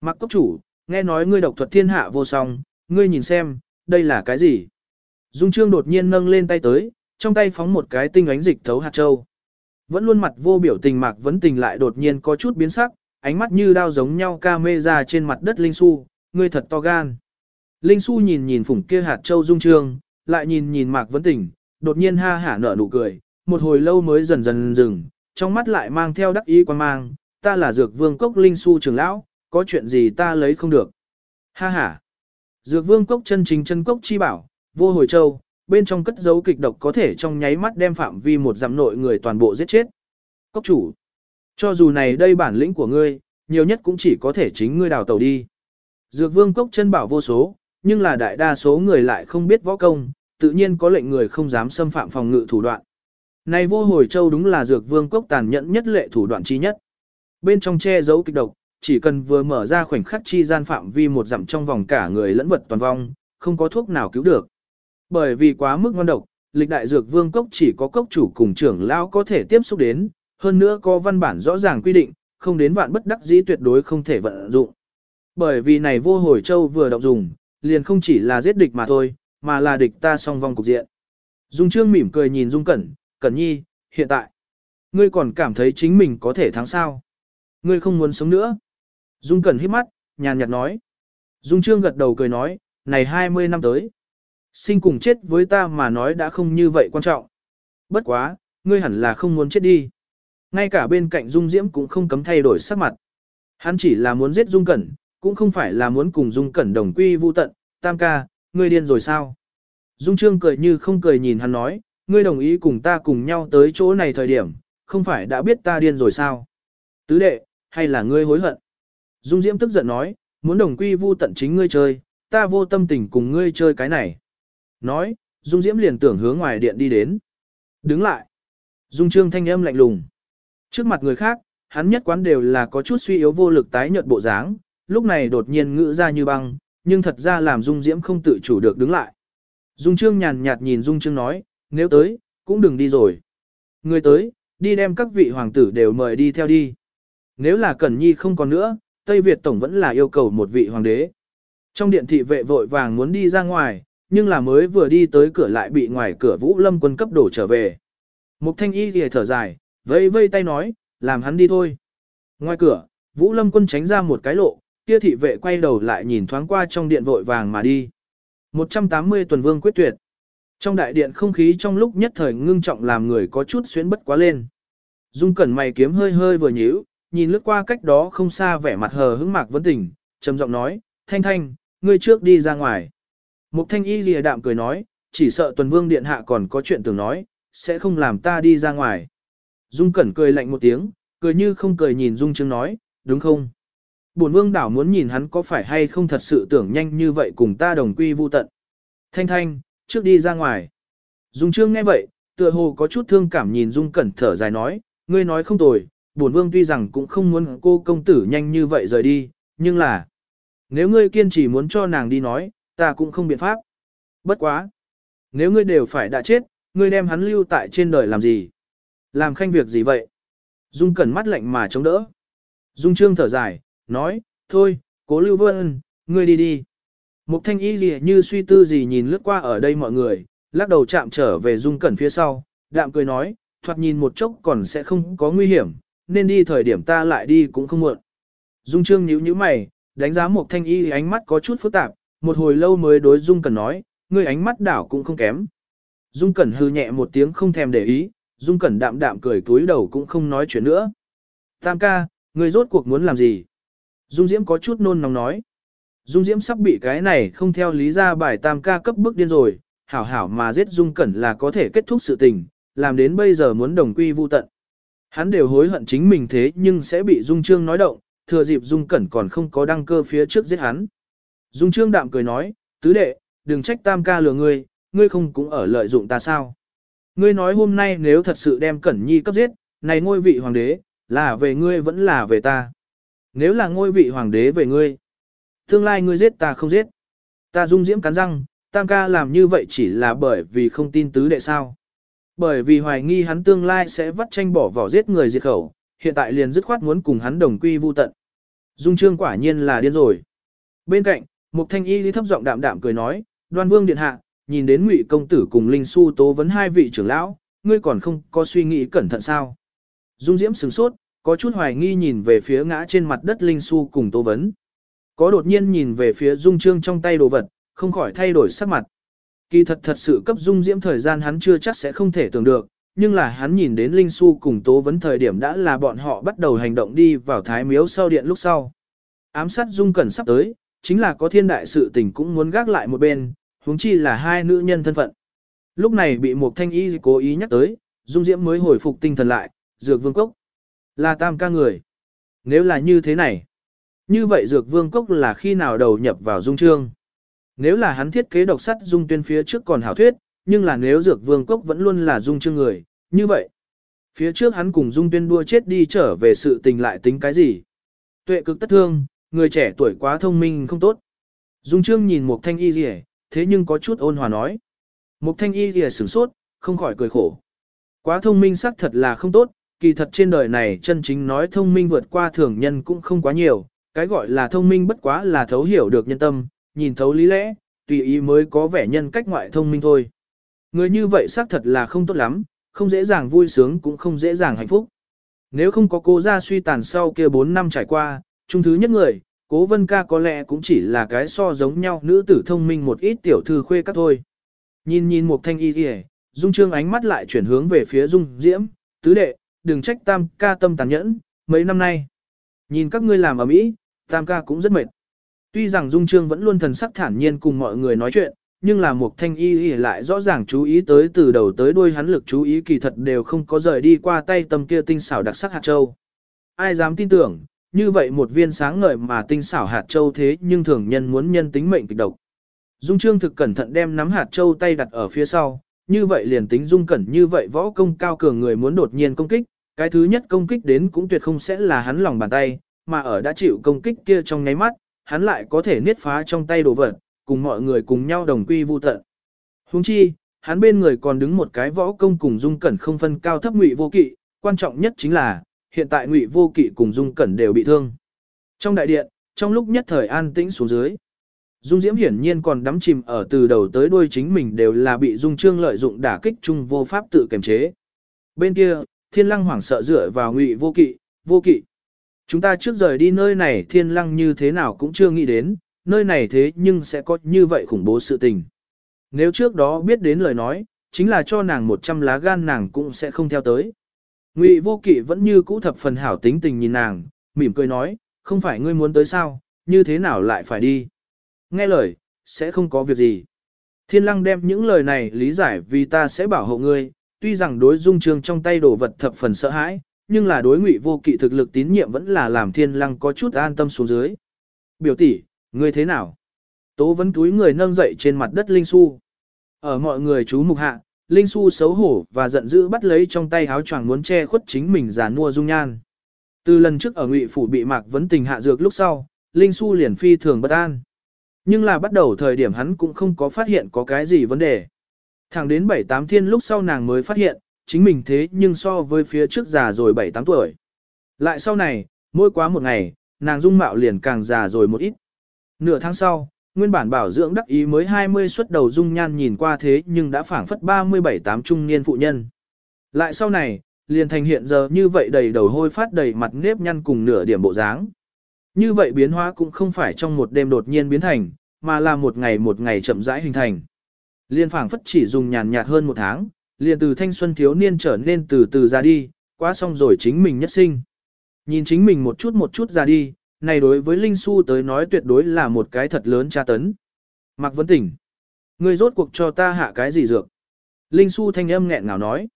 Mặc cốc chủ, nghe nói ngươi độc thuật thiên hạ vô song, ngươi nhìn xem, đây là cái gì? Dung Trương đột nhiên nâng lên tay tới, trong tay phóng một cái tinh ánh dịch thấu hạt châu. Vẫn luôn mặt vô biểu tình Mạc Vấn Tình lại đột nhiên có chút biến sắc, ánh mắt như đao giống nhau ca mê ra trên mặt đất Linh su ngươi thật to gan. Linh Xu nhìn nhìn phủng kia hạt châu dung trương, lại nhìn nhìn Mạc Vấn Tình, đột nhiên ha hả nở nụ cười, một hồi lâu mới dần dần dừng, trong mắt lại mang theo đắc ý quan mang, ta là dược vương cốc Linh Xu trưởng lão, có chuyện gì ta lấy không được. Ha ha. Dược vương cốc chân chính chân cốc chi bảo, vô hồi châu, bên trong cất dấu kịch độc có thể trong nháy mắt đem phạm vi một dặm nội người toàn bộ giết chết. Cốc chủ. Cho dù này đây bản lĩnh của ngươi, nhiều nhất cũng chỉ có thể chính ngươi đào tàu đi. Dược vương cốc chân bảo vô số, nhưng là đại đa số người lại không biết võ công, tự nhiên có lệnh người không dám xâm phạm phòng ngự thủ đoạn. Này vô hồi châu đúng là dược vương cốc tàn nhẫn nhất lệ thủ đoạn chi nhất. Bên trong che giấu kịch độc, chỉ cần vừa mở ra khoảnh khắc chi gian phạm vi một dặm trong vòng cả người lẫn vật toàn vong, không có thuốc nào cứu được. Bởi vì quá mức ngon độc, lịch đại dược vương cốc chỉ có cốc chủ cùng trưởng lão có thể tiếp xúc đến, hơn nữa có văn bản rõ ràng quy định, không đến vạn bất đắc dĩ tuyệt đối không thể vận dụng. Bởi vì này vô hồi châu vừa động dùng, liền không chỉ là giết địch mà thôi, mà là địch ta song vong cục diện. Dung Trương mỉm cười nhìn Dung Cẩn, Cẩn Nhi, hiện tại, ngươi còn cảm thấy chính mình có thể thắng sao? Ngươi không muốn sống nữa. Dung Cẩn hít mắt, nhàn nhạt nói. Dung Trương gật đầu cười nói, này 20 năm tới. Sinh cùng chết với ta mà nói đã không như vậy quan trọng. Bất quá, ngươi hẳn là không muốn chết đi. Ngay cả bên cạnh Dung Diễm cũng không cấm thay đổi sắc mặt. Hắn chỉ là muốn giết Dung Cẩn, cũng không phải là muốn cùng Dung Cẩn đồng quy vu tận, tam ca, ngươi điên rồi sao? Dung Trương cười như không cười nhìn hắn nói, ngươi đồng ý cùng ta cùng nhau tới chỗ này thời điểm, không phải đã biết ta điên rồi sao? Tứ đệ, hay là ngươi hối hận? Dung Diễm tức giận nói, muốn đồng quy vu tận chính ngươi chơi, ta vô tâm tình cùng ngươi chơi cái này. Nói, Dung Diễm liền tưởng hướng ngoài điện đi đến. Đứng lại. Dung Trương thanh âm lạnh lùng. Trước mặt người khác, hắn nhất quán đều là có chút suy yếu vô lực tái nhợt bộ dáng, lúc này đột nhiên ngữ ra như băng, nhưng thật ra làm Dung Diễm không tự chủ được đứng lại. Dung Trương nhàn nhạt nhìn Dung Trương nói, nếu tới, cũng đừng đi rồi. Người tới, đi đem các vị hoàng tử đều mời đi theo đi. Nếu là Cẩn Nhi không còn nữa, Tây Việt Tổng vẫn là yêu cầu một vị hoàng đế. Trong điện thị vệ vội vàng muốn đi ra ngoài, nhưng là mới vừa đi tới cửa lại bị ngoài cửa Vũ Lâm quân cấp đổ trở về. Mục thanh y thì thở dài, vây vây tay nói, làm hắn đi thôi. Ngoài cửa, Vũ Lâm quân tránh ra một cái lộ, kia thị vệ quay đầu lại nhìn thoáng qua trong điện vội vàng mà đi. 180 tuần vương quyết tuyệt. Trong đại điện không khí trong lúc nhất thời ngưng trọng làm người có chút xuyến bất quá lên. Dung cẩn mày kiếm hơi hơi vừa nhíu, nhìn lướt qua cách đó không xa vẻ mặt hờ hững mạc vấn tình, trầm giọng nói, thanh thanh, ngươi trước đi ra ngoài. Mục thanh y lìa đạm cười nói, chỉ sợ tuần vương điện hạ còn có chuyện tưởng nói, sẽ không làm ta đi ra ngoài. Dung cẩn cười lạnh một tiếng, cười như không cười nhìn Dung Trương nói, đúng không? Bổn vương đảo muốn nhìn hắn có phải hay không thật sự tưởng nhanh như vậy cùng ta đồng quy vu tận. Thanh thanh, trước đi ra ngoài. Dung Trương nghe vậy, tựa hồ có chút thương cảm nhìn Dung cẩn thở dài nói, ngươi nói không tồi, bổn vương tuy rằng cũng không muốn cô công tử nhanh như vậy rời đi, nhưng là, nếu ngươi kiên trì muốn cho nàng đi nói, ta cũng không biện pháp. Bất quá. Nếu ngươi đều phải đã chết, ngươi đem hắn lưu tại trên đời làm gì? Làm khanh việc gì vậy? Dung cẩn mắt lạnh mà chống đỡ. Dung trương thở dài, nói, thôi, cố lưu vân, ngươi đi đi. Mục thanh y gì như suy tư gì nhìn lướt qua ở đây mọi người, lắc đầu chạm trở về dung cẩn phía sau, đạm cười nói, thoạt nhìn một chốc còn sẽ không có nguy hiểm, nên đi thời điểm ta lại đi cũng không muộn. Dung Trương nhíu nhíu mày, đánh giá mục thanh y ánh mắt có chút phức tạp, một hồi lâu mới đối Dung Cẩn nói, ngươi ánh mắt đảo cũng không kém. Dung Cẩn hư nhẹ một tiếng không thèm để ý, Dung Cẩn đạm đạm cười túi đầu cũng không nói chuyện nữa. Tam ca, ngươi rốt cuộc muốn làm gì? Dung Diễm có chút nôn nóng nói. Dung Diễm sắp bị cái này không theo lý ra bài tam ca cấp bức điên rồi, hảo hảo mà giết Dung Cẩn là có thể kết thúc sự tình, làm đến bây giờ muốn đồng quy vu tận. Hắn đều hối hận chính mình thế nhưng sẽ bị Dung Trương nói động, thừa dịp Dung Cẩn còn không có đăng cơ phía trước giết hắn. Dung Trương đạm cười nói, tứ đệ, đừng trách tam ca lừa ngươi, ngươi không cũng ở lợi dụng ta sao. Ngươi nói hôm nay nếu thật sự đem Cẩn Nhi cấp giết, này ngôi vị hoàng đế, là về ngươi vẫn là về ta. Nếu là ngôi vị hoàng đế về ngươi, tương lai ngươi giết ta không giết. Ta dung diễm cắn răng, tam ca làm như vậy chỉ là bởi vì không tin tứ đệ sao. Bởi vì hoài nghi hắn tương lai sẽ vắt tranh bỏ vỏ giết người diệt khẩu, hiện tại liền dứt khoát muốn cùng hắn đồng quy vu tận. Dung Trương quả nhiên là điên rồi. Bên cạnh, một Thanh Y lý thấp giọng đạm đạm cười nói, Đoan Vương điện hạ, nhìn đến Ngụy công tử cùng Linh su tố vấn hai vị trưởng lão, ngươi còn không có suy nghĩ cẩn thận sao? Dung Diễm sửng sốt, có chút hoài nghi nhìn về phía ngã trên mặt đất Linh Su cùng Tô Vấn. Có đột nhiên nhìn về phía Dung Trương trong tay đồ vật, không khỏi thay đổi sắc mặt. Kỳ thật thật sự cấp Dung Diễm thời gian hắn chưa chắc sẽ không thể tưởng được, nhưng là hắn nhìn đến Linh Su cùng Tố Vấn thời điểm đã là bọn họ bắt đầu hành động đi vào Thái Miếu sau điện lúc sau. Ám sát Dung Cẩn sắp tới, chính là có thiên đại sự tình cũng muốn gác lại một bên, huống chi là hai nữ nhân thân phận. Lúc này bị một thanh y cố ý nhắc tới, Dung Diễm mới hồi phục tinh thần lại, dược vương cốc. Là tam ca người. Nếu là như thế này, như vậy dược vương cốc là khi nào đầu nhập vào Dung Trương. Nếu là hắn thiết kế độc sắt Dung tuyên phía trước còn hảo thuyết, nhưng là nếu dược vương cốc vẫn luôn là Dung Trương người, như vậy. Phía trước hắn cùng Dung tuyên đua chết đi trở về sự tình lại tính cái gì. Tuệ cực tất thương, người trẻ tuổi quá thông minh không tốt. Dung Trương nhìn một thanh y rỉa, thế nhưng có chút ôn hòa nói. Một thanh y rỉa sửng sốt, không khỏi cười khổ. Quá thông minh xác thật là không tốt, kỳ thật trên đời này chân chính nói thông minh vượt qua thường nhân cũng không quá nhiều, cái gọi là thông minh bất quá là thấu hiểu được nhân tâm, nhìn thấu lý lẽ, tùy ý mới có vẻ nhân cách ngoại thông minh thôi. Người như vậy xác thật là không tốt lắm, không dễ dàng vui sướng cũng không dễ dàng hạnh phúc. Nếu không có cô ra suy tàn sau kia 4 năm trải qua, trung thứ nhất người, cố vân ca có lẽ cũng chỉ là cái so giống nhau nữ tử thông minh một ít tiểu thư khuê các thôi. Nhìn nhìn một thanh y kìa, dung trương ánh mắt lại chuyển hướng về phía dung diễm, tứ đệ, đừng trách tam ca tâm tàn nhẫn, mấy năm nay. Nhìn các ngươi làm ở mỹ, tam ca cũng rất mệt. Tuy rằng dung trương vẫn luôn thần sắc thản nhiên cùng mọi người nói chuyện, nhưng là một thanh y y lại rõ ràng chú ý tới từ đầu tới đuôi hắn lực chú ý kỳ thật đều không có rời đi qua tay tâm kia tinh xảo đặc sắc hạt châu. Ai dám tin tưởng, như vậy một viên sáng ngời mà tinh xảo hạt châu thế nhưng thường nhân muốn nhân tính mệnh kịch độc. Dung Trương thực cẩn thận đem nắm hạt châu tay đặt ở phía sau, như vậy liền tính Dung Cẩn như vậy võ công cao cường người muốn đột nhiên công kích, cái thứ nhất công kích đến cũng tuyệt không sẽ là hắn lòng bàn tay, mà ở đã chịu công kích kia trong nháy mắt, hắn lại có thể niết phá trong tay đồ vật, cùng mọi người cùng nhau đồng quy vu tận. Huống chi, hắn bên người còn đứng một cái võ công cùng Dung Cẩn không phân cao thấp ngụy vô kỵ, quan trọng nhất chính là, hiện tại Ngụy Vô Kỵ cùng Dung Cẩn đều bị thương. Trong đại điện, trong lúc nhất thời an tĩnh xuống dưới, Dung Diễm hiển nhiên còn đắm chìm ở từ đầu tới đuôi chính mình đều là bị Dung Trương lợi dụng đả kích chung vô pháp tự kiềm chế. Bên kia, Thiên Lăng hoảng sợ dựa vào Ngụy Vô Kỵ, Vô Kỵ. Chúng ta trước rời đi nơi này Thiên Lăng như thế nào cũng chưa nghĩ đến, nơi này thế nhưng sẽ có như vậy khủng bố sự tình. Nếu trước đó biết đến lời nói, chính là cho nàng 100 lá gan nàng cũng sẽ không theo tới. Ngụy vô kỵ vẫn như cũ thập phần hảo tính tình nhìn nàng, mỉm cười nói, không phải ngươi muốn tới sao, như thế nào lại phải đi. Nghe lời, sẽ không có việc gì. Thiên lăng đem những lời này lý giải vì ta sẽ bảo hộ ngươi, tuy rằng đối dung trường trong tay đồ vật thập phần sợ hãi, nhưng là đối ngụy vô kỵ thực lực tín nhiệm vẫn là làm thiên lăng có chút an tâm xuống dưới. Biểu tỷ, ngươi thế nào? Tố vẫn túi người nâng dậy trên mặt đất Linh Su. Ở mọi người chú mục hạ, Linh Xu xấu hổ và giận dữ bắt lấy trong tay áo choàng muốn che khuất chính mình giả nua dung nhan. Từ lần trước ở Ngụy phủ bị Mạc Vấn Tình hạ dược lúc sau, Linh Xu liền phi thường bất an. Nhưng là bắt đầu thời điểm hắn cũng không có phát hiện có cái gì vấn đề. Thẳng đến 7-8 thiên lúc sau nàng mới phát hiện, chính mình thế nhưng so với phía trước già rồi 7-8 tuổi. Lại sau này, mỗi quá một ngày, nàng dung mạo liền càng già rồi một ít. Nửa tháng sau, Nguyên bản bảo dưỡng đắc ý mới 20 xuất đầu dung nhan nhìn qua thế nhưng đã phảng phất 37 tám trung niên phụ nhân. Lại sau này, liền thành hiện giờ như vậy đầy đầu hôi phát đầy mặt nếp nhăn cùng nửa điểm bộ dáng. Như vậy biến hóa cũng không phải trong một đêm đột nhiên biến thành, mà là một ngày một ngày chậm rãi hình thành. Liên phảng phất chỉ dùng nhàn nhạt hơn một tháng, liền từ thanh xuân thiếu niên trở nên từ từ ra đi, quá xong rồi chính mình nhất sinh. Nhìn chính mình một chút một chút ra đi, này đối với Linh Su tới nói tuyệt đối là một cái thật lớn tra tấn. Mạc Vấn Tỉnh, ngươi rốt cuộc cho ta hạ cái gì dược? Linh Su thanh âm nghẹn ngào nói.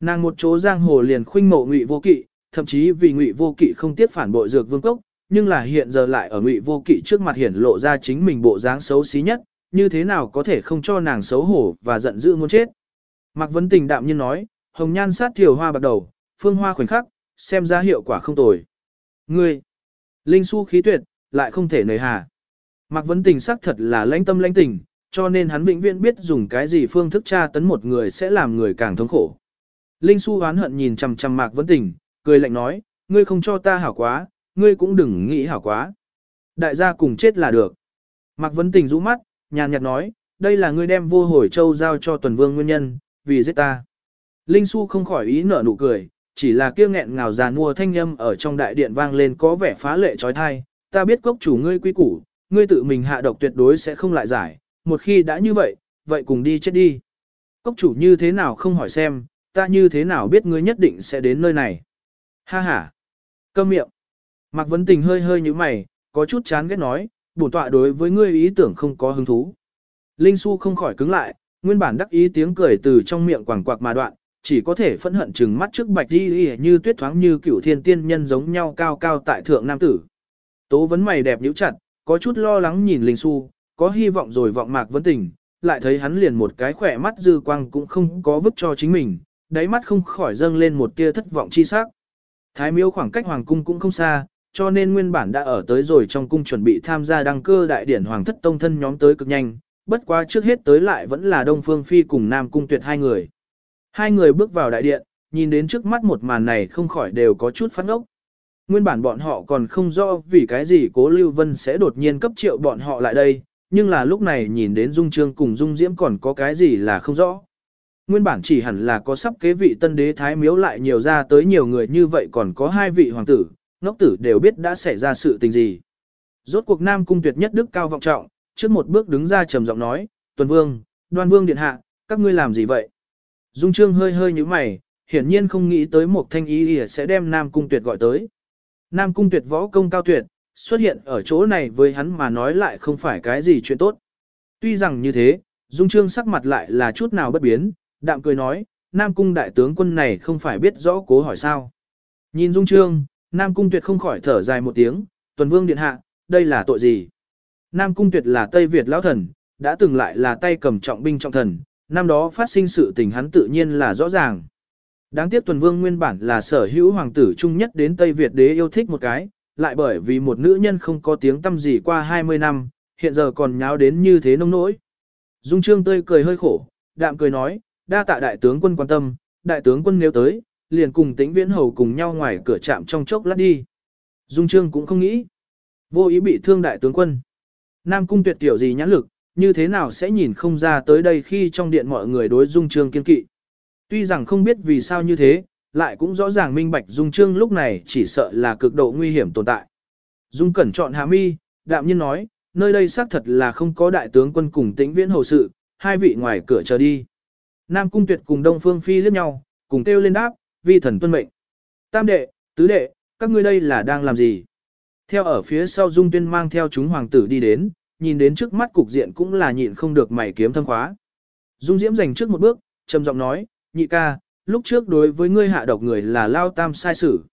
Nàng một chỗ giang hồ liền khuynh mộ ngụy vô kỵ, thậm chí vì ngụy vô kỵ không tiếc phản bội dược vương cốc, nhưng là hiện giờ lại ở ngụy vô kỵ trước mặt hiển lộ ra chính mình bộ dáng xấu xí nhất, như thế nào có thể không cho nàng xấu hổ và giận dữ muốn chết. Mạc Vấn Tình đạm nhiên nói, hồng nhan sát thiểu hoa bắt đầu, phương hoa khoảnh khắc, xem ra hiệu quả không tồi. Ngươi, Linh su khí tuyệt, lại không thể nời hà. Mạc Vấn Tình xác thật là lãnh tâm lãnh tình, cho nên hắn vĩnh viễn biết dùng cái gì phương thức tra tấn một người sẽ làm người càng thống khổ. Linh su oán hận nhìn chằm chằm Mạc Vấn Tình, cười lạnh nói, ngươi không cho ta hảo quá, ngươi cũng đừng nghĩ hảo quá. Đại gia cùng chết là được. Mạc Vấn Tình rũ mắt, nhàn nhạt nói, đây là ngươi đem vô hồi châu giao cho tuần vương nguyên nhân, vì giết ta. Linh su không khỏi ý nở nụ cười, chỉ là kia nghẹn ngào giàn mua thanh âm ở trong đại điện vang lên có vẻ phá lệ trói thai, ta biết cốc chủ ngươi quy củ, ngươi tự mình hạ độc tuyệt đối sẽ không lại giải, một khi đã như vậy, vậy cùng đi chết đi. Cốc chủ như thế nào không hỏi xem, ta như thế nào biết ngươi nhất định sẽ đến nơi này. Ha ha. Câm miệng. Mạc Vấn Tình hơi hơi như mày, có chút chán ghét nói, bổn tọa đối với ngươi ý tưởng không có hứng thú. Linh Xu không khỏi cứng lại, nguyên bản đắc ý tiếng cười từ trong miệng quảng quạc mà đoạn, chỉ có thể phẫn hận chừng mắt trước bạch đi như tuyết thoáng như cửu thiên tiên nhân giống nhau cao cao tại thượng nam tử. Tố vấn mày đẹp nhíu chặt, có chút lo lắng nhìn Linh Xu, có hy vọng rồi vọng Mạc Vấn Tình, lại thấy hắn liền một cái khỏe mắt dư quang cũng không có vứt cho chính mình, đáy mắt không khỏi dâng lên một tia thất vọng chi sắc. Thái miếu khoảng cách hoàng cung cũng không xa, cho nên nguyên bản đã ở tới rồi trong cung chuẩn bị tham gia đăng cơ đại điển hoàng thất tông thân nhóm tới cực nhanh, bất quá trước hết tới lại vẫn là Đông Phương Phi cùng Nam Cung Tuyệt hai người. Hai người bước vào đại điện, nhìn đến trước mắt một màn này không khỏi đều có chút phát ốc. Nguyên bản bọn họ còn không rõ vì cái gì cố Lưu Vân sẽ đột nhiên cấp triệu bọn họ lại đây, nhưng là lúc này nhìn đến Dung Trương cùng Dung Diễm còn có cái gì là không rõ. Nguyên bản chỉ hẳn là có sắp kế vị tân đế thái miếu lại nhiều ra tới nhiều người như vậy còn có hai vị hoàng tử, ngốc tử đều biết đã xảy ra sự tình gì. Rốt cuộc Nam Cung tuyệt nhất đức cao vọng trọng, trước một bước đứng ra trầm giọng nói, Tuần Vương, Đoan Vương Điện Hạ, các ngươi làm gì vậy? Dung Trương hơi hơi như mày, hiển nhiên không nghĩ tới một thanh ý sẽ đem Nam Cung tuyệt gọi tới. Nam Cung tuyệt võ công cao tuyệt, xuất hiện ở chỗ này với hắn mà nói lại không phải cái gì chuyện tốt. Tuy rằng như thế, Dung Trương sắc mặt lại là chút nào bất biến, đạm cười nói, Nam Cung đại tướng quân này không phải biết rõ cố hỏi sao. Nhìn Dung Trương, Nam Cung tuyệt không khỏi thở dài một tiếng, tuần vương điện hạ, đây là tội gì? Nam Cung tuyệt là Tây Việt lão thần, đã từng lại là tay cầm trọng binh trọng thần, năm đó phát sinh sự tình hắn tự nhiên là rõ ràng. Đáng tiếc tuần vương nguyên bản là sở hữu hoàng tử trung nhất đến Tây Việt đế yêu thích một cái, lại bởi vì một nữ nhân không có tiếng tâm gì qua 20 năm, hiện giờ còn nháo đến như thế nông nỗi. Dung Trương tươi cười hơi khổ, đạm cười nói, đa tạ đại tướng quân quan tâm, đại tướng quân nếu tới, liền cùng tĩnh viễn hầu cùng nhau ngoài cửa trạm trong chốc lát đi. Dung Trương cũng không nghĩ, vô ý bị thương đại tướng quân. Nam cung tuyệt tiểu gì nhãn lực, như thế nào sẽ nhìn không ra tới đây khi trong điện mọi người đối Dung Trương kiên kỵ. Tuy rằng không biết vì sao như thế, lại cũng rõ ràng minh bạch Dung Trương lúc này chỉ sợ là cực độ nguy hiểm tồn tại. Dung cẩn chọn hạ mi, đạm nhiên nói, nơi đây xác thật là không có đại tướng quân cùng tĩnh viễn hầu sự, hai vị ngoài cửa chờ đi. Nam Cung Tuyệt cùng Đông Phương Phi liếc nhau, cùng kêu lên đáp, vi thần tuân mệnh. Tam đệ, tứ đệ, các ngươi đây là đang làm gì? Theo ở phía sau Dung Tuyên mang theo chúng hoàng tử đi đến, nhìn đến trước mắt cục diện cũng là nhịn không được mày kiếm thâm khóa. Dung Diễm giành trước một bước, trầm giọng nói, nhị ca, lúc trước đối với ngươi hạ độc người là lao tam sai sử.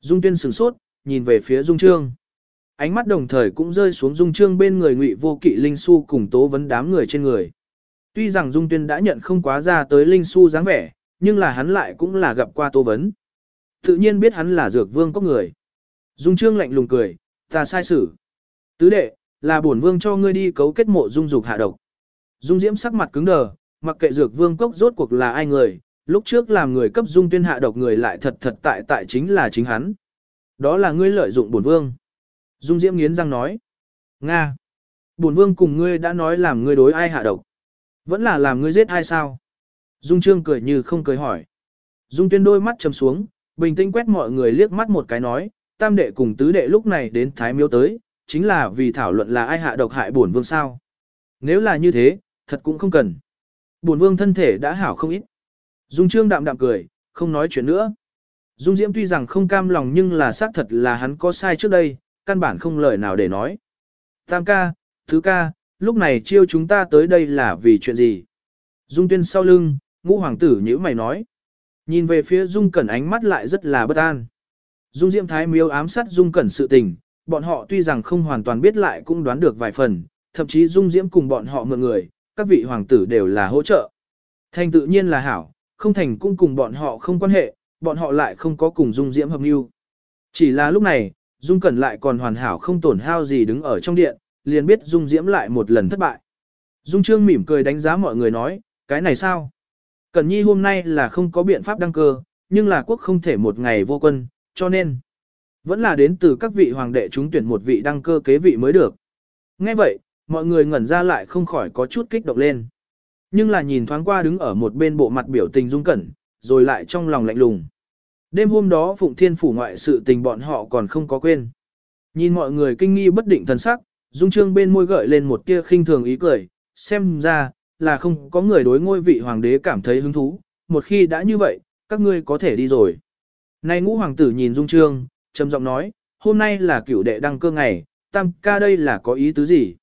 Dung Tuyên sửng sốt, nhìn về phía Dung Trương. Ánh mắt đồng thời cũng rơi xuống Dung Trương bên người Ngụy Vô Kỵ Linh Su cùng tố vấn đám người trên người. Tuy rằng Dung Tuyên đã nhận không quá ra tới Linh Su dáng vẻ, nhưng là hắn lại cũng là gặp qua Tô Vấn. Tự nhiên biết hắn là dược vương có người. Dung Trương lạnh lùng cười, ta sai xử. Tứ đệ, là bổn vương cho ngươi đi cấu kết mộ dung dục hạ độc. Dung Diễm sắc mặt cứng đờ, mặc kệ dược vương cốc rốt cuộc là ai người, lúc trước làm người cấp dung tuyên hạ độc người lại thật thật tại tại chính là chính hắn. Đó là ngươi lợi dụng bổn vương. Dung Diễm nghiến răng nói. Nga. Bổn vương cùng ngươi đã nói làm ngươi đối ai hạ độc. Vẫn là làm ngươi giết ai sao? Dung Trương cười như không cười hỏi. Dung Tuyên đôi mắt chầm xuống, bình tĩnh quét mọi người liếc mắt một cái nói, tam đệ cùng tứ đệ lúc này đến Thái Miếu tới, chính là vì thảo luận là ai hạ độc hại bổn vương sao. Nếu là như thế, thật cũng không cần. Bổn vương thân thể đã hảo không ít. Dung Trương đạm đạm cười, không nói chuyện nữa. Dung Diễm tuy rằng không cam lòng nhưng là xác thật là hắn có sai trước đây, căn bản không lời nào để nói. Tam ca, thứ ca, lúc này chiêu chúng ta tới đây là vì chuyện gì? Dung tuyên sau lưng, ngũ hoàng tử nhữ mày nói. Nhìn về phía Dung Cẩn ánh mắt lại rất là bất an. Dung Diệm Thái miêu ám sát Dung Cẩn sự tình, bọn họ tuy rằng không hoàn toàn biết lại cũng đoán được vài phần, thậm chí Dung Diễm cùng bọn họ mượn người, các vị hoàng tử đều là hỗ trợ. Thành tự nhiên là hảo, không thành cũng cùng bọn họ không quan hệ, bọn họ lại không có cùng Dung Diễm hợp mưu. Chỉ là lúc này, Dung Cẩn lại còn hoàn hảo không tổn hao gì đứng ở trong điện, liền biết Dung Diễm lại một lần thất bại. Dung Trương mỉm cười đánh giá mọi người nói, cái này sao? Cẩn Nhi hôm nay là không có biện pháp đăng cơ, nhưng là quốc không thể một ngày vô quân, cho nên vẫn là đến từ các vị hoàng đệ chúng tuyển một vị đăng cơ kế vị mới được. Nghe vậy, mọi người ngẩn ra lại không khỏi có chút kích động lên. Nhưng là nhìn thoáng qua đứng ở một bên bộ mặt biểu tình dung cẩn, rồi lại trong lòng lạnh lùng. Đêm hôm đó Phụng Thiên phủ ngoại sự tình bọn họ còn không có quên. Nhìn mọi người kinh nghi bất định thần sắc, Dung Trương bên môi gợi lên một tia khinh thường ý cười, xem ra, là không có người đối ngôi vị hoàng đế cảm thấy hứng thú, một khi đã như vậy, các ngươi có thể đi rồi. Nay ngũ hoàng tử nhìn Dung Trương, trầm giọng nói, hôm nay là cửu đệ đăng cơ ngày, tam ca đây là có ý tứ gì?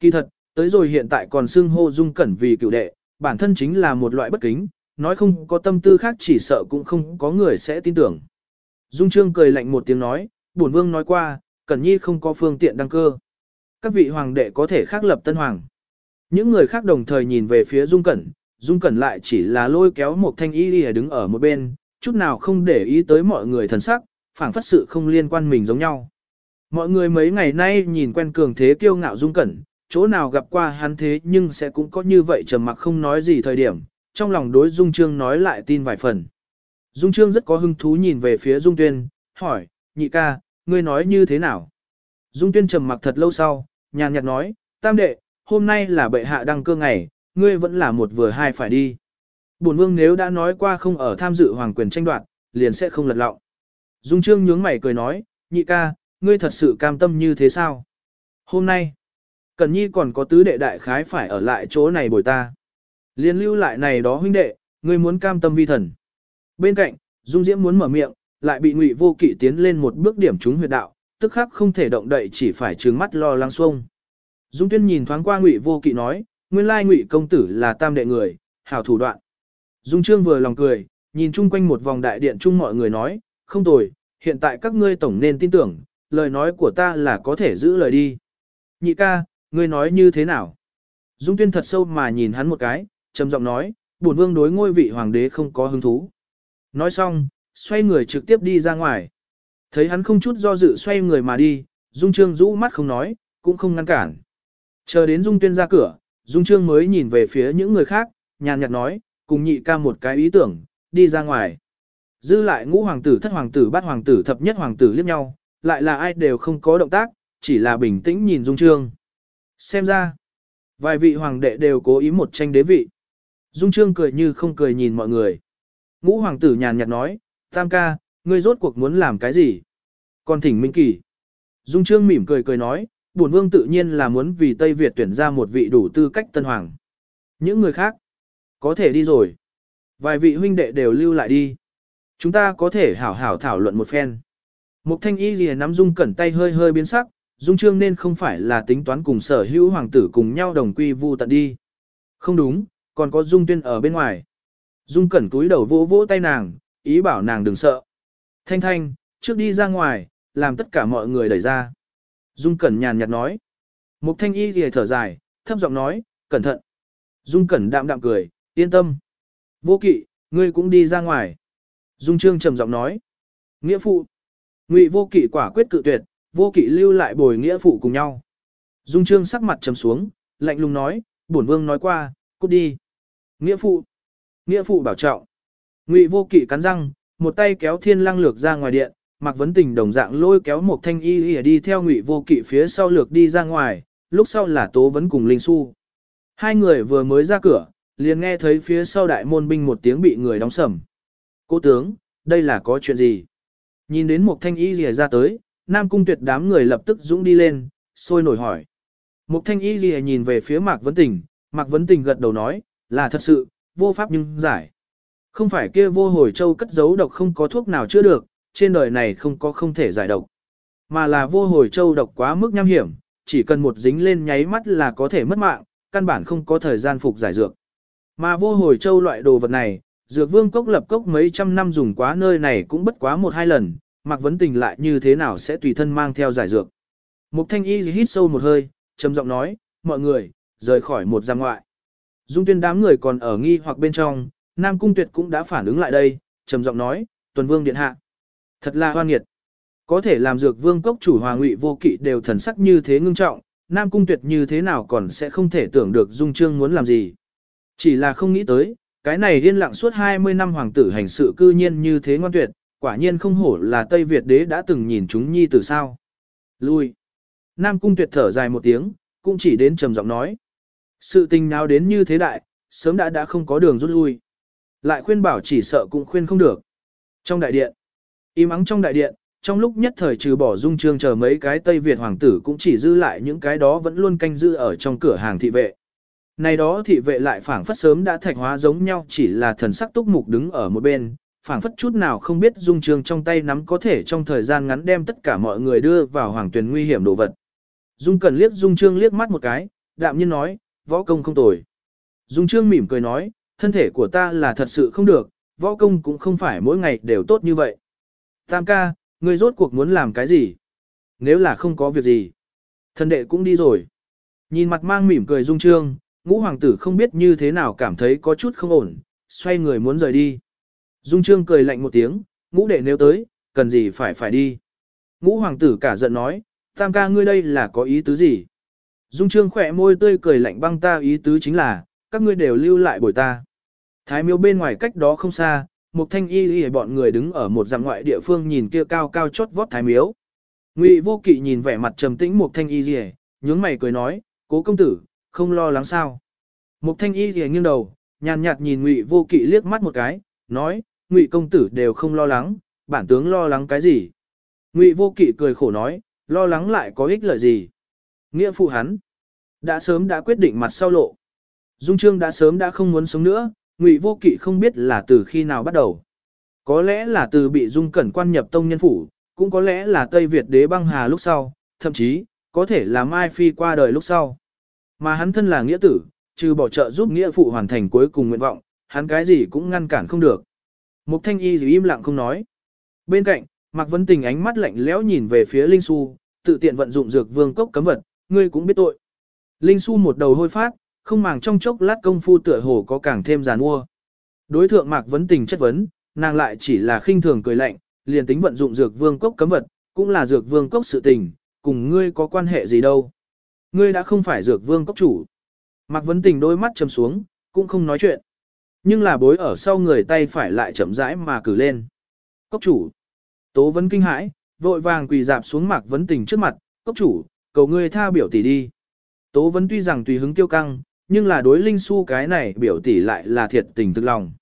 Kỳ thật, tới rồi hiện tại còn xưng hô Dung Cẩn vì cửu đệ, bản thân chính là một loại bất kính, nói không có tâm tư khác chỉ sợ cũng không có người sẽ tin tưởng. Dung Trương cười lạnh một tiếng nói, bổn vương nói qua, Cẩn Nhi không có phương tiện đăng cơ. Các vị hoàng đệ có thể khác lập tân hoàng. Những người khác đồng thời nhìn về phía Dung Cẩn, Dung Cẩn lại chỉ là lôi kéo một thanh y đi đứng ở một bên, chút nào không để ý tới mọi người thần sắc, phảng phất sự không liên quan mình giống nhau. Mọi người mấy ngày nay nhìn quen cường thế kiêu ngạo Dung Cẩn, chỗ nào gặp qua hắn thế nhưng sẽ cũng có như vậy trầm mặc không nói gì thời điểm, trong lòng đối Dung Trương nói lại tin vài phần. Dung Trương rất có hứng thú nhìn về phía Dung Tuyên, hỏi, nhị ca, ngươi nói như thế nào? Dung Tuyên trầm mặc thật lâu sau, nhàn nhạt nói, tam đệ, hôm nay là bệ hạ đăng cơ ngày, ngươi vẫn là một vừa hai phải đi. Bổn vương nếu đã nói qua không ở tham dự hoàng quyền tranh đoạt, liền sẽ không lật lọng. Dung Trương nhướng mày cười nói, nhị ca, ngươi thật sự cam tâm như thế sao? Hôm nay, Cần Nhi còn có tứ đệ đại khái phải ở lại chỗ này bồi ta. Liên lưu lại này đó huynh đệ, ngươi muốn cam tâm vi thần. Bên cạnh, Dung Diễm muốn mở miệng, lại bị Ngụy Vô Kỵ tiến lên một bước điểm trúng huyệt đạo, tức khắc không thể động đậy chỉ phải trừng mắt lo lắng xuông. Dung Tuyên nhìn thoáng qua Ngụy Vô Kỵ nói, nguyên lai Ngụy công tử là tam đệ người, hảo thủ đoạn. Dung Trương vừa lòng cười, nhìn chung quanh một vòng đại điện chung mọi người nói, không tồi, hiện tại các ngươi tổng nên tin tưởng, lời nói của ta là có thể giữ lời đi. Nhị ca, ngươi nói như thế nào? Dung Tuyên thật sâu mà nhìn hắn một cái, trầm giọng nói, bổn vương đối ngôi vị hoàng đế không có hứng thú. Nói xong, xoay người trực tiếp đi ra ngoài. Thấy hắn không chút do dự xoay người mà đi, Dung Trương rũ mắt không nói, cũng không ngăn cản. Chờ đến Dung Tuyên ra cửa, Dung Trương mới nhìn về phía những người khác, nhàn nhạt nói, cùng nhị ca một cái ý tưởng, đi ra ngoài. Dư lại ngũ hoàng tử thất hoàng tử bát hoàng tử thập nhất hoàng tử liếc nhau, lại là ai đều không có động tác, chỉ là bình tĩnh nhìn Dung Trương. Xem ra, vài vị hoàng đệ đều cố ý một tranh đế vị. Dung Trương cười như không cười nhìn mọi người. Ngũ hoàng tử nhàn nhạt nói, tam ca, ngươi rốt cuộc muốn làm cái gì? Còn thỉnh Minh Kỳ. Dung Trương mỉm cười cười nói, bổn vương tự nhiên là muốn vì Tây Việt tuyển ra một vị đủ tư cách tân hoàng. Những người khác, có thể đi rồi. Vài vị huynh đệ đều lưu lại đi. Chúng ta có thể hảo hảo thảo luận một phen. Mục thanh y gì nắm dung cẩn tay hơi hơi biến sắc, dung trương nên không phải là tính toán cùng sở hữu hoàng tử cùng nhau đồng quy vu tận đi. Không đúng, còn có dung tuyên ở bên ngoài. Dung cẩn túi đầu vỗ vỗ tay nàng, ý bảo nàng đừng sợ. Thanh thanh, trước đi ra ngoài, làm tất cả mọi người đẩy ra. Dung cẩn nhàn nhạt nói. Mục thanh y lìa thở dài, thấp giọng nói, cẩn thận. Dung cẩn đạm đạm cười, yên tâm. Vô kỵ, ngươi cũng đi ra ngoài. Dung trương trầm giọng nói. Nghĩa phụ. Ngụy vô kỵ quả quyết cự tuyệt, vô kỵ lưu lại bồi nghĩa phụ cùng nhau. Dung trương sắc mặt trầm xuống, lạnh lùng nói, bổn vương nói qua, cút đi. Nghĩa phụ. Nghĩa phụ bảo trọng. Ngụy vô kỵ cắn răng, một tay kéo thiên lăng lược ra ngoài điện, Mạc Vấn Tình đồng dạng lôi kéo một thanh y y đi theo ngụy vô kỵ phía sau lược đi ra ngoài, lúc sau là Tố Vấn cùng Linh Xu. Hai người vừa mới ra cửa, liền nghe thấy phía sau đại môn binh một tiếng bị người đóng sầm. Cố tướng, đây là có chuyện gì? Nhìn đến một thanh y rìa ra tới, Nam Cung tuyệt đám người lập tức dũng đi lên, sôi nổi hỏi. Một thanh y rìa nhìn về phía Mạc Vấn Tình, Mạc Vấn Tình gật đầu nói, là thật sự, vô pháp nhưng giải. Không phải kia vô hồi châu cất giấu độc không có thuốc nào chữa được, trên đời này không có không thể giải độc. Mà là vô hồi châu độc quá mức nham hiểm, chỉ cần một dính lên nháy mắt là có thể mất mạng, căn bản không có thời gian phục giải dược. Mà vô hồi châu loại đồ vật này, dược vương cốc lập cốc mấy trăm năm dùng quá nơi này cũng bất quá một hai lần, mặc vấn tình lại như thế nào sẽ tùy thân mang theo giải dược. Mục thanh y hít sâu một hơi, trầm giọng nói, mọi người, rời khỏi một giam ngoại. Dung tuyên đám người còn ở nghi hoặc bên trong, Nam Cung Tuyệt cũng đã phản ứng lại đây, trầm giọng nói, tuần vương điện hạ. Thật là hoan nghiệt. Có thể làm dược vương cốc chủ hòa ngụy vô kỵ đều thần sắc như thế ngưng trọng, Nam Cung Tuyệt như thế nào còn sẽ không thể tưởng được Dung Trương muốn làm gì. Chỉ là không nghĩ tới, cái này yên lặng suốt 20 năm hoàng tử hành sự cư nhiên như thế ngoan tuyệt, quả nhiên không hổ là Tây Việt đế đã từng nhìn chúng nhi từ sao. Lui. Nam Cung Tuyệt thở dài một tiếng, cũng chỉ đến trầm giọng nói. Sự tình nào đến như thế đại, sớm đã đã không có đường rút lui. Lại khuyên bảo chỉ sợ cũng khuyên không được. Trong đại điện, Im ắng trong đại điện, trong lúc nhất thời trừ bỏ dung trương chờ mấy cái Tây Việt hoàng tử cũng chỉ dư lại những cái đó vẫn luôn canh giữ ở trong cửa hàng thị vệ. Này đó thị vệ lại phảng phất sớm đã thạch hóa giống nhau chỉ là thần sắc túc mục đứng ở một bên, phảng phất chút nào không biết dung trương trong tay nắm có thể trong thời gian ngắn đem tất cả mọi người đưa vào hoàng tuyển nguy hiểm đồ vật. Dung cần liếc Dung Trương liếc mắt một cái, đạm nhiên nói, võ công không tồi. Dung Trương mỉm cười nói, thân thể của ta là thật sự không được, võ công cũng không phải mỗi ngày đều tốt như vậy. Tam ca, ngươi rốt cuộc muốn làm cái gì? Nếu là không có việc gì, thân đệ cũng đi rồi. Nhìn mặt mang mỉm cười Dung Trương, ngũ hoàng tử không biết như thế nào cảm thấy có chút không ổn, xoay người muốn rời đi. Dung Trương cười lạnh một tiếng, ngũ đệ nếu tới, cần gì phải phải đi. Ngũ hoàng tử cả giận nói, tam ca ngươi đây là có ý tứ gì? Dung Trương khỏe môi tươi cười lạnh băng ta ý tứ chính là, các ngươi đều lưu lại bồi ta. Thái miếu bên ngoài cách đó không xa, một thanh y y bọn người đứng ở một dạng ngoại địa phương nhìn kia cao cao chót vót thái miếu. Ngụy vô kỵ nhìn vẻ mặt trầm tĩnh một thanh y y, nhướng mày cười nói, cố công tử, không lo lắng sao. Một thanh y y nghiêng đầu, nhàn nhạt nhìn ngụy vô kỵ liếc mắt một cái, nói, ngụy công tử đều không lo lắng, bản tướng lo lắng cái gì. Ngụy vô kỵ cười khổ nói, lo lắng lại có ích lợi gì. Nghĩa phụ hắn, đã sớm đã quyết định mặt sau lộ. Dung Trương đã sớm đã không muốn sống nữa, Ngụy Vô Kỵ không biết là từ khi nào bắt đầu. Có lẽ là từ bị Dung Cẩn quan nhập tông nhân phủ, cũng có lẽ là Tây Việt đế băng hà lúc sau, thậm chí, có thể là Mai Phi qua đời lúc sau. Mà hắn thân là nghĩa tử, trừ bỏ trợ giúp nghĩa phụ hoàn thành cuối cùng nguyện vọng, hắn cái gì cũng ngăn cản không được. Mục Thanh Y im lặng không nói. Bên cạnh, Mạc Vấn Tình ánh mắt lạnh lẽo nhìn về phía Linh Xu, tự tiện vận dụng dược vương cốc cấm vật, ngươi cũng biết tội. Linh Xu một đầu hôi phát, không màng trong chốc lát công phu tựa hồ có càng thêm giàn mua. Đối thượng Mạc Vấn Tình chất vấn, nàng lại chỉ là khinh thường cười lạnh, liền tính vận dụng dược vương cốc cấm vật, cũng là dược vương cốc sự tình, cùng ngươi có quan hệ gì đâu. Ngươi đã không phải dược vương cốc chủ. Mạc Vấn Tình đôi mắt chầm xuống, cũng không nói chuyện. Nhưng là bối ở sau người tay phải lại chậm rãi mà cử lên. Cốc chủ. Tố vấn kinh hãi, vội vàng quỳ dạp xuống Mạc Vấn Tình trước mặt, cốc chủ, cầu ngươi tha biểu tỷ đi. Tố vấn tuy rằng tùy hứng tiêu căng, nhưng là đối Linh Su cái này biểu tỷ lại là thiệt tình thực lòng.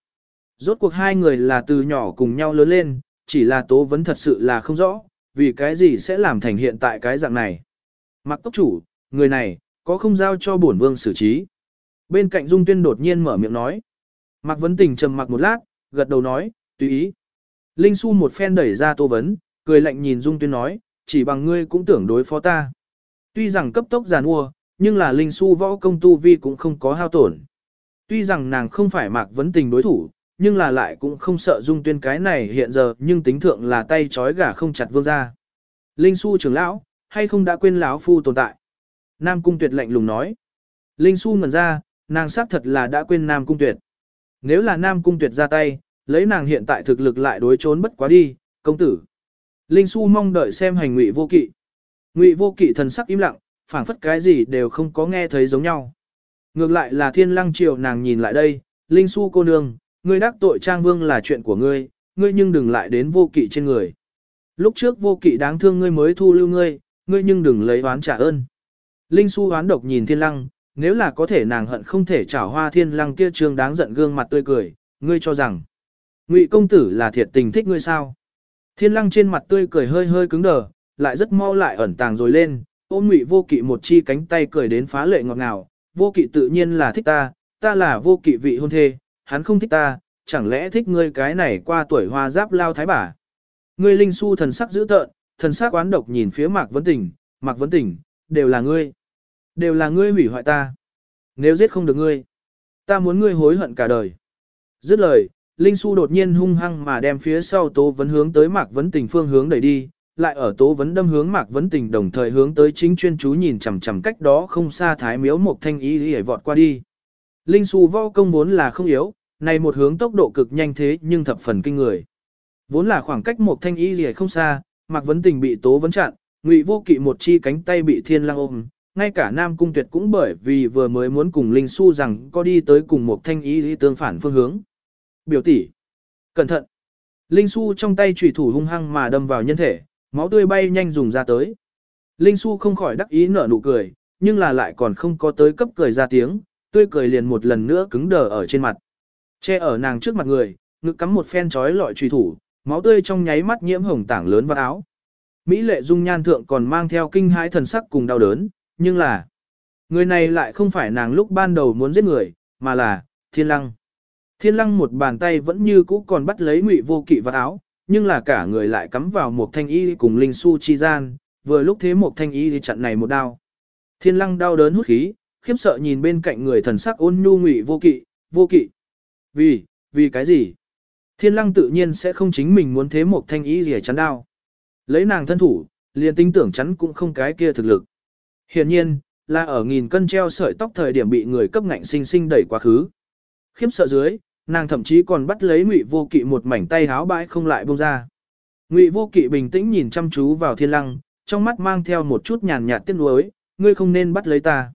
Rốt cuộc hai người là từ nhỏ cùng nhau lớn lên, chỉ là tố vấn thật sự là không rõ, vì cái gì sẽ làm thành hiện tại cái dạng này. Mặc tốc chủ, người này, có không giao cho bổn vương xử trí. Bên cạnh Dung Tuyên đột nhiên mở miệng nói. Mạc Vấn Tình trầm mặc một lát, gật đầu nói, tùy ý. Linh Su một phen đẩy ra Tô Vấn, cười lạnh nhìn Dung Tuyên nói, chỉ bằng ngươi cũng tưởng đối phó ta. Tuy rằng cấp tốc giàn mua, nhưng là Linh Su võ công tu vi cũng không có hao tổn. Tuy rằng nàng không phải Mạc Vấn Tình đối thủ, nhưng là lại cũng không sợ Dung Tuyên cái này hiện giờ nhưng tính thượng là tay trói gà không chặt vương ra. Linh Su trưởng lão, hay không đã quên lão phu tồn tại? Nam Cung Tuyệt lạnh lùng nói. Linh Su ngẩn ra, nàng xác thật là đã quên Nam Cung Tuyệt. Nếu là Nam Cung Tuyệt ra tay, lấy nàng hiện tại thực lực lại đối trốn bất quá đi, công tử. Linh Su mong đợi xem hành ngụy vô kỵ. Ngụy vô kỵ thần sắc im lặng, phảng phất cái gì đều không có nghe thấy giống nhau. Ngược lại là thiên lăng triều nàng nhìn lại đây, Linh Su cô nương, ngươi đắc tội trang vương là chuyện của ngươi, ngươi nhưng đừng lại đến vô kỵ trên người. Lúc trước vô kỵ đáng thương ngươi mới thu lưu ngươi, ngươi nhưng đừng lấy oán trả ơn. Linh Su oán độc nhìn thiên lăng, nếu là có thể nàng hận không thể trả hoa thiên lăng kia trương đáng giận gương mặt tươi cười, ngươi cho rằng, ngụy công tử là thiệt tình thích ngươi sao. Thiên lăng trên mặt tươi cười hơi hơi cứng đờ, lại rất mau lại ẩn tàng rồi lên, ôm ngụy vô kỵ một chi cánh tay cười đến phá lệ ngọt ngào, vô kỵ tự nhiên là thích ta, ta là vô kỵ vị hôn thê, hắn không thích ta, chẳng lẽ thích ngươi cái này qua tuổi hoa giáp lao thái bà. Ngươi linh su thần sắc dữ tợn, thần sắc oán độc nhìn phía mạc vấn tình, mạc vấn tình, đều là ngươi. Đều là ngươi hủy hoại ta. Nếu giết không được ngươi, ta muốn ngươi hối hận cả đời. Dứt lời, Linh Su đột nhiên hung hăng mà đem phía sau Tố Vấn hướng tới Mạc Vấn Tình phương hướng đẩy đi, lại ở Tố Vấn đâm hướng Mạc Vấn Tình đồng thời hướng tới chính chuyên chú nhìn chằm chằm cách đó không xa Thái Miếu một thanh ý đi vọt qua đi. Linh Su võ công vốn là không yếu, này một hướng tốc độ cực nhanh thế nhưng thập phần kinh người. Vốn là khoảng cách một thanh ý gì không xa, Mạc Vấn Tình bị Tố Vấn chặn, Ngụy Vô Kỵ một chi cánh tay bị Thiên lang ôm, ngay cả Nam Cung Tuyệt cũng bởi vì vừa mới muốn cùng Linh Su rằng có đi tới cùng một thanh ý tương phản phương hướng. Biểu tỷ, cẩn thận. Linh Su trong tay chủy thủ hung hăng mà đâm vào nhân thể, máu tươi bay nhanh dùng ra tới. Linh Su không khỏi đắc ý nở nụ cười, nhưng là lại còn không có tới cấp cười ra tiếng, tươi cười liền một lần nữa cứng đờ ở trên mặt. Che ở nàng trước mặt người, ngực cắm một phen chói lọi truy thủ, máu tươi trong nháy mắt nhiễm hồng tảng lớn vào áo. Mỹ lệ dung nhan thượng còn mang theo kinh hãi thần sắc cùng đau đớn, nhưng là người này lại không phải nàng lúc ban đầu muốn giết người, mà là Thiên Lăng. Thiên Lăng một bàn tay vẫn như cũ còn bắt lấy Ngụy Vô Kỵ vào áo, nhưng là cả người lại cắm vào một thanh y cùng linh su chi gian, vừa lúc thế một thanh y chặn này một đao. Thiên Lăng đau đớn hút khí, khiếp sợ nhìn bên cạnh người thần sắc ôn nhu Ngụy Vô Kỵ, Vô Kỵ. Vì, vì cái gì? Thiên Lăng tự nhiên sẽ không chính mình muốn thế một thanh y gì chắn đao. Lấy nàng thân thủ, liền tính tưởng chắn cũng không cái kia thực lực. Hiển nhiên, là ở nghìn cân treo sợi tóc thời điểm bị người cấp ngạnh sinh sinh đẩy quá khứ. Khiếp sợ dưới, nàng thậm chí còn bắt lấy Ngụy Vô Kỵ một mảnh tay háo bãi không lại buông ra. Ngụy Vô Kỵ bình tĩnh nhìn chăm chú vào Thiên Lăng, trong mắt mang theo một chút nhàn nhạt tiếc nuối, ngươi không nên bắt lấy ta.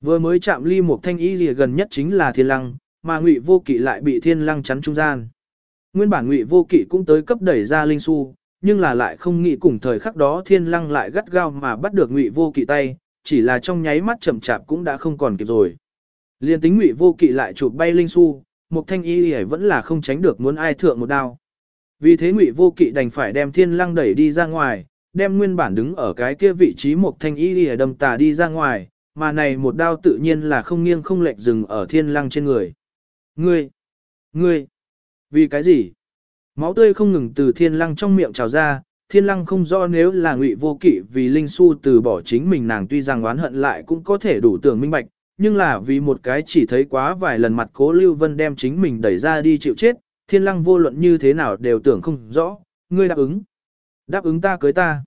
Vừa mới chạm ly một thanh ý rìa gần nhất chính là Thiên Lăng, mà Ngụy Vô Kỵ lại bị Thiên Lăng chắn trung gian. Nguyên bản Ngụy Vô Kỵ cũng tới cấp đẩy ra linh su, nhưng là lại không nghĩ cùng thời khắc đó Thiên Lăng lại gắt gao mà bắt được Ngụy Vô Kỵ tay, chỉ là trong nháy mắt chậm chạp cũng đã không còn kịp rồi. liền tính Ngụy Vô Kỵ lại chụp bay linh su, một thanh y y vẫn là không tránh được muốn ai thượng một đao. Vì thế Ngụy Vô Kỵ đành phải đem Thiên Lăng đẩy đi ra ngoài, đem nguyên bản đứng ở cái kia vị trí một thanh y y đâm tà đi ra ngoài, mà này một đao tự nhiên là không nghiêng không lệch dừng ở Thiên Lăng trên người. Ngươi! Ngươi! Vì cái gì? Máu tươi không ngừng từ Thiên Lăng trong miệng trào ra, Thiên Lăng không rõ nếu là Ngụy Vô Kỵ vì Linh Su từ bỏ chính mình nàng tuy rằng oán hận lại cũng có thể đủ tưởng minh bạch, nhưng là vì một cái chỉ thấy quá vài lần mặt cố Lưu Vân đem chính mình đẩy ra đi chịu chết, thiên lăng vô luận như thế nào đều tưởng không rõ, ngươi đáp ứng. Đáp ứng ta cưới ta.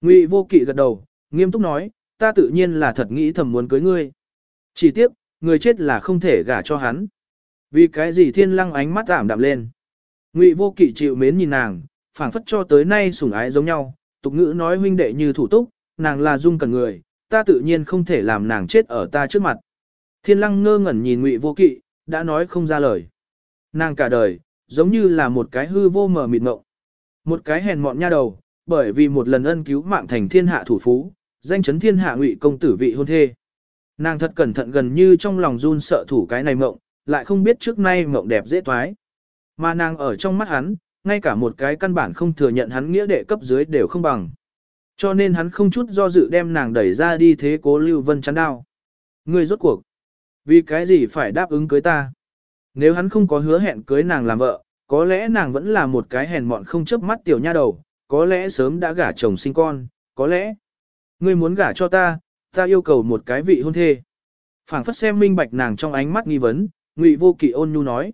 Ngụy vô kỵ gật đầu, nghiêm túc nói, ta tự nhiên là thật nghĩ thầm muốn cưới ngươi. Chỉ tiếc, người chết là không thể gả cho hắn. Vì cái gì thiên lăng ánh mắt ảm đạm lên. Ngụy vô kỵ chịu mến nhìn nàng, phảng phất cho tới nay sủng ái giống nhau, tục ngữ nói huynh đệ như thủ túc, nàng là dung cần người, ta tự nhiên không thể làm nàng chết ở ta trước mặt. Thiên lăng ngơ ngẩn nhìn ngụy vô kỵ, đã nói không ra lời. Nàng cả đời, giống như là một cái hư vô mờ mịt mộng. Một cái hèn mọn nha đầu, bởi vì một lần ân cứu mạng thành thiên hạ thủ phú, danh chấn thiên hạ ngụy công tử vị hôn thê. Nàng thật cẩn thận gần như trong lòng run sợ thủ cái này mộng, lại không biết trước nay mộng đẹp dễ toái. Mà nàng ở trong mắt hắn, ngay cả một cái căn bản không thừa nhận hắn nghĩa đệ cấp dưới đều không bằng. Cho nên hắn không chút do dự đem nàng đẩy ra đi thế cố Lưu Vân chắn đao. Ngươi rốt cuộc. Vì cái gì phải đáp ứng cưới ta? Nếu hắn không có hứa hẹn cưới nàng làm vợ, có lẽ nàng vẫn là một cái hèn mọn không chớp mắt tiểu nha đầu, có lẽ sớm đã gả chồng sinh con, có lẽ. Ngươi muốn gả cho ta, ta yêu cầu một cái vị hôn thê. phảng phất xem minh bạch nàng trong ánh mắt nghi vấn, ngụy vô kỵ ôn nhu nói.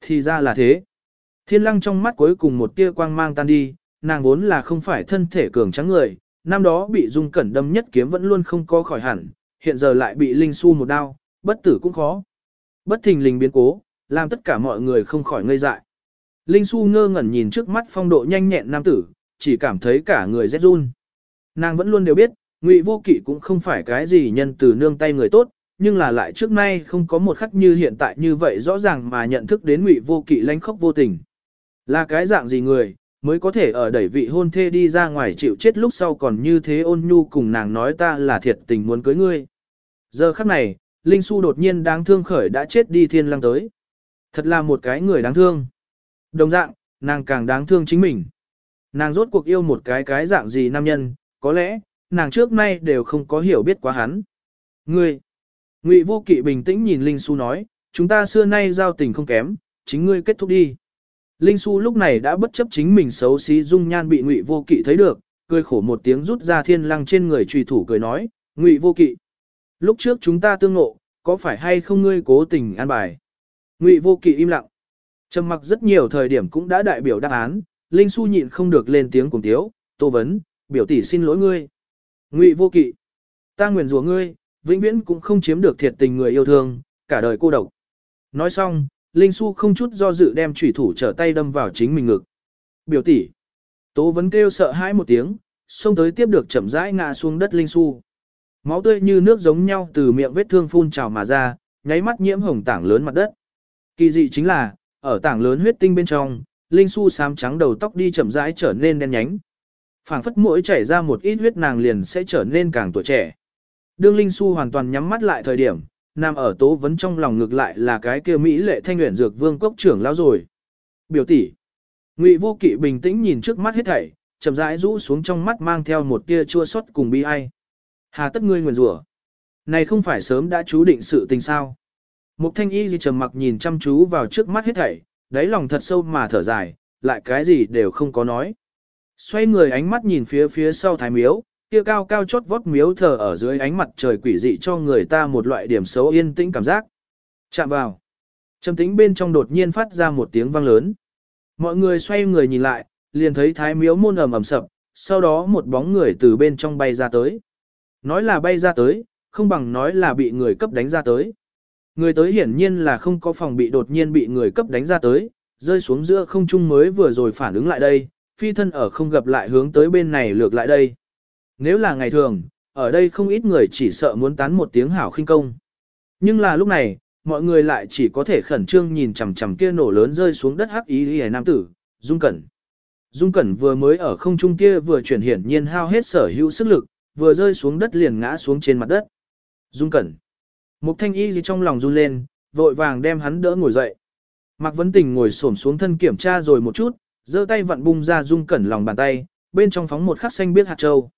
Thì ra là thế. Thiên lăng trong mắt cuối cùng một tia quang mang tan đi, nàng vốn là không phải thân thể cường trắng người, năm đó bị dung cẩn đâm nhất kiếm vẫn luôn không có khỏi hẳn, hiện giờ lại bị linh su một đao, bất tử cũng khó. Bất thình lình biến cố, làm tất cả mọi người không khỏi ngây dại. Linh su ngơ ngẩn nhìn trước mắt phong độ nhanh nhẹn nam tử, chỉ cảm thấy cả người rét run. Nàng vẫn luôn đều biết, Ngụy Vô Kỵ cũng không phải cái gì nhân từ nương tay người tốt, nhưng là lại trước nay không có một khắc như hiện tại như vậy rõ ràng mà nhận thức đến Ngụy Vô Kỵ lánh khóc vô tình. Là cái dạng gì người, mới có thể ở đẩy vị hôn thê đi ra ngoài chịu chết lúc sau còn như thế ôn nhu cùng nàng nói ta là thiệt tình muốn cưới ngươi. Giờ khắc này, Linh Su đột nhiên đáng thương khởi đã chết đi thiên lăng tới. Thật là một cái người đáng thương. Đồng dạng, nàng càng đáng thương chính mình. Nàng rốt cuộc yêu một cái cái dạng gì nam nhân, có lẽ, nàng trước nay đều không có hiểu biết quá hắn. Ngươi, Ngụy Vô Kỵ bình tĩnh nhìn Linh Su nói, chúng ta xưa nay giao tình không kém, chính ngươi kết thúc đi. Linh Su lúc này đã bất chấp chính mình xấu xí dung nhan bị Ngụy Vô Kỵ thấy được, cười khổ một tiếng rút ra thiên lăng trên người trùy thủ cười nói, Ngụy Vô Kỵ. Lúc trước chúng ta tương ngộ, có phải hay không ngươi cố tình an bài? Ngụy Vô Kỵ im lặng. Trầm mặc rất nhiều thời điểm cũng đã đại biểu đáp án, Linh Su nhịn không được lên tiếng cùng tiếu, tô vấn, biểu tỷ xin lỗi ngươi. Ngụy Vô Kỵ. Ta nguyền rủa ngươi, vĩnh viễn cũng không chiếm được thiệt tình người yêu thương, cả đời cô độc. Nói xong, Linh Su không chút do dự đem chủy thủ trở tay đâm vào chính mình ngực. Biểu tỷ. Tố vấn kêu sợ hãi một tiếng, xông tới tiếp được chậm rãi ngã xuống đất Linh Su. Máu tươi như nước giống nhau từ miệng vết thương phun trào mà ra, nháy mắt nhiễm hồng tảng lớn mặt đất. Kỳ dị chính là, ở tảng lớn huyết tinh bên trong, Linh Su xám trắng đầu tóc đi chậm rãi trở nên đen nhánh. phảng phất mỗi chảy ra một ít huyết nàng liền sẽ trở nên càng tuổi trẻ. Đương Linh Su hoàn toàn nhắm mắt lại thời điểm, nằm ở tố vấn trong lòng ngược lại là cái kia Mỹ lệ thanh nguyện dược vương cốc trưởng lão rồi. Biểu tỷ Ngụy Vô Kỵ bình tĩnh nhìn trước mắt hết thảy, chậm rãi rũ xuống trong mắt mang theo một tia chua xót cùng bi ai. Hà tất ngươi nguyền rủa. Này không phải sớm đã chú định sự tình sao? Mục Thanh Y gì trầm mặc nhìn chăm chú vào trước mắt hết thảy, đáy lòng thật sâu mà thở dài, lại cái gì đều không có nói. Xoay người ánh mắt nhìn phía phía sau thái miếu, kia cao cao chót vót miếu thờ ở dưới ánh mặt trời quỷ dị cho người ta một loại điểm xấu yên tĩnh cảm giác. Chạm vào. Trầm tĩnh bên trong đột nhiên phát ra một tiếng vang lớn. Mọi người xoay người nhìn lại, liền thấy thái miếu môn ầm ầm sập, sau đó một bóng người từ bên trong bay ra tới. Nói là bay ra tới, không bằng nói là bị người cấp đánh ra tới. Người tới hiển nhiên là không có phòng bị đột nhiên bị người cấp đánh ra tới, rơi xuống giữa không trung mới vừa rồi phản ứng lại đây, phi thân ở không gặp lại hướng tới bên này lược lại đây. Nếu là ngày thường, ở đây không ít người chỉ sợ muốn tán một tiếng hảo khinh công. Nhưng là lúc này, mọi người lại chỉ có thể khẩn trương nhìn chằm chằm kia nổ lớn rơi xuống đất hắc ý hề nam tử, Dung Cẩn. Dung Cẩn vừa mới ở không trung kia vừa chuyển hiển nhiên hao hết sở hữu sức lực, vừa rơi xuống đất liền ngã xuống trên mặt đất. Dung Cẩn. Mục thanh y gì trong lòng run lên, vội vàng đem hắn đỡ ngồi dậy. Mạc Vấn Tình ngồi xổm xuống thân kiểm tra rồi một chút, giơ tay vặn bung ra Dung Cẩn lòng bàn tay, bên trong phóng một khắc xanh biết hạt châu.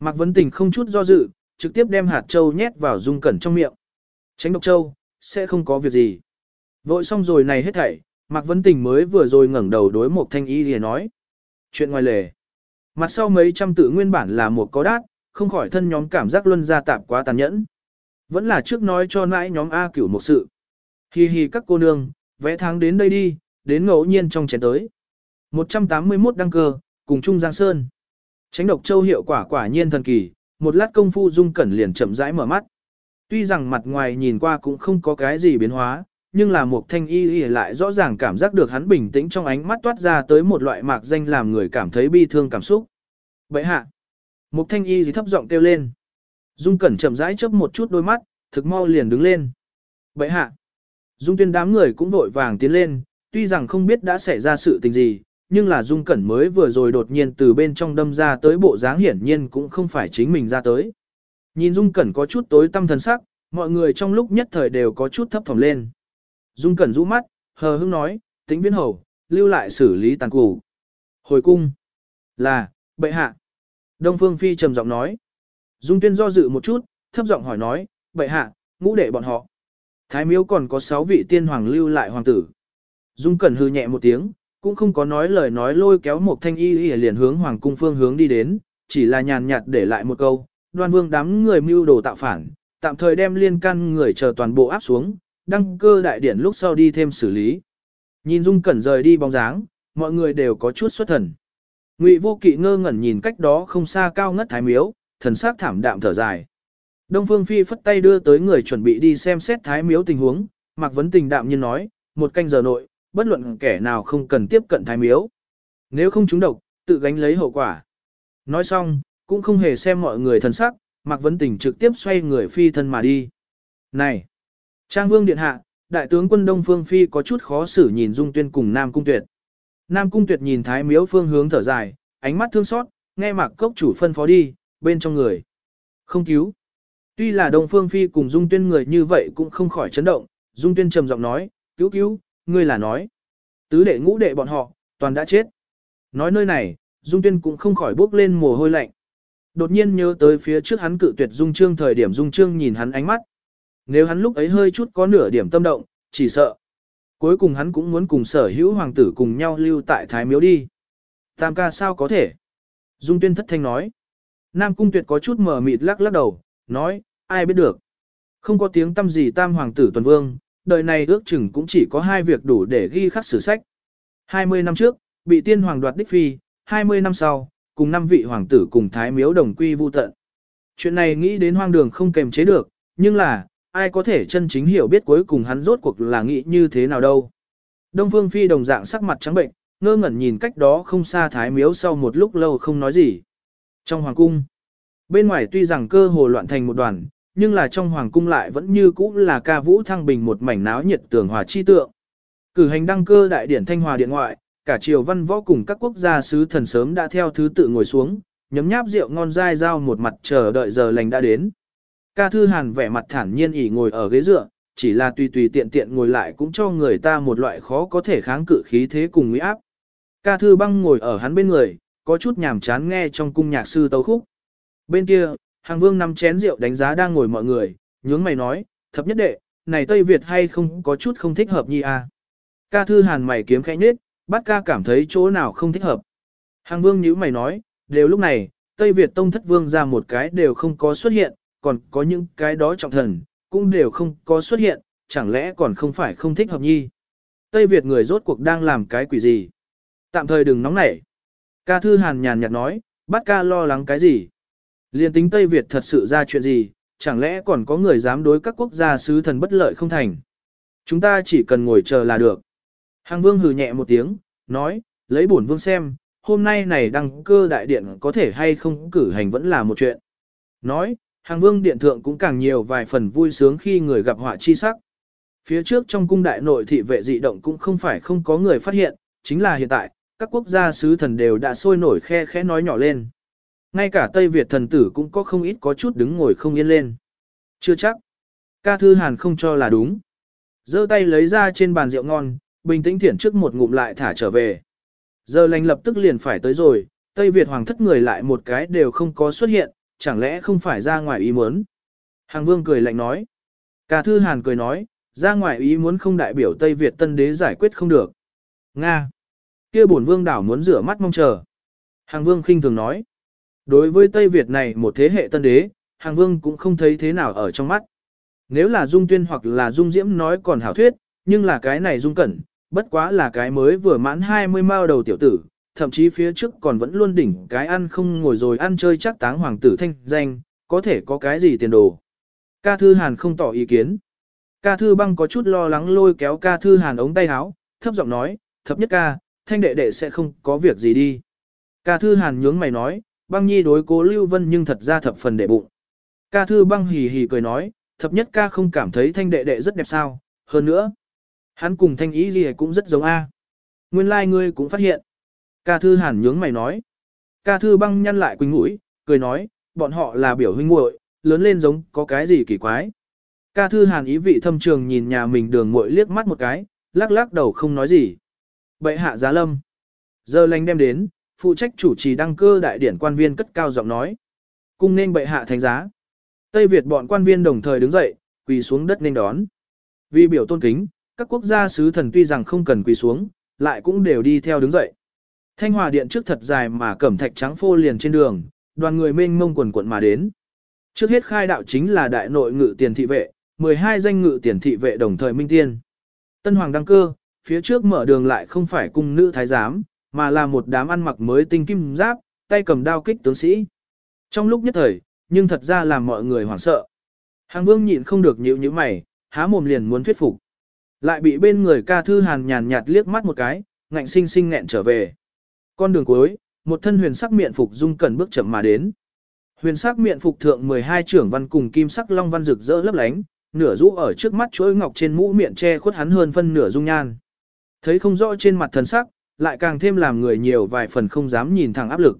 Mạc Vấn Tình không chút do dự, trực tiếp đem hạt châu nhét vào Dung Cẩn trong miệng. Tránh độc châu, sẽ không có việc gì. Vội xong rồi này hết thảy, Mạc Vấn Tình mới vừa rồi ngẩng đầu đối một thanh y lìa nói. Chuyện ngoài lề. Mặt sau mấy trăm tự nguyên bản là một có đát, không khỏi thân nhóm cảm giác luân ra tạp quá tàn nhẫn. Vẫn là trước nói cho nãi nhóm A cửu một sự. Hi hi các cô nương, vẽ tháng đến đây đi, đến ngẫu nhiên trong chén tới. 181 đăng cơ, cùng Trung Giang Sơn. Tránh độc châu hiệu quả quả nhiên thần kỳ, một lát công phu dung cẩn liền chậm rãi mở mắt. Tuy rằng mặt ngoài nhìn qua cũng không có cái gì biến hóa, nhưng là một thanh y y lại rõ ràng cảm giác được hắn bình tĩnh trong ánh mắt toát ra tới một loại mạc danh làm người cảm thấy bi thương cảm xúc. Vậy hạ, một thanh y gì thấp giọng kêu lên. Dung cẩn chậm rãi chớp một chút đôi mắt, thực mau liền đứng lên. Vậy hạ, Dung tuyên đám người cũng vội vàng tiến lên, tuy rằng không biết đã xảy ra sự tình gì, nhưng là Dung Cẩn mới vừa rồi đột nhiên từ bên trong đâm ra tới bộ dáng hiển nhiên cũng không phải chính mình ra tới. Nhìn Dung Cẩn có chút tối tâm thần sắc, mọi người trong lúc nhất thời đều có chút thấp thỏm lên. Dung Cẩn rũ mắt, hờ hững nói, tính viễn hầu, lưu lại xử lý tàn củ. Hồi cung. Là, bệ hạ. Đông Phương Phi trầm giọng nói. Dung Tuyên do dự một chút, thấp giọng hỏi nói, bệ hạ, ngũ đệ bọn họ. Thái miếu còn có 6 vị tiên hoàng lưu lại hoàng tử. Dung Cẩn hư nhẹ một tiếng, cũng không có nói lời nói lôi kéo một thanh y y liền hướng hoàng cung phương hướng đi đến, chỉ là nhàn nhạt để lại một câu, đoan vương đám người mưu đồ tạo phản, tạm thời đem liên can người chờ toàn bộ áp xuống, đăng cơ đại điển lúc sau đi thêm xử lý. Nhìn Dung Cẩn rời đi bóng dáng, mọi người đều có chút xuất thần. Ngụy Vô Kỵ ngơ ngẩn nhìn cách đó không xa cao ngất thái miếu, thần sắc thảm đạm thở dài. Đông Phương Phi phất tay đưa tới người chuẩn bị đi xem xét thái miếu tình huống, Mạc Vấn Tình đạm nhiên nói, một canh giờ nội, bất luận kẻ nào không cần tiếp cận thái miếu. Nếu không trúng độc, tự gánh lấy hậu quả. Nói xong, cũng không hề xem mọi người thần sắc, Mạc Vấn Tình trực tiếp xoay người phi thân mà đi. Này! Trang Vương Điện Hạ, Đại tướng quân Đông Phương Phi có chút khó xử nhìn Dung Tuyên cùng Nam Cung Tuyệt. Nam Cung Tuyệt nhìn thái miếu phương hướng thở dài, ánh mắt thương xót, nghe Mạc Cốc chủ phân phó đi, bên trong người. Không cứu. Tuy là Đông Phương Phi cùng Dung Tuyên người như vậy cũng không khỏi chấn động, Dung Tuyên trầm giọng nói, cứu cứu, ngươi là nói. Tứ đệ ngũ đệ bọn họ, toàn đã chết. Nói nơi này, Dung Tuyên cũng không khỏi bước lên mồ hôi lạnh. Đột nhiên nhớ tới phía trước hắn cự tuyệt Dung Trương thời điểm Dung Trương nhìn hắn ánh mắt. Nếu hắn lúc ấy hơi chút có nửa điểm tâm động, chỉ sợ. Cuối cùng hắn cũng muốn cùng sở hữu hoàng tử cùng nhau lưu tại Thái Miếu đi. Tam ca sao có thể? Dung Tuyên thất thanh nói. Nam Cung Tuyệt có chút mờ mịt lắc lắc đầu, nói, ai biết được. Không có tiếng tâm gì tam hoàng tử tuần vương, đời này ước chừng cũng chỉ có hai việc đủ để ghi khắc sử sách. 20 năm trước, bị tiên hoàng đoạt đích phi, 20 năm sau, cùng năm vị hoàng tử cùng thái miếu đồng quy vu tận. Chuyện này nghĩ đến hoang đường không kềm chế được, nhưng là, ai có thể chân chính hiểu biết cuối cùng hắn rốt cuộc là nghĩ như thế nào đâu. Đông Phương Phi đồng dạng sắc mặt trắng bệnh, ngơ ngẩn nhìn cách đó không xa thái miếu sau một lúc lâu không nói gì. Trong hoàng cung, Bên ngoài tuy rằng cơ hồ loạn thành một đoàn, nhưng là trong hoàng cung lại vẫn như cũ là ca vũ thăng bình một mảnh náo nhiệt tường hòa chi tượng. Cử hành đăng cơ đại điển thanh hòa điện ngoại, cả triều văn võ cùng các quốc gia sứ thần sớm đã theo thứ tự ngồi xuống, nhấm nháp rượu ngon dai dao một mặt chờ đợi giờ lành đã đến. Ca thư hàn vẻ mặt thản nhiên ỉ ngồi ở ghế dựa, chỉ là tùy tùy tiện tiện ngồi lại cũng cho người ta một loại khó có thể kháng cự khí thế cùng nguy áp. Ca thư băng ngồi ở hắn bên người, có chút nhàm chán nghe trong cung nhạc sư tấu khúc. Bên kia, hàng vương năm chén rượu đánh giá đang ngồi mọi người, nhướng mày nói, thập nhất đệ, này Tây Việt hay không có chút không thích hợp nhi à. Ca thư hàn mày kiếm khẽ nhết, bắt ca cảm thấy chỗ nào không thích hợp. Hàng vương nhíu mày nói, đều lúc này, Tây Việt tông thất vương ra một cái đều không có xuất hiện, còn có những cái đó trọng thần, cũng đều không có xuất hiện, chẳng lẽ còn không phải không thích hợp nhi. Tây Việt người rốt cuộc đang làm cái quỷ gì? Tạm thời đừng nóng nảy. Ca thư hàn nhàn nhạt nói, bắt ca lo lắng cái gì? Liên tính Tây Việt thật sự ra chuyện gì, chẳng lẽ còn có người dám đối các quốc gia sứ thần bất lợi không thành? Chúng ta chỉ cần ngồi chờ là được. Hàng vương hừ nhẹ một tiếng, nói, lấy bổn vương xem, hôm nay này đăng cơ đại điện có thể hay không cử hành vẫn là một chuyện. Nói, hàng vương điện thượng cũng càng nhiều vài phần vui sướng khi người gặp họa chi sắc. Phía trước trong cung đại nội thị vệ dị động cũng không phải không có người phát hiện, chính là hiện tại, các quốc gia sứ thần đều đã sôi nổi khe khẽ nói nhỏ lên. Ngay cả Tây Việt thần tử cũng có không ít có chút đứng ngồi không yên lên. Chưa chắc. Ca Thư Hàn không cho là đúng. giơ tay lấy ra trên bàn rượu ngon, bình tĩnh thiển trước một ngụm lại thả trở về. Giờ lành lập tức liền phải tới rồi, Tây Việt hoàng thất người lại một cái đều không có xuất hiện, chẳng lẽ không phải ra ngoài ý muốn. Hàng vương cười lạnh nói. Ca Thư Hàn cười nói, ra ngoài ý muốn không đại biểu Tây Việt tân đế giải quyết không được. Nga. kia bổn vương đảo muốn rửa mắt mong chờ. Hàng vương khinh thường nói. Đối với Tây Việt này một thế hệ tân đế, hàng vương cũng không thấy thế nào ở trong mắt. Nếu là dung tuyên hoặc là dung diễm nói còn hảo thuyết, nhưng là cái này dung cẩn, bất quá là cái mới vừa mãn 20 mao đầu tiểu tử, thậm chí phía trước còn vẫn luôn đỉnh cái ăn không ngồi rồi ăn chơi chắc táng hoàng tử thanh danh, có thể có cái gì tiền đồ. Ca Thư Hàn không tỏ ý kiến. Ca Thư Băng có chút lo lắng lôi kéo Ca Thư Hàn ống tay áo, thấp giọng nói, thập nhất ca, thanh đệ đệ sẽ không có việc gì đi. Ca Thư Hàn nhướng mày nói, băng nhi đối cố Lưu Vân nhưng thật ra thập phần đệ bụng. Ca Thư Băng hì hì cười nói, thập nhất ca không cảm thấy thanh đệ đệ rất đẹp sao, hơn nữa. Hắn cùng thanh ý gì cũng rất giống A. Nguyên lai like ngươi cũng phát hiện. Ca Thư Hàn nhướng mày nói. Ca Thư Băng nhăn lại quỳnh mũi, cười nói, bọn họ là biểu huynh muội, lớn lên giống có cái gì kỳ quái. Ca Thư Hàn ý vị thâm trường nhìn nhà mình đường muội liếc mắt một cái, lắc lắc đầu không nói gì. Bệ hạ giá lâm. Giờ lành đem đến, phụ trách chủ trì đăng cơ đại điển quan viên cất cao giọng nói. Cung nên bệ hạ thánh giá. Tây Việt bọn quan viên đồng thời đứng dậy, quỳ xuống đất nên đón. Vì biểu tôn kính, các quốc gia sứ thần tuy rằng không cần quỳ xuống, lại cũng đều đi theo đứng dậy. Thanh hòa điện trước thật dài mà cẩm thạch trắng phô liền trên đường, đoàn người mênh mông quần quận mà đến. Trước hết khai đạo chính là đại nội ngự tiền thị vệ, 12 danh ngự tiền thị vệ đồng thời minh tiên. Tân hoàng đăng cơ, phía trước mở đường lại không phải cung nữ thái giám, mà là một đám ăn mặc mới tinh kim giáp, tay cầm đao kích tướng sĩ. Trong lúc nhất thời, nhưng thật ra làm mọi người hoảng sợ. Hàng vương nhịn không được nhíu nhíu mày, há mồm liền muốn thuyết phục. Lại bị bên người ca thư hàn nhàn nhạt liếc mắt một cái, ngạnh sinh sinh nghẹn trở về. Con đường cuối, một thân huyền sắc miệng phục dung cẩn bước chậm mà đến. Huyền sắc miệng phục thượng 12 trưởng văn cùng kim sắc long văn rực rỡ lấp lánh, nửa rũ ở trước mắt chuỗi ngọc trên mũ miệng che khuất hắn hơn phân nửa dung nhan. Thấy không rõ trên mặt thần sắc, lại càng thêm làm người nhiều vài phần không dám nhìn thẳng áp lực.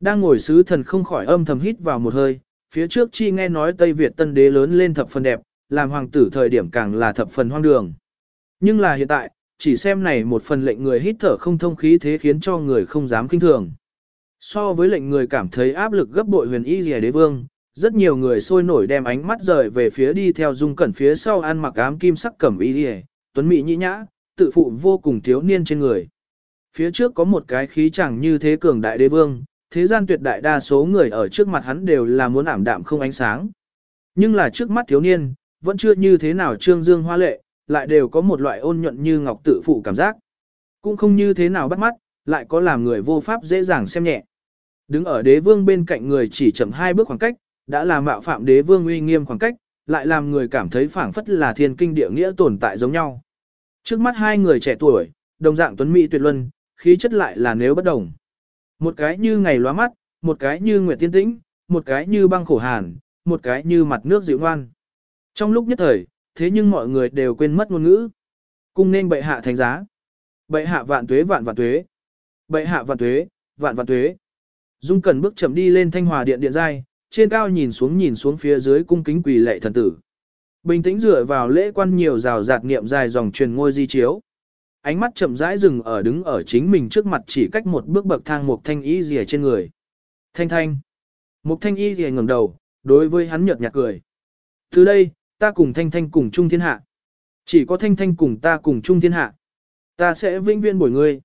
Đang ngồi sứ thần không khỏi âm thầm hít vào một hơi, phía trước chi nghe nói Tây Việt tân đế lớn lên thập phần đẹp, làm hoàng tử thời điểm càng là thập phần hoang đường. Nhưng là hiện tại, chỉ xem này một phần lệnh người hít thở không thông khí thế khiến cho người không dám kinh thường. So với lệnh người cảm thấy áp lực gấp bội huyền y rìa đế vương, rất nhiều người sôi nổi đem ánh mắt rời về phía đi theo dung cẩn phía sau ăn mặc ám kim sắc cẩm y rìa, tuấn mỹ nhĩ nhã, tự phụ vô cùng thiếu niên trên người. Phía trước có một cái khí chẳng như thế cường đại đế vương, thế gian tuyệt đại đa số người ở trước mặt hắn đều là muốn ảm đạm không ánh sáng. Nhưng là trước mắt thiếu niên, vẫn chưa như thế nào trương dương hoa lệ, lại đều có một loại ôn nhuận như ngọc tự phụ cảm giác. Cũng không như thế nào bắt mắt, lại có làm người vô pháp dễ dàng xem nhẹ. Đứng ở đế vương bên cạnh người chỉ chậm hai bước khoảng cách, đã làm mạo phạm đế vương uy nghiêm khoảng cách, lại làm người cảm thấy phảng phất là thiên kinh địa nghĩa tồn tại giống nhau. Trước mắt hai người trẻ tuổi, đồng dạng tuấn mỹ tuyệt luân, khí chất lại là nếu bất đồng. Một cái như ngày lóa mắt, một cái như nguyệt tiên tĩnh, một cái như băng khổ hàn, một cái như mặt nước dịu ngoan. Trong lúc nhất thời, thế nhưng mọi người đều quên mất ngôn ngữ. Cung nên bệ hạ thánh giá. Bệ hạ vạn tuế vạn vạn tuế. Bệ hạ vạn tuế, vạn vạn tuế. Dung Cẩn bước chậm đi lên thanh hòa điện điện giai, trên cao nhìn xuống nhìn xuống phía dưới cung kính quỳ lệ thần tử. Bình tĩnh dựa vào lễ quan nhiều rào rạt niệm dài dòng truyền ngôi di chiếu ánh mắt chậm rãi dừng ở đứng ở chính mình trước mặt chỉ cách một bước bậc thang một thanh y rìa trên người. Thanh thanh. Một thanh y rìa ngẩng đầu, đối với hắn nhợt nhạt cười. Từ đây, ta cùng thanh thanh cùng chung thiên hạ. Chỉ có thanh thanh cùng ta cùng chung thiên hạ. Ta sẽ vĩnh viên bồi ngươi.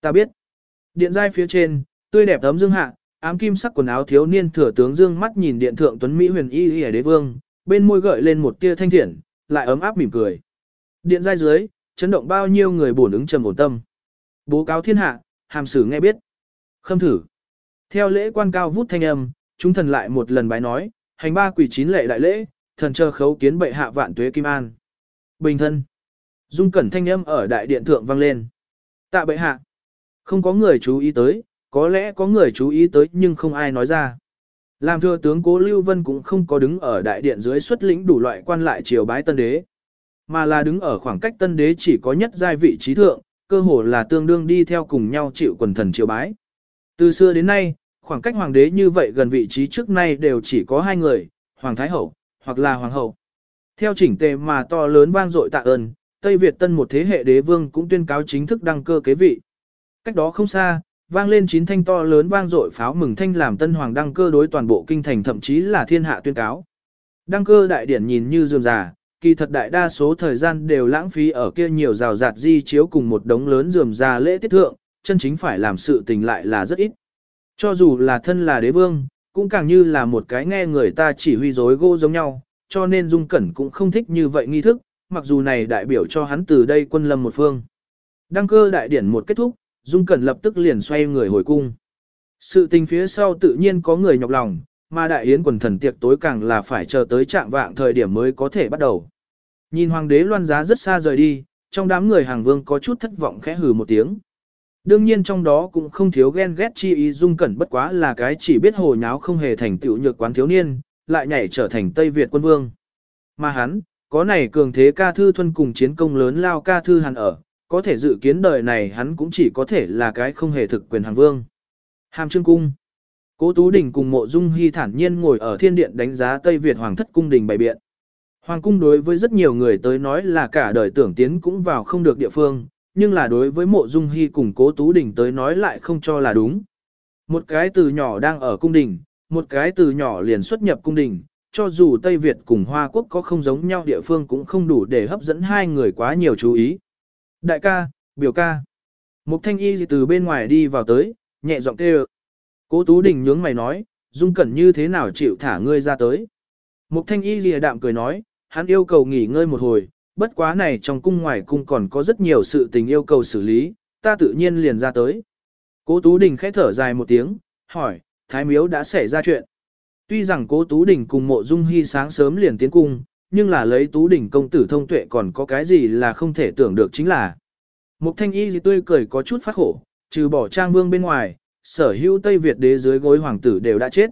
Ta biết. Điện giai phía trên, tươi đẹp tấm dương hạ, ám kim sắc quần áo thiếu niên thừa tướng dương mắt nhìn điện thượng tuấn Mỹ huyền y y đế vương, bên môi gợi lên một tia thanh thiện, lại ấm áp mỉm cười. Điện giai dưới, chấn động bao nhiêu người bổn ứng trầm ổn tâm. Bố cáo thiên hạ, hàm sử nghe biết. Khâm thử. Theo lễ quan cao vút thanh âm, chúng thần lại một lần bái nói, hành ba quỷ chín lệ đại lễ, thần chờ khấu kiến bệ hạ vạn tuế kim an. Bình thân. Dung cẩn thanh âm ở đại điện thượng vang lên. Tạ bệ hạ. Không có người chú ý tới, có lẽ có người chú ý tới nhưng không ai nói ra. Làm thừa tướng cố Lưu Vân cũng không có đứng ở đại điện dưới xuất lĩnh đủ loại quan lại triều bái tân đế, mà là đứng ở khoảng cách tân đế chỉ có nhất giai vị trí thượng, cơ hồ là tương đương đi theo cùng nhau chịu quần thần triều bái. Từ xưa đến nay, khoảng cách hoàng đế như vậy gần vị trí trước nay đều chỉ có hai người, hoàng thái hậu, hoặc là hoàng hậu. Theo chỉnh tề mà to lớn vang dội tạ ơn, Tây Việt tân một thế hệ đế vương cũng tuyên cáo chính thức đăng cơ kế vị. Cách đó không xa, vang lên chín thanh to lớn vang dội pháo mừng thanh làm tân hoàng đăng cơ đối toàn bộ kinh thành thậm chí là thiên hạ tuyên cáo. Đăng cơ đại điển nhìn như dường già, kỳ thật đại đa số thời gian đều lãng phí ở kia nhiều rào rạt di chiếu cùng một đống lớn dườm già lễ tiết thượng, chân chính phải làm sự tình lại là rất ít. Cho dù là thân là đế vương, cũng càng như là một cái nghe người ta chỉ huy dối gỗ giống nhau, cho nên Dung Cẩn cũng không thích như vậy nghi thức, mặc dù này đại biểu cho hắn từ đây quân lâm một phương. Đăng cơ đại điển một kết thúc, Dung Cẩn lập tức liền xoay người hồi cung. Sự tình phía sau tự nhiên có người nhọc lòng, mà đại yến quần thần tiệc tối càng là phải chờ tới trạng vạng thời điểm mới có thể bắt đầu. Nhìn hoàng đế loan giá rất xa rời đi, trong đám người hàng vương có chút thất vọng khẽ hừ một tiếng. Đương nhiên trong đó cũng không thiếu ghen ghét chi ý dung cẩn bất quá là cái chỉ biết hồ nháo không hề thành tựu nhược quán thiếu niên, lại nhảy trở thành Tây Việt quân vương. Mà hắn, có này cường thế ca thư thuân cùng chiến công lớn lao ca thư hàn ở, có thể dự kiến đời này hắn cũng chỉ có thể là cái không hề thực quyền hàng vương. Hàm trương cung. Cố Tú Đình cùng mộ dung hy thản nhiên ngồi ở thiên điện đánh giá Tây Việt Hoàng thất cung đình bày biện. Hoàng cung đối với rất nhiều người tới nói là cả đời tưởng tiến cũng vào không được địa phương, nhưng là đối với mộ dung hy cùng cố Tú Đình tới nói lại không cho là đúng. Một cái từ nhỏ đang ở cung đình, một cái từ nhỏ liền xuất nhập cung đình, cho dù Tây Việt cùng Hoa Quốc có không giống nhau địa phương cũng không đủ để hấp dẫn hai người quá nhiều chú ý. Đại ca, biểu ca. Mục thanh y từ bên ngoài đi vào tới, nhẹ giọng kêu. Cố Tú Đình nhướng mày nói, Dung Cẩn như thế nào chịu thả ngươi ra tới. Mục thanh y lìa đạm cười nói, hắn yêu cầu nghỉ ngơi một hồi, bất quá này trong cung ngoài cung còn có rất nhiều sự tình yêu cầu xử lý, ta tự nhiên liền ra tới. Cố Tú Đình khẽ thở dài một tiếng, hỏi, Thái Miếu đã xảy ra chuyện. Tuy rằng cố Tú Đình cùng mộ dung hy sáng sớm liền tiến cung, nhưng là lấy Tú Đình công tử thông tuệ còn có cái gì là không thể tưởng được chính là. Mục thanh y gì tươi cười có chút phát khổ, trừ bỏ trang vương bên ngoài, sở hữu Tây Việt đế dưới gối hoàng tử đều đã chết.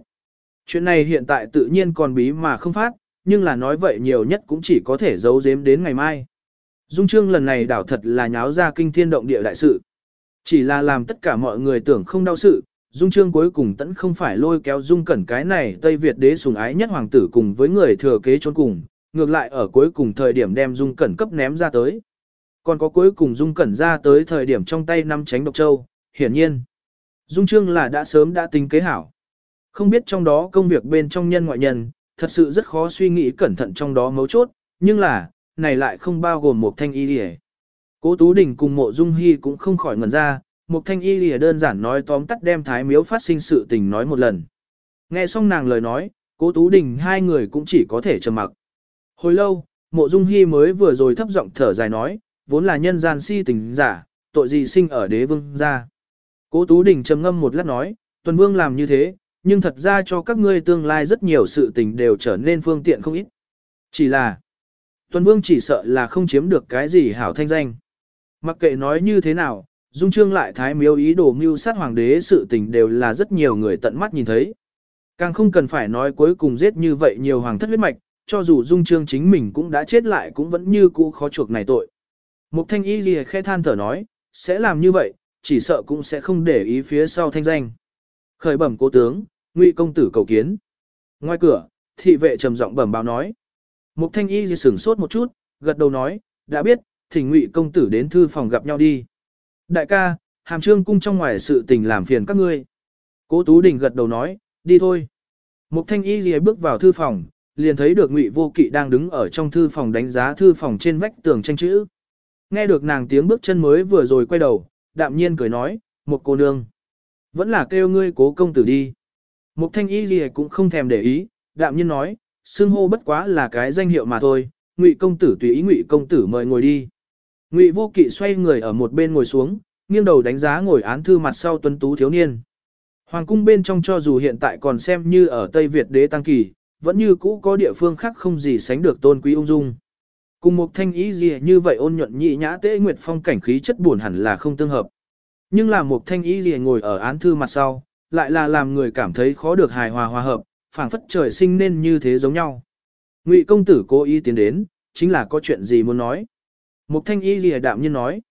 Chuyện này hiện tại tự nhiên còn bí mà không phát, nhưng là nói vậy nhiều nhất cũng chỉ có thể giấu giếm đến ngày mai. Dung Trương lần này đảo thật là nháo ra kinh thiên động địa đại sự. Chỉ là làm tất cả mọi người tưởng không đau sự, Dung Trương cuối cùng tẫn không phải lôi kéo Dung Cẩn cái này Tây Việt đế sùng ái nhất hoàng tử cùng với người thừa kế trốn cùng, ngược lại ở cuối cùng thời điểm đem Dung Cẩn cấp ném ra tới. Còn có cuối cùng Dung Cẩn ra tới thời điểm trong tay năm tránh độc châu, hiển nhiên. Dung Trương là đã sớm đã tính kế hảo. Không biết trong đó công việc bên trong nhân ngoại nhân, thật sự rất khó suy nghĩ cẩn thận trong đó mấu chốt, nhưng là, này lại không bao gồm một thanh y lìa. Cố Tú Đình cùng mộ Dung Hy cũng không khỏi ngẩn ra, một thanh y lìa đơn giản nói tóm tắt đem thái miếu phát sinh sự tình nói một lần. Nghe xong nàng lời nói, cố Tú Đình hai người cũng chỉ có thể trầm mặc. Hồi lâu, mộ Dung Hy mới vừa rồi thấp giọng thở dài nói, vốn là nhân gian si tình giả, tội gì sinh ở đế vương gia. Cố Tú Đình trầm ngâm một lát nói, Tuần Vương làm như thế, nhưng thật ra cho các ngươi tương lai rất nhiều sự tình đều trở nên phương tiện không ít. Chỉ là, Tuần Vương chỉ sợ là không chiếm được cái gì hảo thanh danh. Mặc kệ nói như thế nào, Dung Trương lại thái miếu ý đồ mưu sát hoàng đế sự tình đều là rất nhiều người tận mắt nhìn thấy. Càng không cần phải nói cuối cùng giết như vậy nhiều hoàng thất huyết mạch, cho dù Dung Trương chính mình cũng đã chết lại cũng vẫn như cũ khó chuộc này tội. Mục thanh y lìa khẽ than thở nói, sẽ làm như vậy, chỉ sợ cũng sẽ không để ý phía sau thanh danh. Khởi bẩm cố tướng, ngụy công tử cầu kiến. Ngoài cửa, thị vệ trầm giọng bẩm báo nói. Mục thanh y sửng sốt một chút, gật đầu nói, đã biết, thỉnh ngụy công tử đến thư phòng gặp nhau đi. Đại ca, hàm trương cung trong ngoài sự tình làm phiền các ngươi. Cố Tú Đình gật đầu nói, đi thôi. Mục thanh y gì bước vào thư phòng, liền thấy được ngụy vô kỵ đang đứng ở trong thư phòng đánh giá thư phòng trên vách tường tranh chữ. Nghe được nàng tiếng bước chân mới vừa rồi quay đầu, đạm nhiên cười nói, một cô nương. Vẫn là kêu ngươi cố công tử đi. Mục thanh y gì cũng không thèm để ý, đạm nhiên nói, xưng hô bất quá là cái danh hiệu mà thôi, ngụy công tử tùy ý ngụy công tử mời ngồi đi. Ngụy vô kỵ xoay người ở một bên ngồi xuống, nghiêng đầu đánh giá ngồi án thư mặt sau tuấn tú thiếu niên. Hoàng cung bên trong cho dù hiện tại còn xem như ở Tây Việt đế tăng kỳ, vẫn như cũ có địa phương khác không gì sánh được tôn quý ung dung. Cùng một thanh ý gì như vậy ôn nhuận nhị nhã tế nguyệt phong cảnh khí chất buồn hẳn là không tương hợp. Nhưng là một thanh ý gì ngồi ở án thư mặt sau, lại là làm người cảm thấy khó được hài hòa hòa hợp, phảng phất trời sinh nên như thế giống nhau. Ngụy công tử cố ý tiến đến, chính là có chuyện gì muốn nói. Một thanh ý gì đạm nhiên nói.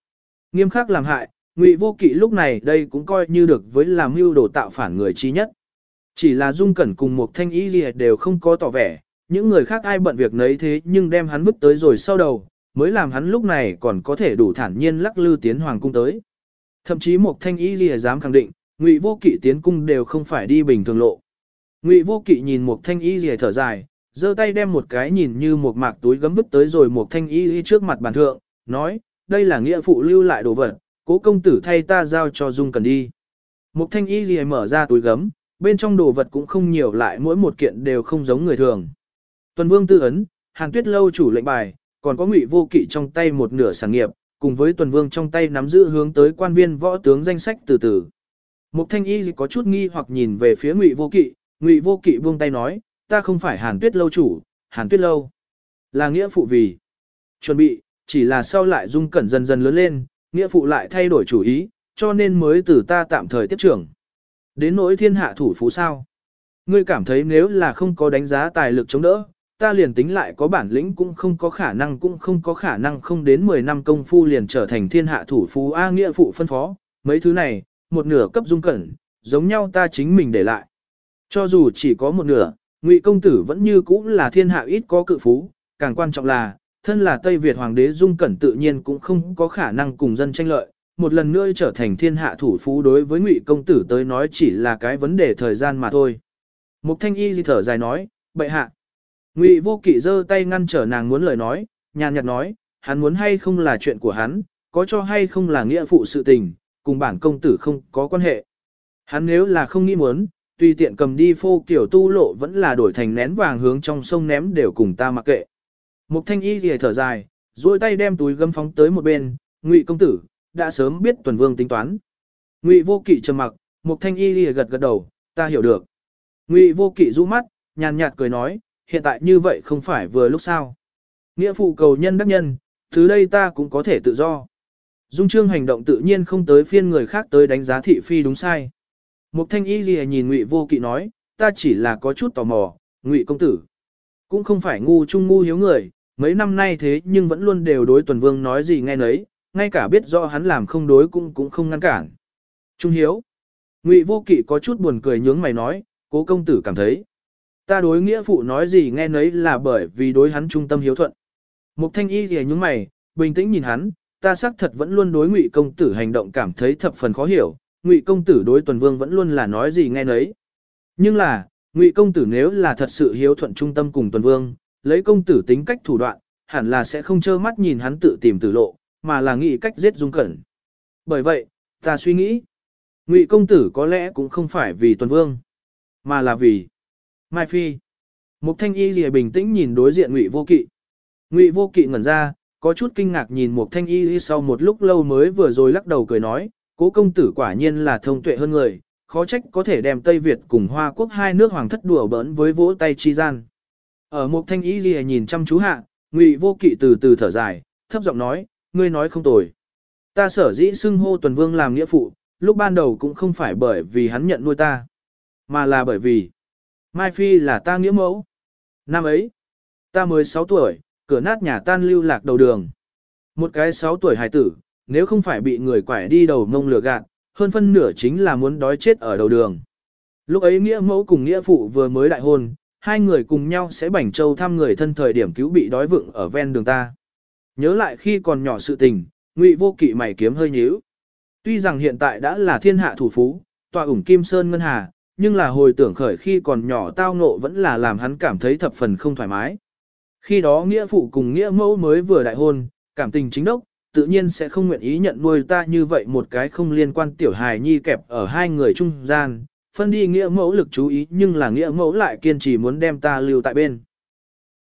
Nghiêm khắc làm hại, Ngụy vô kỵ lúc này đây cũng coi như được với làm mưu đồ tạo phản người chi nhất. Chỉ là Dung Cẩn cùng một thanh ý gì đều không có tỏ vẻ, những người khác ai bận việc nấy thế nhưng đem hắn vứt tới rồi sau đầu, mới làm hắn lúc này còn có thể đủ thản nhiên lắc lư tiến hoàng cung tới. Thậm chí một thanh ý gì dám khẳng định, Ngụy vô kỵ tiến cung đều không phải đi bình thường lộ. Ngụy vô kỵ nhìn một thanh ý gì thở dài, giơ tay đem một cái nhìn như một mạc túi gấm vứt tới rồi một thanh y trước mặt bàn thượng, nói, đây là nghĩa phụ lưu lại đồ vật, cố công tử thay ta giao cho Dung Cần đi. Một thanh y gì mở ra túi gấm, bên trong đồ vật cũng không nhiều lại mỗi một kiện đều không giống người thường. Tuần Vương tư ấn, Hàn Tuyết lâu chủ lệnh bài, còn có Ngụy Vô Kỵ trong tay một nửa sản nghiệp, cùng với Tuần Vương trong tay nắm giữ hướng tới quan viên võ tướng danh sách từ từ. Mục Thanh Y có chút nghi hoặc nhìn về phía Ngụy Vô Kỵ, Ngụy Vô Kỵ buông tay nói, ta không phải Hàn Tuyết lâu chủ, Hàn Tuyết lâu là nghĩa phụ vì chuẩn bị, chỉ là sau lại dung cẩn dần dần lớn lên, nghĩa phụ lại thay đổi chủ ý, cho nên mới từ ta tạm thời tiếp trưởng. Đến nỗi thiên hạ thủ phú sao? Ngươi cảm thấy nếu là không có đánh giá tài lực chống đỡ, ta liền tính lại có bản lĩnh cũng không có khả năng cũng không có khả năng không đến 10 năm công phu liền trở thành thiên hạ thủ phú A nghĩa phụ phân phó, mấy thứ này, một nửa cấp dung cẩn, giống nhau ta chính mình để lại. Cho dù chỉ có một nửa, Ngụy công tử vẫn như cũ là thiên hạ ít có cự phú, càng quan trọng là, thân là Tây Việt hoàng đế dung cẩn tự nhiên cũng không có khả năng cùng dân tranh lợi, một lần nữa trở thành thiên hạ thủ phú đối với Ngụy công tử tới nói chỉ là cái vấn đề thời gian mà thôi. Mục Thanh Y di thở dài nói, bệ hạ. Ngụy vô kỵ giơ tay ngăn trở nàng muốn lời nói, nhàn nhạt nói, hắn muốn hay không là chuyện của hắn, có cho hay không là nghĩa phụ sự tình, cùng bản công tử không có quan hệ. Hắn nếu là không nghĩ muốn, tùy tiện cầm đi phô kiểu tu lộ vẫn là đổi thành nén vàng hướng trong sông ném đều cùng ta mặc kệ. Mục thanh y thì thở dài, duỗi tay đem túi gấm phóng tới một bên, ngụy công tử, đã sớm biết tuần vương tính toán. Ngụy vô kỵ trầm mặc, mục thanh y thì gật gật đầu, ta hiểu được. Ngụy vô kỵ rũ mắt, nhàn nhạt cười nói, hiện tại như vậy không phải vừa lúc sao. Nghĩa phụ cầu nhân đắc nhân, thứ đây ta cũng có thể tự do. Dung trương hành động tự nhiên không tới phiên người khác tới đánh giá thị phi đúng sai. Mục thanh y gì nhìn ngụy vô kỵ nói, ta chỉ là có chút tò mò, ngụy công tử. Cũng không phải ngu trung ngu hiếu người, mấy năm nay thế nhưng vẫn luôn đều đối tuần vương nói gì nghe nấy, ngay cả biết rõ hắn làm không đối cũng cũng không ngăn cản. Trung hiếu. Ngụy vô kỵ có chút buồn cười nhướng mày nói, cố công tử cảm thấy. Ta đối nghĩa phụ nói gì nghe nấy là bởi vì đối hắn trung tâm hiếu thuận. Mục thanh y thì những mày, bình tĩnh nhìn hắn, ta xác thật vẫn luôn đối ngụy công tử hành động cảm thấy thập phần khó hiểu, ngụy công tử đối tuần vương vẫn luôn là nói gì nghe nấy. Nhưng là, ngụy công tử nếu là thật sự hiếu thuận trung tâm cùng tuần vương, lấy công tử tính cách thủ đoạn, hẳn là sẽ không trơ mắt nhìn hắn tự tìm tử lộ, mà là nghĩ cách giết dung cẩn. Bởi vậy, ta suy nghĩ, ngụy công tử có lẽ cũng không phải vì tuần vương, mà là vì Mai Phi. Mục thanh y lìa bình tĩnh nhìn đối diện ngụy vô kỵ. Ngụy vô kỵ ngẩn ra, có chút kinh ngạc nhìn mục thanh y sau một lúc lâu mới vừa rồi lắc đầu cười nói, cố công tử quả nhiên là thông tuệ hơn người, khó trách có thể đem Tây Việt cùng Hoa Quốc hai nước hoàng thất đùa bỡn với vỗ tay chi gian. Ở một thanh Y lìa nhìn chăm chú hạ, Ngụy Vô Kỵ từ từ thở dài, thấp giọng nói, ngươi nói không tồi. Ta sở dĩ xưng hô tuần vương làm nghĩa phụ, lúc ban đầu cũng không phải bởi vì hắn nhận nuôi ta, mà là bởi vì Mai Phi là ta nghĩa mẫu. Năm ấy, ta mới 6 tuổi, cửa nát nhà tan lưu lạc đầu đường. Một cái 6 tuổi hài tử, nếu không phải bị người quải đi đầu mông lừa gạt, hơn phân nửa chính là muốn đói chết ở đầu đường. Lúc ấy nghĩa mẫu cùng nghĩa phụ vừa mới đại hôn, hai người cùng nhau sẽ bảnh châu thăm người thân thời điểm cứu bị đói vựng ở ven đường ta. Nhớ lại khi còn nhỏ sự tình, Ngụy Vô Kỵ mày kiếm hơi nhíu. Tuy rằng hiện tại đã là thiên hạ thủ phú, tòa ủng Kim Sơn Ngân Hà, nhưng là hồi tưởng khởi khi còn nhỏ tao ngộ vẫn là làm hắn cảm thấy thập phần không thoải mái. Khi đó nghĩa phụ cùng nghĩa mẫu mới vừa đại hôn, cảm tình chính đốc, tự nhiên sẽ không nguyện ý nhận nuôi ta như vậy một cái không liên quan tiểu hài nhi kẹp ở hai người trung gian, phân đi nghĩa mẫu lực chú ý nhưng là nghĩa mẫu lại kiên trì muốn đem ta lưu tại bên.